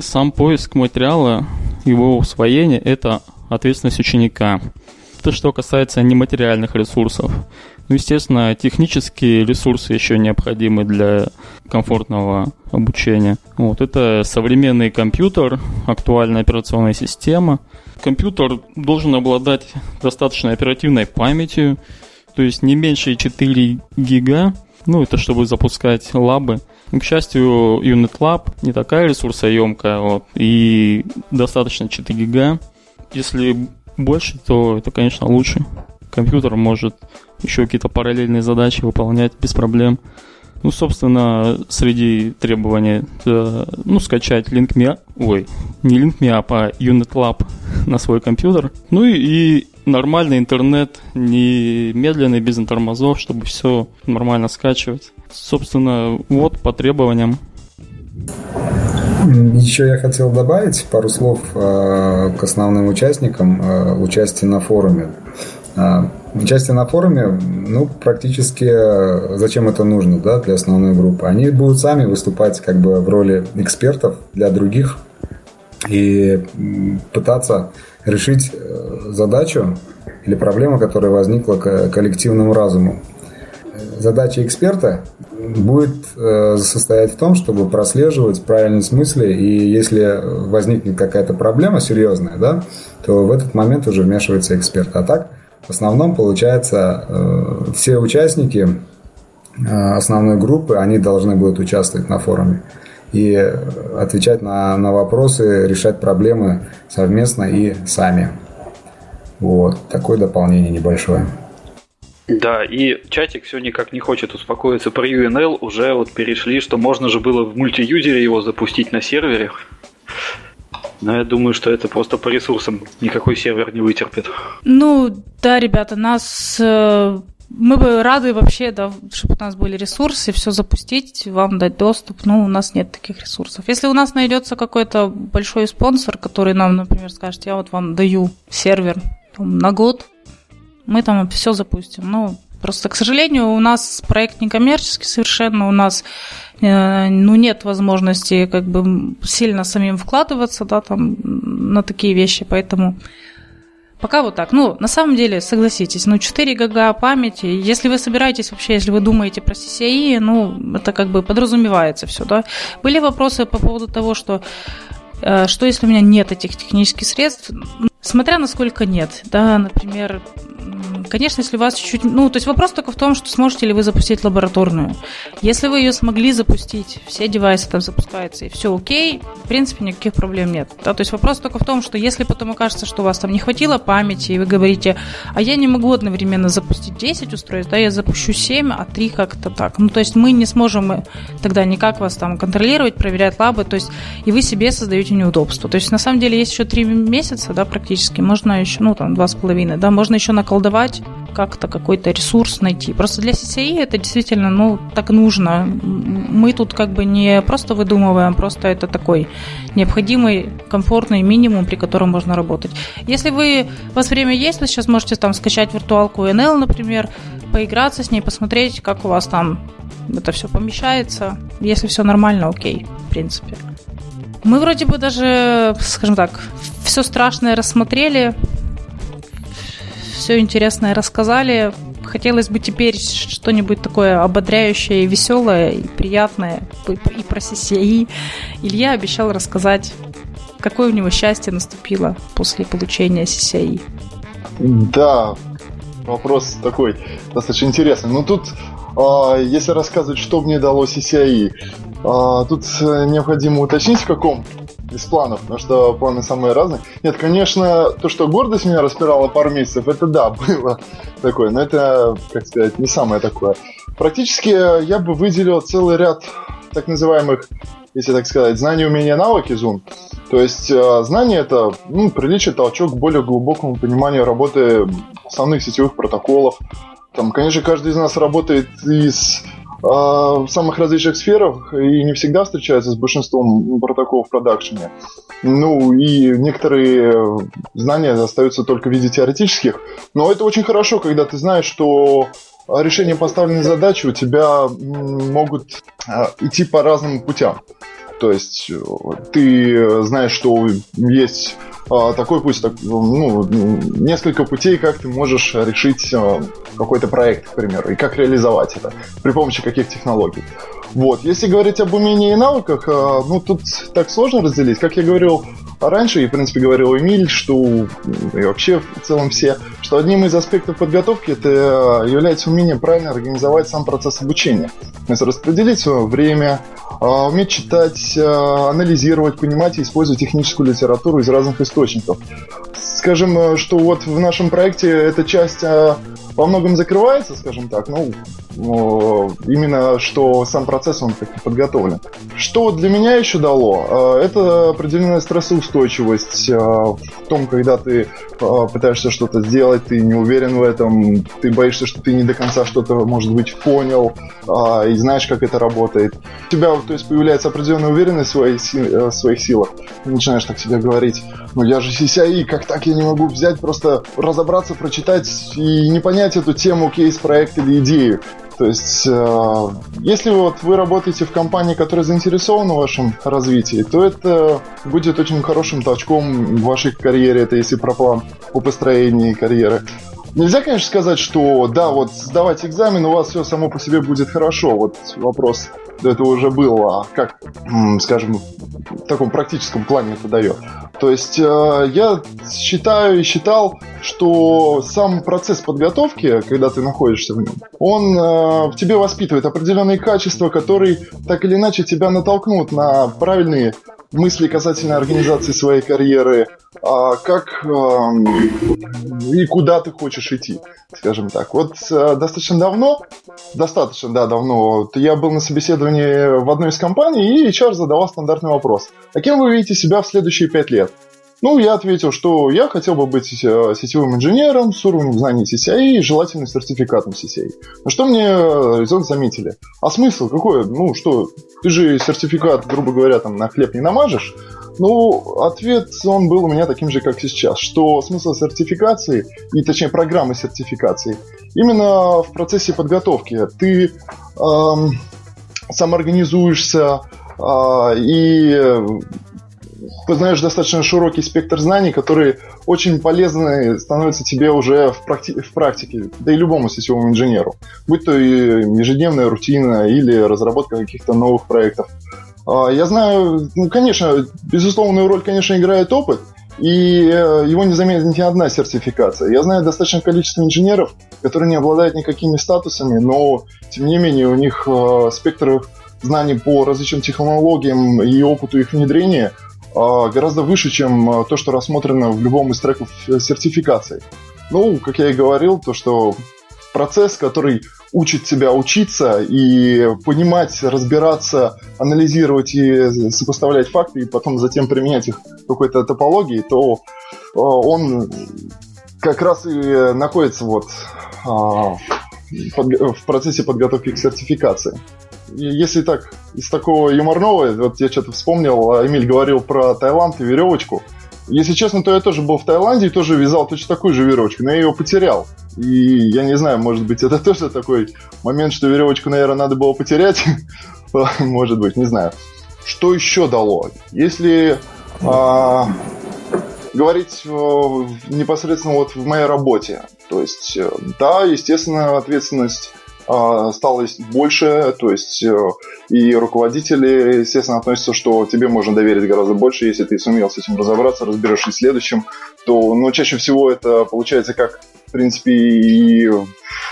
Сам поиск материала, его усвоение – это ответственность ученика. Это что касается нематериальных ресурсов. Ну, естественно, технические ресурсы еще необходимы для комфортного обучения. Вот, это современный компьютер, актуальная операционная система. Компьютер должен обладать достаточно оперативной памятью, то есть не меньше 4 гига. Ну, это чтобы запускать лабы. К счастью, Unit Lab не такая ресурсоемкая, вот, и достаточно 4 гига. Если больше, то это, конечно, лучше. Компьютер может еще какие-то параллельные задачи выполнять без проблем. Ну, собственно, среди требований, это, ну, скачать LinkMe, ой, не LinkMe, а UnitLab на свой компьютер. Ну и, и нормальный интернет, не медленный, без тормозов, чтобы все нормально скачивать. Собственно, вот по требованиям. Еще я хотел добавить пару слов э, к основным участникам э, участия на форуме. Э, участие на форуме, ну, практически э, зачем это нужно, да, для основной группы? Они будут сами выступать как бы в роли экспертов для других и пытаться решить э, задачу или проблему, которая возникла к коллективному разуму. Задача эксперта будет э, состоять в том, чтобы прослеживать правильность мысли, и если возникнет какая-то проблема серьезная, да, то в этот момент уже вмешивается эксперт. А так, в основном, получается, э, все участники основной группы, они должны будут участвовать на форуме и отвечать на, на вопросы, решать проблемы совместно и сами. Вот, такое дополнение небольшое. Да, и чатик все никак не хочет успокоиться. Про UNL уже вот перешли, что можно же было в мультиюзере его запустить на сервере. Но я думаю, что это просто по ресурсам никакой сервер не вытерпит. Ну, да, ребята, нас э, мы бы рады вообще, да, чтобы у нас были ресурсы, все запустить, вам дать доступ, но у нас нет таких ресурсов. Если у нас найдется какой-то большой спонсор, который нам, например, скажет, я вот вам даю сервер там, на год, мы там все запустим. Ну, просто, к сожалению, у нас проект не коммерческий совершенно, у нас ну, нет возможности как бы сильно самим вкладываться, да, там, на такие вещи, поэтому Пока вот так. Ну, на самом деле, согласитесь, ну, 4 гига памяти, если вы собираетесь вообще, если вы думаете про CCI, ну, это как бы подразумевается все, да. Были вопросы по поводу того, что э, что если у меня нет этих технических средств? Смотря насколько нет, да, например, конечно, если у вас чуть-чуть... Ну, то есть вопрос только в том, что сможете ли вы запустить лабораторную. Если вы ее смогли запустить, все девайсы там запускаются, и все окей, в принципе, никаких проблем нет. Да? То есть вопрос только в том, что если потом окажется, что у вас там не хватило памяти, и вы говорите, а я не могу одновременно запустить 10 устройств, да, я запущу 7, а 3 как-то так. Ну, то есть мы не сможем э, тогда никак вас там контролировать, проверять лабы, то есть и вы себе создаете неудобства. То есть на самом деле есть еще 3 месяца, да, практически, можно еще, ну, там, 2,5, да, можно еще наколдовать как-то какой-то ресурс найти. Просто для CCI это действительно, ну, так нужно. Мы тут как бы не просто выдумываем, просто это такой необходимый, комфортный минимум, при котором можно работать. Если вы, у вас время есть, вы сейчас можете там скачать виртуалку NL, например, поиграться с ней, посмотреть, как у вас там это все помещается. Если все нормально, окей, в принципе. Мы вроде бы даже, скажем так, все страшное рассмотрели, все интересное рассказали. Хотелось бы теперь что-нибудь такое ободряющее, веселое и приятное и про CCI. Илья обещал рассказать, какое у него счастье наступило после получения CCI. Да, вопрос такой достаточно интересный. Но ну, тут, а, если рассказывать, что мне дало CCI, тут э, необходимо уточнить, в каком из планов, потому что планы самые разные. Нет, конечно, то, что гордость меня распирала пару месяцев, это да, (laughs) было такое, но это, как сказать, не самое такое. Практически я бы выделил целый ряд так называемых, если так сказать, знаний, умения, навыки Zoom. То есть э, знание это ну, приличие толчок к более глубокому пониманию работы основных сетевых протоколов, Там, конечно, каждый из нас работает из а, в самых различных сферах и не всегда встречается с большинством протоколов в продакшене. Ну и некоторые знания остаются только в виде теоретических, но это очень хорошо, когда ты знаешь, что решение поставленной задачи у тебя могут а, идти по разным путям. То есть э, ты знаешь, что есть а, такой путь, так, ну, несколько путей, как ты можешь решить а, какой-то проект, к примеру, и как реализовать это, при помощи каких технологий. Вот. Если говорить об умении и навыках, а, ну, тут так сложно разделить. Как я говорил раньше, и, в принципе, говорил Эмиль, что и вообще в целом все, что одним из аспектов подготовки это является умение правильно организовать сам процесс обучения. То есть распределить свое время, уметь читать, анализировать, понимать и использовать техническую литературу из разных источников. Скажем, э, что вот в нашем проекте эта часть во многом закрывается, скажем так, ну, именно что сам процесс, он как подготовлен. Что для меня еще дало? Э, это определенная стрессоустойчивость э, в том, когда ты э, пытаешься что-то сделать, ты не уверен в этом, ты боишься, что ты не до конца что-то, может быть, понял и знаешь, как это работает. У тебя, то есть, появляется определенная уверенность в своих, в своих силах. Ты начинаешь так себе говорить, ну я же CCI, как так я не могу взять, просто разобраться, прочитать и не понять эту тему, кейс, проект или идею. То есть, э, если вот вы работаете в компании, которая заинтересована в вашем развитии, то это будет очень хорошим толчком в вашей карьере, это если про план по построению карьеры. Нельзя, конечно, сказать, что да, вот сдавать экзамен, у вас все само по себе будет хорошо. Вот вопрос этого уже был, а как, скажем, в таком практическом плане это дает. То есть э, я считаю и считал, что сам процесс подготовки, когда ты находишься в нем, он э, в тебе воспитывает определенные качества, которые так или иначе тебя натолкнут на правильные мысли касательно организации своей карьеры, а как э, и куда ты хочешь идти, скажем так. Вот э, достаточно давно, достаточно, да, давно, я был на собеседовании в одной из компаний, и HR задавал стандартный вопрос. А кем вы видите себя в следующие пять лет? Ну, я ответил, что я хотел бы быть э, сетевым инженером с уровнем знаний CCI и желательно сертификатом CCI. На что мне э, резон заметили. А смысл какой? Ну, что, ты же сертификат, грубо говоря, там на хлеб не намажешь? Ну, ответ, он был у меня таким же, как сейчас, что смысл сертификации, и точнее программы сертификации, именно в процессе подготовки. Ты эм, самоорганизуешься э, и познаешь достаточно широкий спектр знаний, которые очень полезны становятся тебе уже в, практи- в практике, да и любому сетевому инженеру. Будь то и ежедневная рутина или разработка каких-то новых проектов. А, я знаю, ну, конечно, безусловную роль, конечно, играет опыт, и э, его не заменит ни одна сертификация. Я знаю достаточное количество инженеров, которые не обладают никакими статусами, но, тем не менее, у них э, спектр знаний по различным технологиям и опыту их внедрения – гораздо выше, чем а, то, что рассмотрено в любом из треков э, сертификации. Ну, как я и говорил, то, что процесс, который учит тебя учиться и понимать, разбираться, анализировать и сопоставлять факты, и потом затем применять их в какой-то топологии, то а, он как раз и находится вот в процессе подготовки к сертификации если так, из такого юморного, вот я что-то вспомнил, а Эмиль говорил про Таиланд и веревочку. Если честно, то я тоже был в Таиланде и тоже вязал точно такую же веревочку, но я ее потерял. И я не знаю, может быть, это (laughs) тоже такой момент, что веревочку, наверное, надо было потерять. (laughs) может быть, не знаю. Что еще дало? Если а, говорить непосредственно вот в моей работе, то есть, э, да, естественно, ответственность стало больше, то есть э, и руководители, естественно, относятся, что тебе можно доверить гораздо больше, если ты сумел с этим разобраться, разберешься в следующем, то, ну, чаще всего это получается как, в принципе, и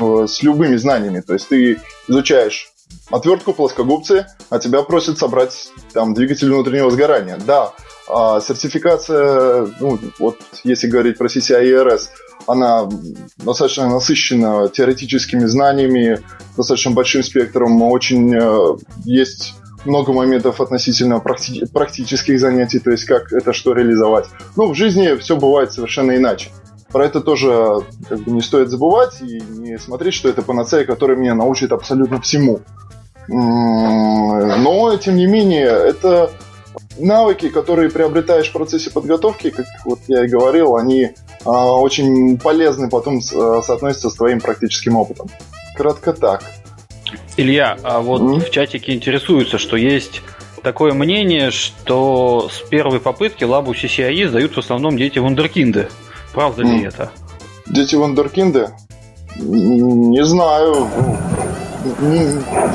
с любыми знаниями, то есть ты изучаешь отвертку, плоскогубцы, а тебя просят собрать там двигатель внутреннего сгорания. Да, а сертификация, ну, вот если говорить про CCI и RS, она достаточно насыщена теоретическими знаниями, достаточно большим спектром, очень э, есть много моментов относительно практи- практических занятий, то есть как это что реализовать. Ну, в жизни все бывает совершенно иначе. про это тоже как бы, не стоит забывать и не смотреть, что это панацея, которая меня научит абсолютно всему. Но, тем не менее, это навыки, которые приобретаешь в процессе подготовки, как вот я и говорил, они а, очень полезны потом а, соотносятся с твоим практическим опытом. Кратко так. Илья, а вот mm-hmm. в чатике интересуются, что есть такое мнение, что с первой попытки лабу CCI сдают в основном дети вундеркинды. Правда mm. ли это? Дети вундеркинды? Не знаю.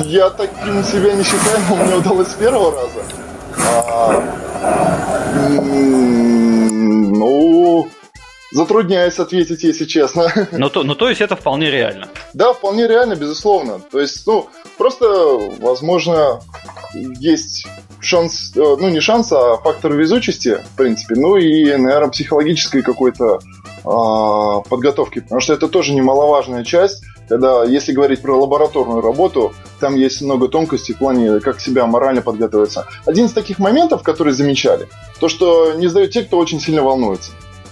Я таким себя не считаю, но мне удалось с первого раза. А, ну, затрудняюсь ответить, если честно. Ну то, ну, то есть это вполне реально? Да, вполне реально, безусловно. То есть, ну, просто, возможно, есть шанс, э, ну, не шанс, а фактор везучести, в принципе, ну и, наверное, психологической какой-то э, подготовки, потому что это тоже немаловажная часть когда, если говорить про лабораторную работу, там есть много тонкостей в плане, как себя морально подготовиться. Один из таких моментов, которые замечали, то, что не сдают те, кто очень сильно волнуется.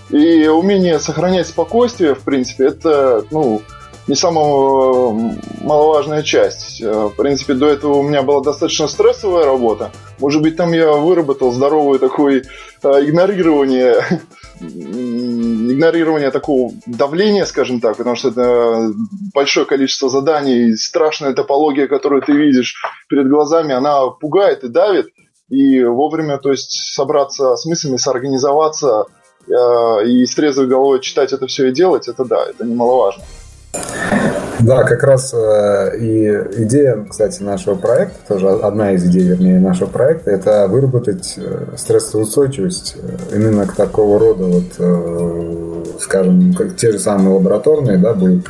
И умение сохранять спокойствие, в принципе, это, ну, не самая маловажная часть. В принципе, до этого у меня была достаточно стрессовая работа. Может быть, там я выработал здоровое такое э, игнорирование (laughs) игнорирование такого давления, скажем так, потому что это большое количество заданий, страшная топология, которую ты видишь перед глазами, она пугает и давит, и вовремя, то есть, собраться с мыслями, соорганизоваться э, и с трезвой головой читать это все и делать, это да, это немаловажно. Да, как раз э, и идея, кстати, нашего проекта, тоже одна из идей, вернее, нашего проекта, это выработать э, стрессоустойчивость э, к такого рода, вот, скажем, как те же самые лабораторные, да, будут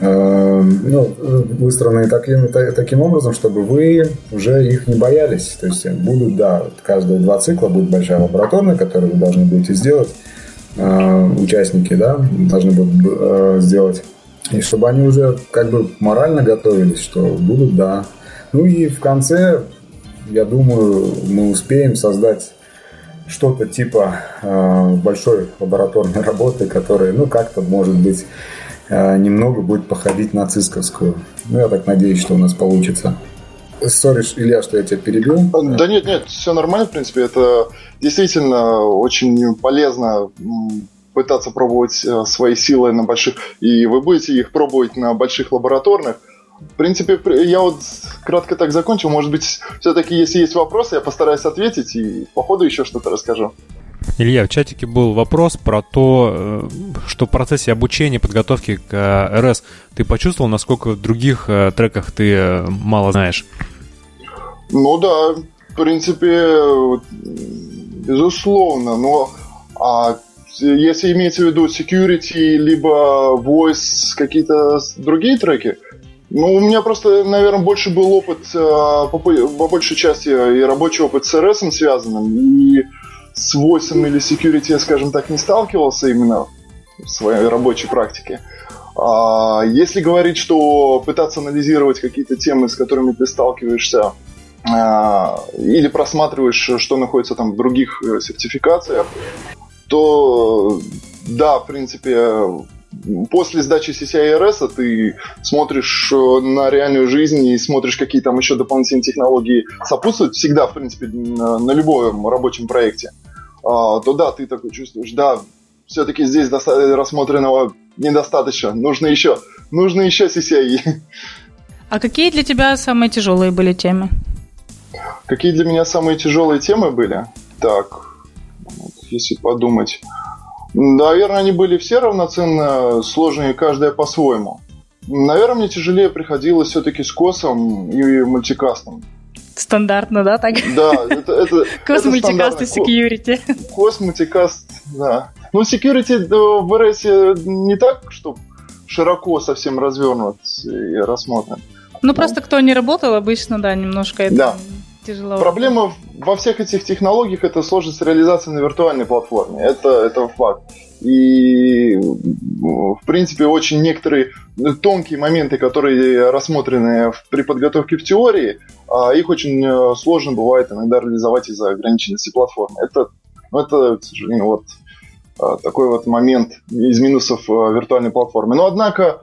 ну, выстроены таким, таким образом, чтобы вы уже их не боялись. То есть будут, да, каждые два цикла будет большая лабораторная, которую вы должны будете сделать, участники, да, должны будут сделать и чтобы они уже как бы морально готовились, что будут, да. Ну и в конце, я думаю, мы успеем создать что-то типа э, большой лабораторной (laughs) работы, которая, ну, как-то, может быть, э, немного будет походить на цисковскую. Ну, я так надеюсь, что у нас получится. Сори, Илья, что я тебя перебил. Да нет, нет, все нормально, в принципе. Это действительно очень полезно пытаться пробовать э, свои силы на больших, и вы будете их пробовать на больших лабораторных. В принципе, я вот кратко так закончил. Может быть, все-таки, если есть вопросы, я постараюсь ответить и по ходу еще что-то расскажу. Илья, в чатике был вопрос про то, э, что в процессе обучения, подготовки к э, РС ты почувствовал, насколько в других треках ты мало знаешь? Ну да, в принципе, безусловно, но а если имеется в виду security, либо voice, какие-то другие треки, ну, у меня просто, наверное, больше был опыт, э, по, по большей части, и рабочий опыт с RS связанным, и с voice или security я, скажем так, не сталкивался именно в своей рабочей практике. А если говорить, что пытаться анализировать какие-то темы, с которыми ты сталкиваешься, а, или просматриваешь, что находится там в других э, сертификациях, то да, в принципе, после сдачи CCIRS ты смотришь э, на реальную жизнь и смотришь, какие там еще дополнительные технологии сопутствуют всегда, в принципе, на, на любом рабочем проекте, а, то да, ты такой чувствуешь, да, все-таки здесь рассмотренного недостаточно, нужно еще, нужно еще CCI. А какие для тебя самые тяжелые были темы? Какие для меня самые тяжелые темы были? Так, если подумать. Наверное, они были все равноценно сложные, каждая по-своему. Наверное, мне тяжелее приходилось все-таки с косом и мультикастом. Стандартно, да, так? Да, это... это (laughs) Кос, мультикаст и security. Кос, мультикаст, да. Ну, security в RS не так, что широко совсем развернут и рассмотрен. Ну, просто кто не работал, обычно, да, немножко это да. Тяжело. Проблема во всех этих технологиях это сложность реализации на виртуальной платформе. Это, это факт. И, в принципе, очень некоторые тонкие моменты, которые рассмотрены при подготовке в теории, а их очень э, сложно бывает иногда реализовать из-за ограниченности платформы. Это, ну, это, к сожалению, вот такой вот момент из минусов виртуальной платформы. Но однако,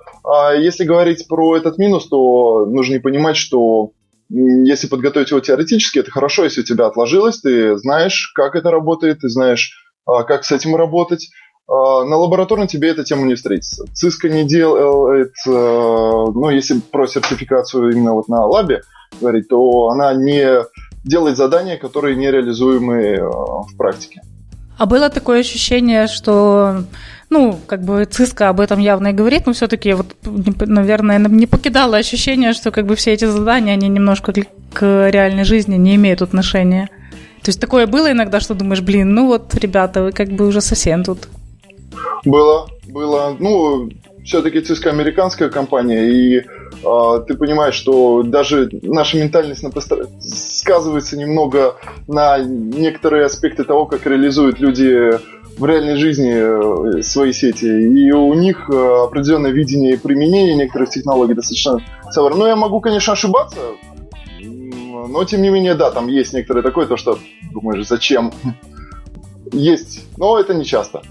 если говорить про этот минус, то нужно понимать, что если подготовить его теоретически, это хорошо, если у тебя отложилось, ты знаешь, как это работает, ты знаешь, как с этим работать. На лабораторном тебе эта тема не встретится. Cisco не делает, ну, если про сертификацию именно вот на лабе говорить, то она не делать задания, которые нереализуемы э, в практике. А было такое ощущение, что, ну, как бы ЦИСКа об этом явно и говорит, но все-таки, вот, наверное, не покидало ощущение, что как бы все эти задания, они немножко к реальной жизни не имеют отношения. То есть такое было иногда, что думаешь, блин, ну вот, ребята, вы как бы уже совсем тут. Было, было. Ну, все-таки ЦИСКа американская компания, и э, ты понимаешь, что даже наша ментальность на сказывается немного на некоторые аспекты того, как реализуют люди в реальной жизни э, свои сети. И у них э, определенное видение применения некоторых технологий достаточно цевро. Но я могу, конечно, ошибаться, но тем не менее, да, там есть некоторые такое, то, что думаешь, зачем? (laughs) Есть, но это не часто.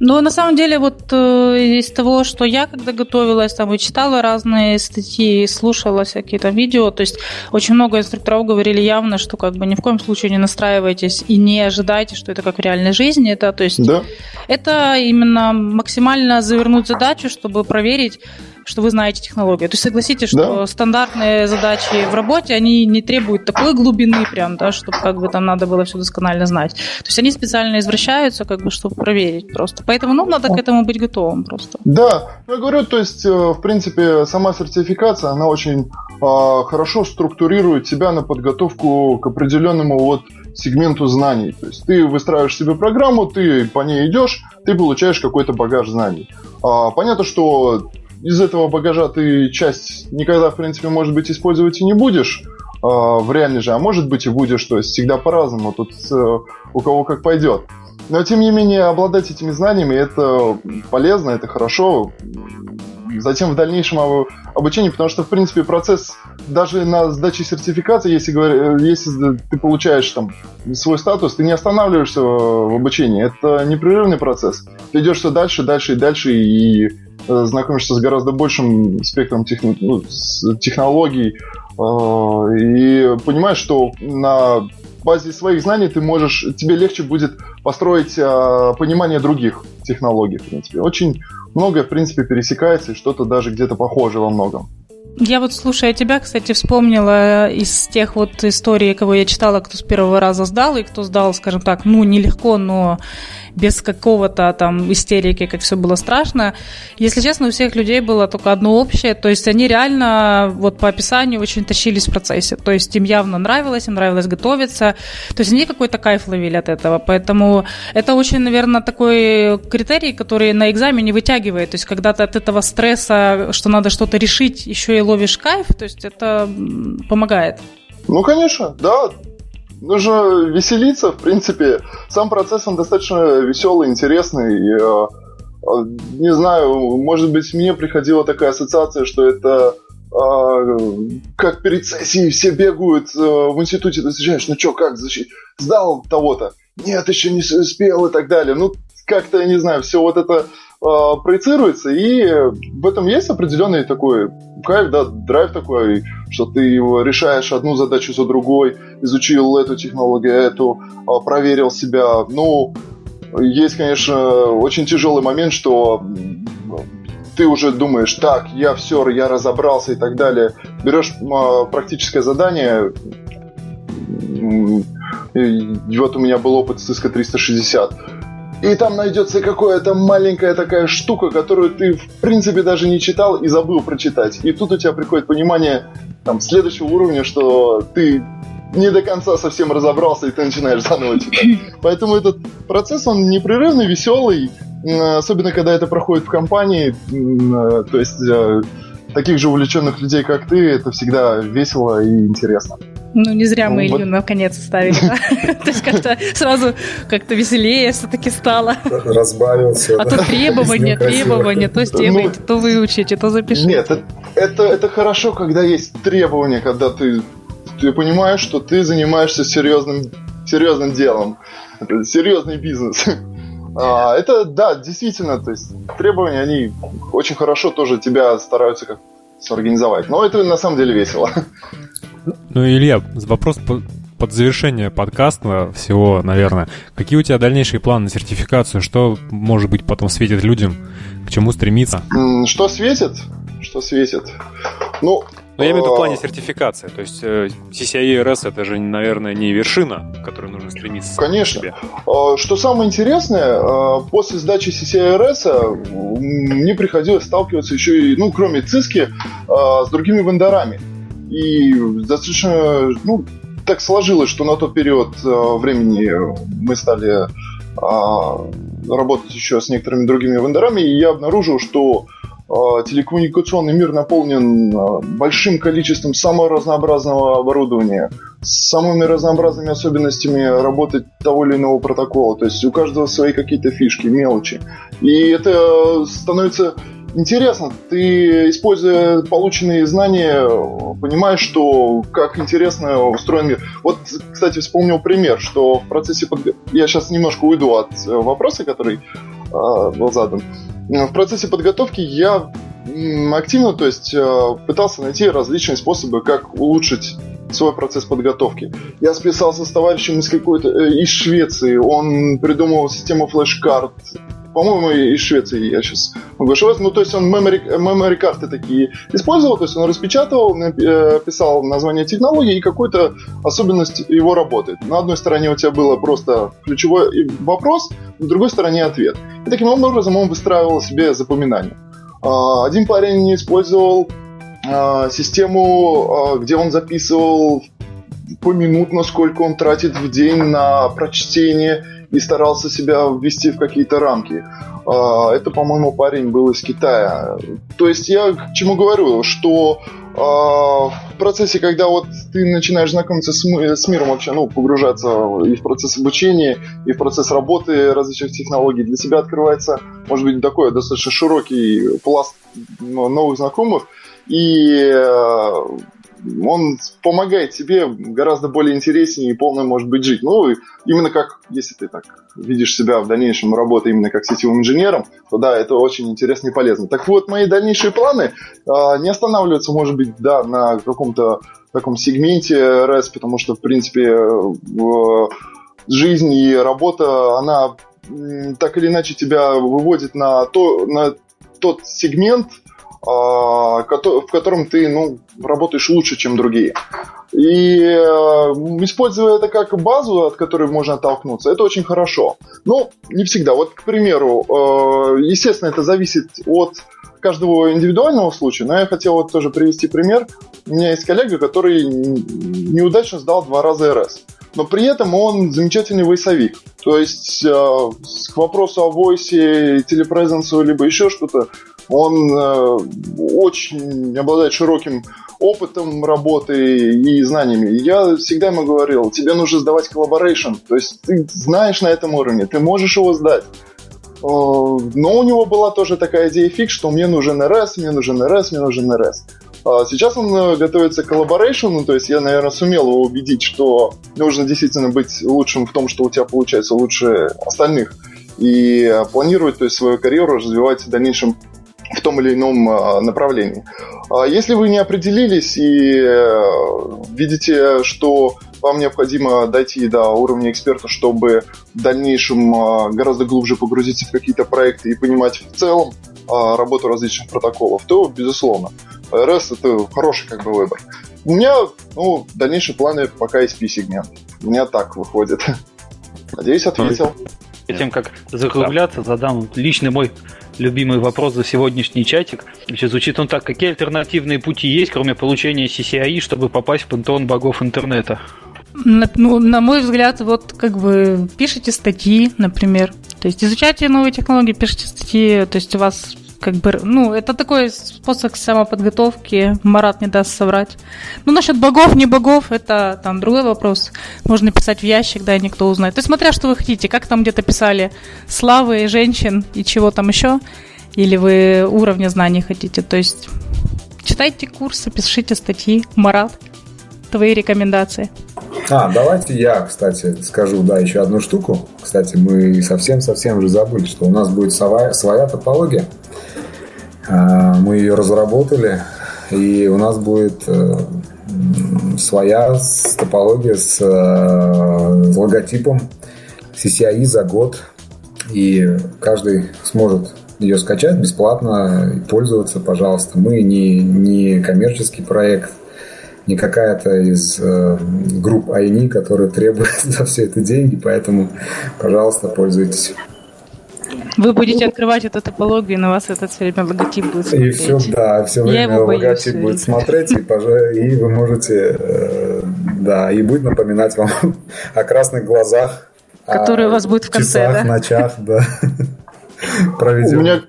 Ну, на самом деле, вот э, из того, что я когда готовилась, там и читала разные статьи, слушала всякие там видео, то есть очень много инструкторов говорили явно, что как бы ни в коем случае не настраивайтесь и не ожидайте, что это как в реальной жизни, это, то есть да. это именно максимально завернуть задачу, чтобы проверить, что вы знаете технологию. То есть согласитесь, что да. стандартные задачи в работе, они не требуют такой глубины прям, да, чтобы как бы там надо было все досконально знать. То есть они специально извращаются, как бы, чтобы проверить просто. Поэтому, ну, надо к этому быть готовым просто. Да, я говорю, то есть, э, в принципе, сама сертификация, она очень а, хорошо структурирует тебя на подготовку к определенному вот сегменту знаний. То есть ты выстраиваешь себе программу, ты по ней идешь, ты получаешь какой-то багаж знаний. А, понятно, что из этого багажа ты часть никогда, в принципе, может быть, использовать и не будешь э, в реальной же, а может быть и будешь, то есть всегда по-разному, тут э, у кого как пойдет. Но, тем не менее, обладать этими знаниями, это полезно, это хорошо. Затем в дальнейшем обучении, потому что, в принципе, процесс даже на сдаче сертификации, если, говоря, если ты получаешь там свой статус, ты не останавливаешься в обучении. Это непрерывный процесс. Ты идешь все дальше, дальше и дальше, и знакомишься с гораздо большим спектром техни- ну, технологий э, и понимаешь, что на базе своих знаний ты можешь, тебе легче будет построить э, понимание других технологий, в принципе. Очень многое, в принципе, пересекается, и что-то даже где-то похоже во многом. Я вот, слушая тебя, кстати, вспомнила из тех вот историй, кого я читала, кто с первого раза сдал, и кто сдал, скажем так, ну, нелегко, но без какого-то там истерики, как все было страшно. Если честно, у всех людей было только одно общее, то есть они реально вот по описанию очень тащились в процессе, то есть им явно нравилось, им нравилось готовиться, то есть они какой-то кайф ловили от этого, поэтому это очень, наверное, такой критерий, который на экзамене вытягивает, то есть когда ты от этого стресса, что надо что-то решить, еще и ловишь кайф, то есть это помогает. Ну, конечно, да нужно веселиться, в принципе. Сам процесс, он достаточно веселый, интересный. И, э, э, не знаю, может быть, мне приходила такая ассоциация, что это э, как перед сессией все бегают э, в институте, ты встречаешь, ну что, как, защит... сдал того-то? Нет, еще не успел и так далее. Ну, как-то, я не знаю, все вот это проецируется, и в этом есть определенный такой кайф, да, драйв такой, что ты решаешь одну задачу за другой, изучил эту технологию, эту, э, проверил себя. Ну, есть, конечно, очень тяжелый момент, что ты уже думаешь, так, я все, я разобрался и так далее. Берешь э, практическое задание, и вот у меня был опыт с ЦИСКО 360 и там найдется какая-то маленькая такая штука, которую ты, в принципе, даже не читал и забыл прочитать. И тут у тебя приходит понимание там, следующего уровня, что ты не до конца совсем разобрался, и ты начинаешь заново читать. (laughs) Поэтому этот процесс, он непрерывный, веселый, особенно когда это проходит в компании, э, то есть э, таких же увлеченных людей, как ты, это всегда весело и интересно. Ну, не зря мы ну, Илью наконец ставили. (laughs) То есть как-то сразу как-то веселее все-таки стало. Разбавился. А то требования, требования, то сделайте, то выучите, то запишите. Нет, это, это хорошо, когда есть требования, когда ты, ты понимаешь, что ты занимаешься серьезным, серьезным делом. Это серьезный бизнес. (laughs) А, это, да, действительно, то есть требования, они очень хорошо тоже тебя стараются как организовать. Но это на самом деле весело. (laughs) Ну, Илья, вопрос под завершение подкаста всего, наверное, какие у тебя дальнейшие планы на сертификацию? Что, может быть, потом светит людям? К чему стремиться? Что светит? Что светит? Ну, но я имею в виду в плане сертификации. То есть э, CCIE RS это же, наверное, не вершина, к которой нужно стремиться. Конечно. Себе. А, что самое интересное, после сдачи CCIE RS мне приходилось сталкиваться еще и, ну, кроме ЦИСКи, с другими вендорами. И достаточно, ну, так сложилось, что на тот период времени мы стали работать еще с некоторыми другими вендорами, и я обнаружил, что а, телекоммуникационный мир наполнен а, большим количеством самого разнообразного оборудования, с самыми разнообразными особенностями работы того или иного протокола. То есть у каждого свои какие-то фишки, мелочи. И это становится интересно. Ты, используя полученные знания, понимаешь, что как интересно устроен мир. Вот, кстати, вспомнил пример, что в процессе... Под... Я сейчас немножко уйду от э, вопроса, который э, был задан. В процессе подготовки я активно, то есть э, пытался найти различные способы, как улучшить свой процесс подготовки. Я списался с товарищем из какой-то э, из Швеции. Он придумал систему флеш-карт. По-моему, из Швеции я сейчас могу ошибаться. Ну, то есть он memory, карты такие использовал, то есть он распечатывал, э, название технологии и какую-то особенность его работы. На одной стороне у тебя было просто ключевой вопрос, на другой стороне ответ. И таким образом он выстраивал себе запоминание. А, один парень использовал а, систему, а, где он записывал поминутно, сколько он тратит в день на прочтение и старался себя ввести в какие-то рамки. Это, по-моему, парень был из Китая. То есть я к чему говорю, что в процессе, когда вот ты начинаешь знакомиться с, с миром вообще, ну, погружаться и в процесс обучения, и в процесс работы различных технологий, для себя открывается, может быть, такой достаточно широкий пласт новых знакомых, и э, он помогает тебе гораздо более интереснее и полно, может быть, жить. Ну, именно как, если ты так видишь себя в дальнейшем работая именно как сетевым инженером, то да, это очень интересно и полезно. Так вот, мои дальнейшие планы а, не останавливаются, может быть, да, на каком-то таком сегменте REST, потому что, в принципе, жизнь и работа, она так или иначе тебя выводит на, то, на тот сегмент, в котором ты ну, работаешь лучше, чем другие. И э, используя это как базу, от которой можно оттолкнуться, это очень хорошо. Но не всегда. Вот, к примеру, э, естественно, это зависит от каждого индивидуального случая, но я хотел вот тоже привести пример. У меня есть коллега, который неудачно сдал два раза RS но при этом он замечательный voice овик. То есть э, к вопросу о voice е, telepresence у, либо еще что-то, он э, очень обладает широким опытом работы и знаниями. Я всегда ему говорил, тебе нужно сдавать Collaboration, то есть ты знаешь на этом уровне, ты можешь его сдать. Э, но у него была тоже такая идея фикс, что мне нужен RS, мне нужен RS, мне нужен RS. А сейчас он э, готовится к коллаборейшену, то есть я, наверное, сумел его убедить, что нужно действительно быть лучшим в том, что у тебя получается лучше остальных, и планировать то есть, свою карьеру развивать в дальнейшем в том или ином а, направлении. А если вы не определились и э, видите, что вам необходимо дойти до уровня эксперта, чтобы в дальнейшем а, гораздо глубже погрузиться в какие-то проекты и понимать в целом работу различных протоколов, то, безусловно, RS это хороший как бы выбор. У меня, ну, дальнейшие планы пока SP-сегмент. У меня так выходит. Надеюсь, ответил. Перед тем, как закругляться, задам личный мой любимый вопрос за сегодняшний чатик. Значит, звучит он так. Какие альтернативные пути есть, кроме получения CCI, чтобы попасть в пантеон богов интернета? На, ну, на мой взгляд, вот как бы пишите статьи, например. То есть изучайте новые технологии, пишите статьи, то есть у вас как бы, ну, это такой способ самоподготовки, Марат не даст соврать. Ну, насчет богов, не богов, это там другой вопрос. Можно писать в ящик, да, и никто узнает. То есть, смотря что вы хотите, как там где-то писали славы, женщин и чего там еще, или вы уровня знаний хотите. То есть, читайте курсы, пишите статьи. Марат, твои рекомендации. А, давайте я, кстати, скажу, да, еще одну штуку. Кстати, мы совсем-совсем уже забыли, что у нас будет своя, своя топология. А, мы ее разработали, и у нас будет э, своя топология с э, логотипом CCI за год. И каждый сможет ее скачать бесплатно и пользоваться, пожалуйста. Мы не, не коммерческий проект, не какая-то из э, групп INI, которые требуют (laughs) за все это деньги, поэтому, пожалуйста, пользуйтесь. Вы будете открывать эту топологию, и на вас этот все время логотип будет смотреть. И все, да, все время логотип боюсь, будет смотреть, и, и вы можете, э, да, и будет напоминать вам (laughs) о красных глазах, которые у вас будут в конце, часах, да? ночах, да, (laughs) проведем. У меня,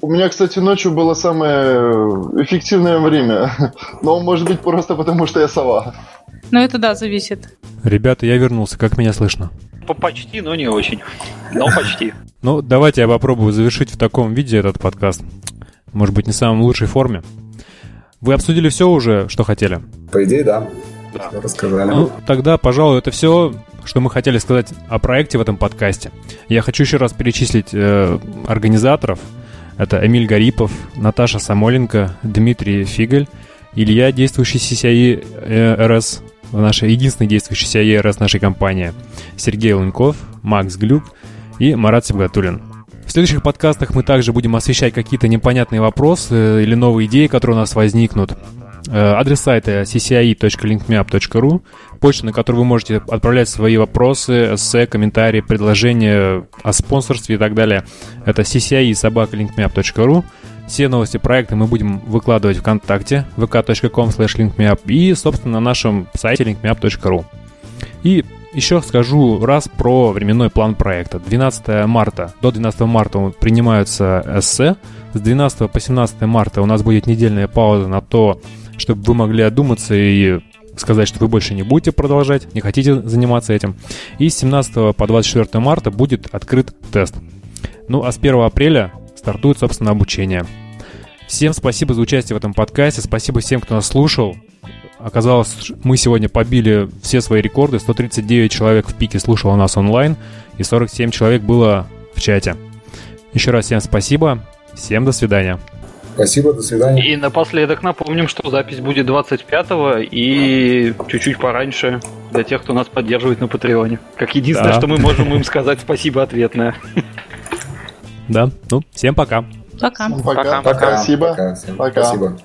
у меня, кстати, ночью было самое эффективное время. (laughs) Но может быть просто потому, что я сова. Ну это да, зависит. Ребята, я вернулся. Как меня слышно? Почти, но не очень. Но почти. (laughs) Ну, давайте я попробую завершить в таком виде этот подкаст. Может быть, не в самой лучшей форме. Вы обсудили все уже, что хотели? По идее, да. Да. рассказали. Ну, тогда, пожалуй, это все, что мы хотели сказать о проекте в этом подкасте. Я хочу еще раз перечислить э, организаторов. Это Эмиль Гарипов, Наташа Самоленко, Дмитрий Фигаль, Илья, действующий CCI РС, нашей единственной CCI РС нашей компании, Сергей Луньков, Макс Глюк и Марат Сибгатулин. В следующих подкастах мы также будем освещать какие-то непонятные вопросы э, или новые идеи, которые у нас возникнут. Э, адрес сайта cci.linkmeup.ru, почта, на которую вы можете отправлять свои вопросы, эссе, комментарии, предложения о спонсорстве и так далее. Это cci.linkmeup.ru. Все новости проекта мы будем выкладывать ВКонтакте, vk.com linkmeup и, собственно, на нашем сайте linkmeup.ru. И еще скажу раз про временной план проекта. 12 марта, до 12 марта принимаются эссе. С 12 по 17 марта у нас будет недельная пауза на то, чтобы вы могли одуматься и сказать, что вы больше не будете продолжать, не хотите заниматься этим. И с 17 по 24 марта будет открыт тест. Ну а с 1 апреля стартует, собственно, обучение. Всем спасибо за участие в этом подкасте, спасибо всем, кто нас слушал. Оказалось, мы сегодня побили все свои рекорды. 139 человек в пике слушало нас онлайн, и 47 человек было в чате. Еще раз всем спасибо. Всем до свидания. Спасибо, до свидания. И напоследок напомним, что запись будет 25-го и чуть-чуть пораньше для тех, кто нас поддерживает на Патреоне. Как единственное, да. что мы можем им сказать спасибо ответное. Да, ну, всем пока. Пока. Пока. Пока. Спасибо. Пока. Спасибо.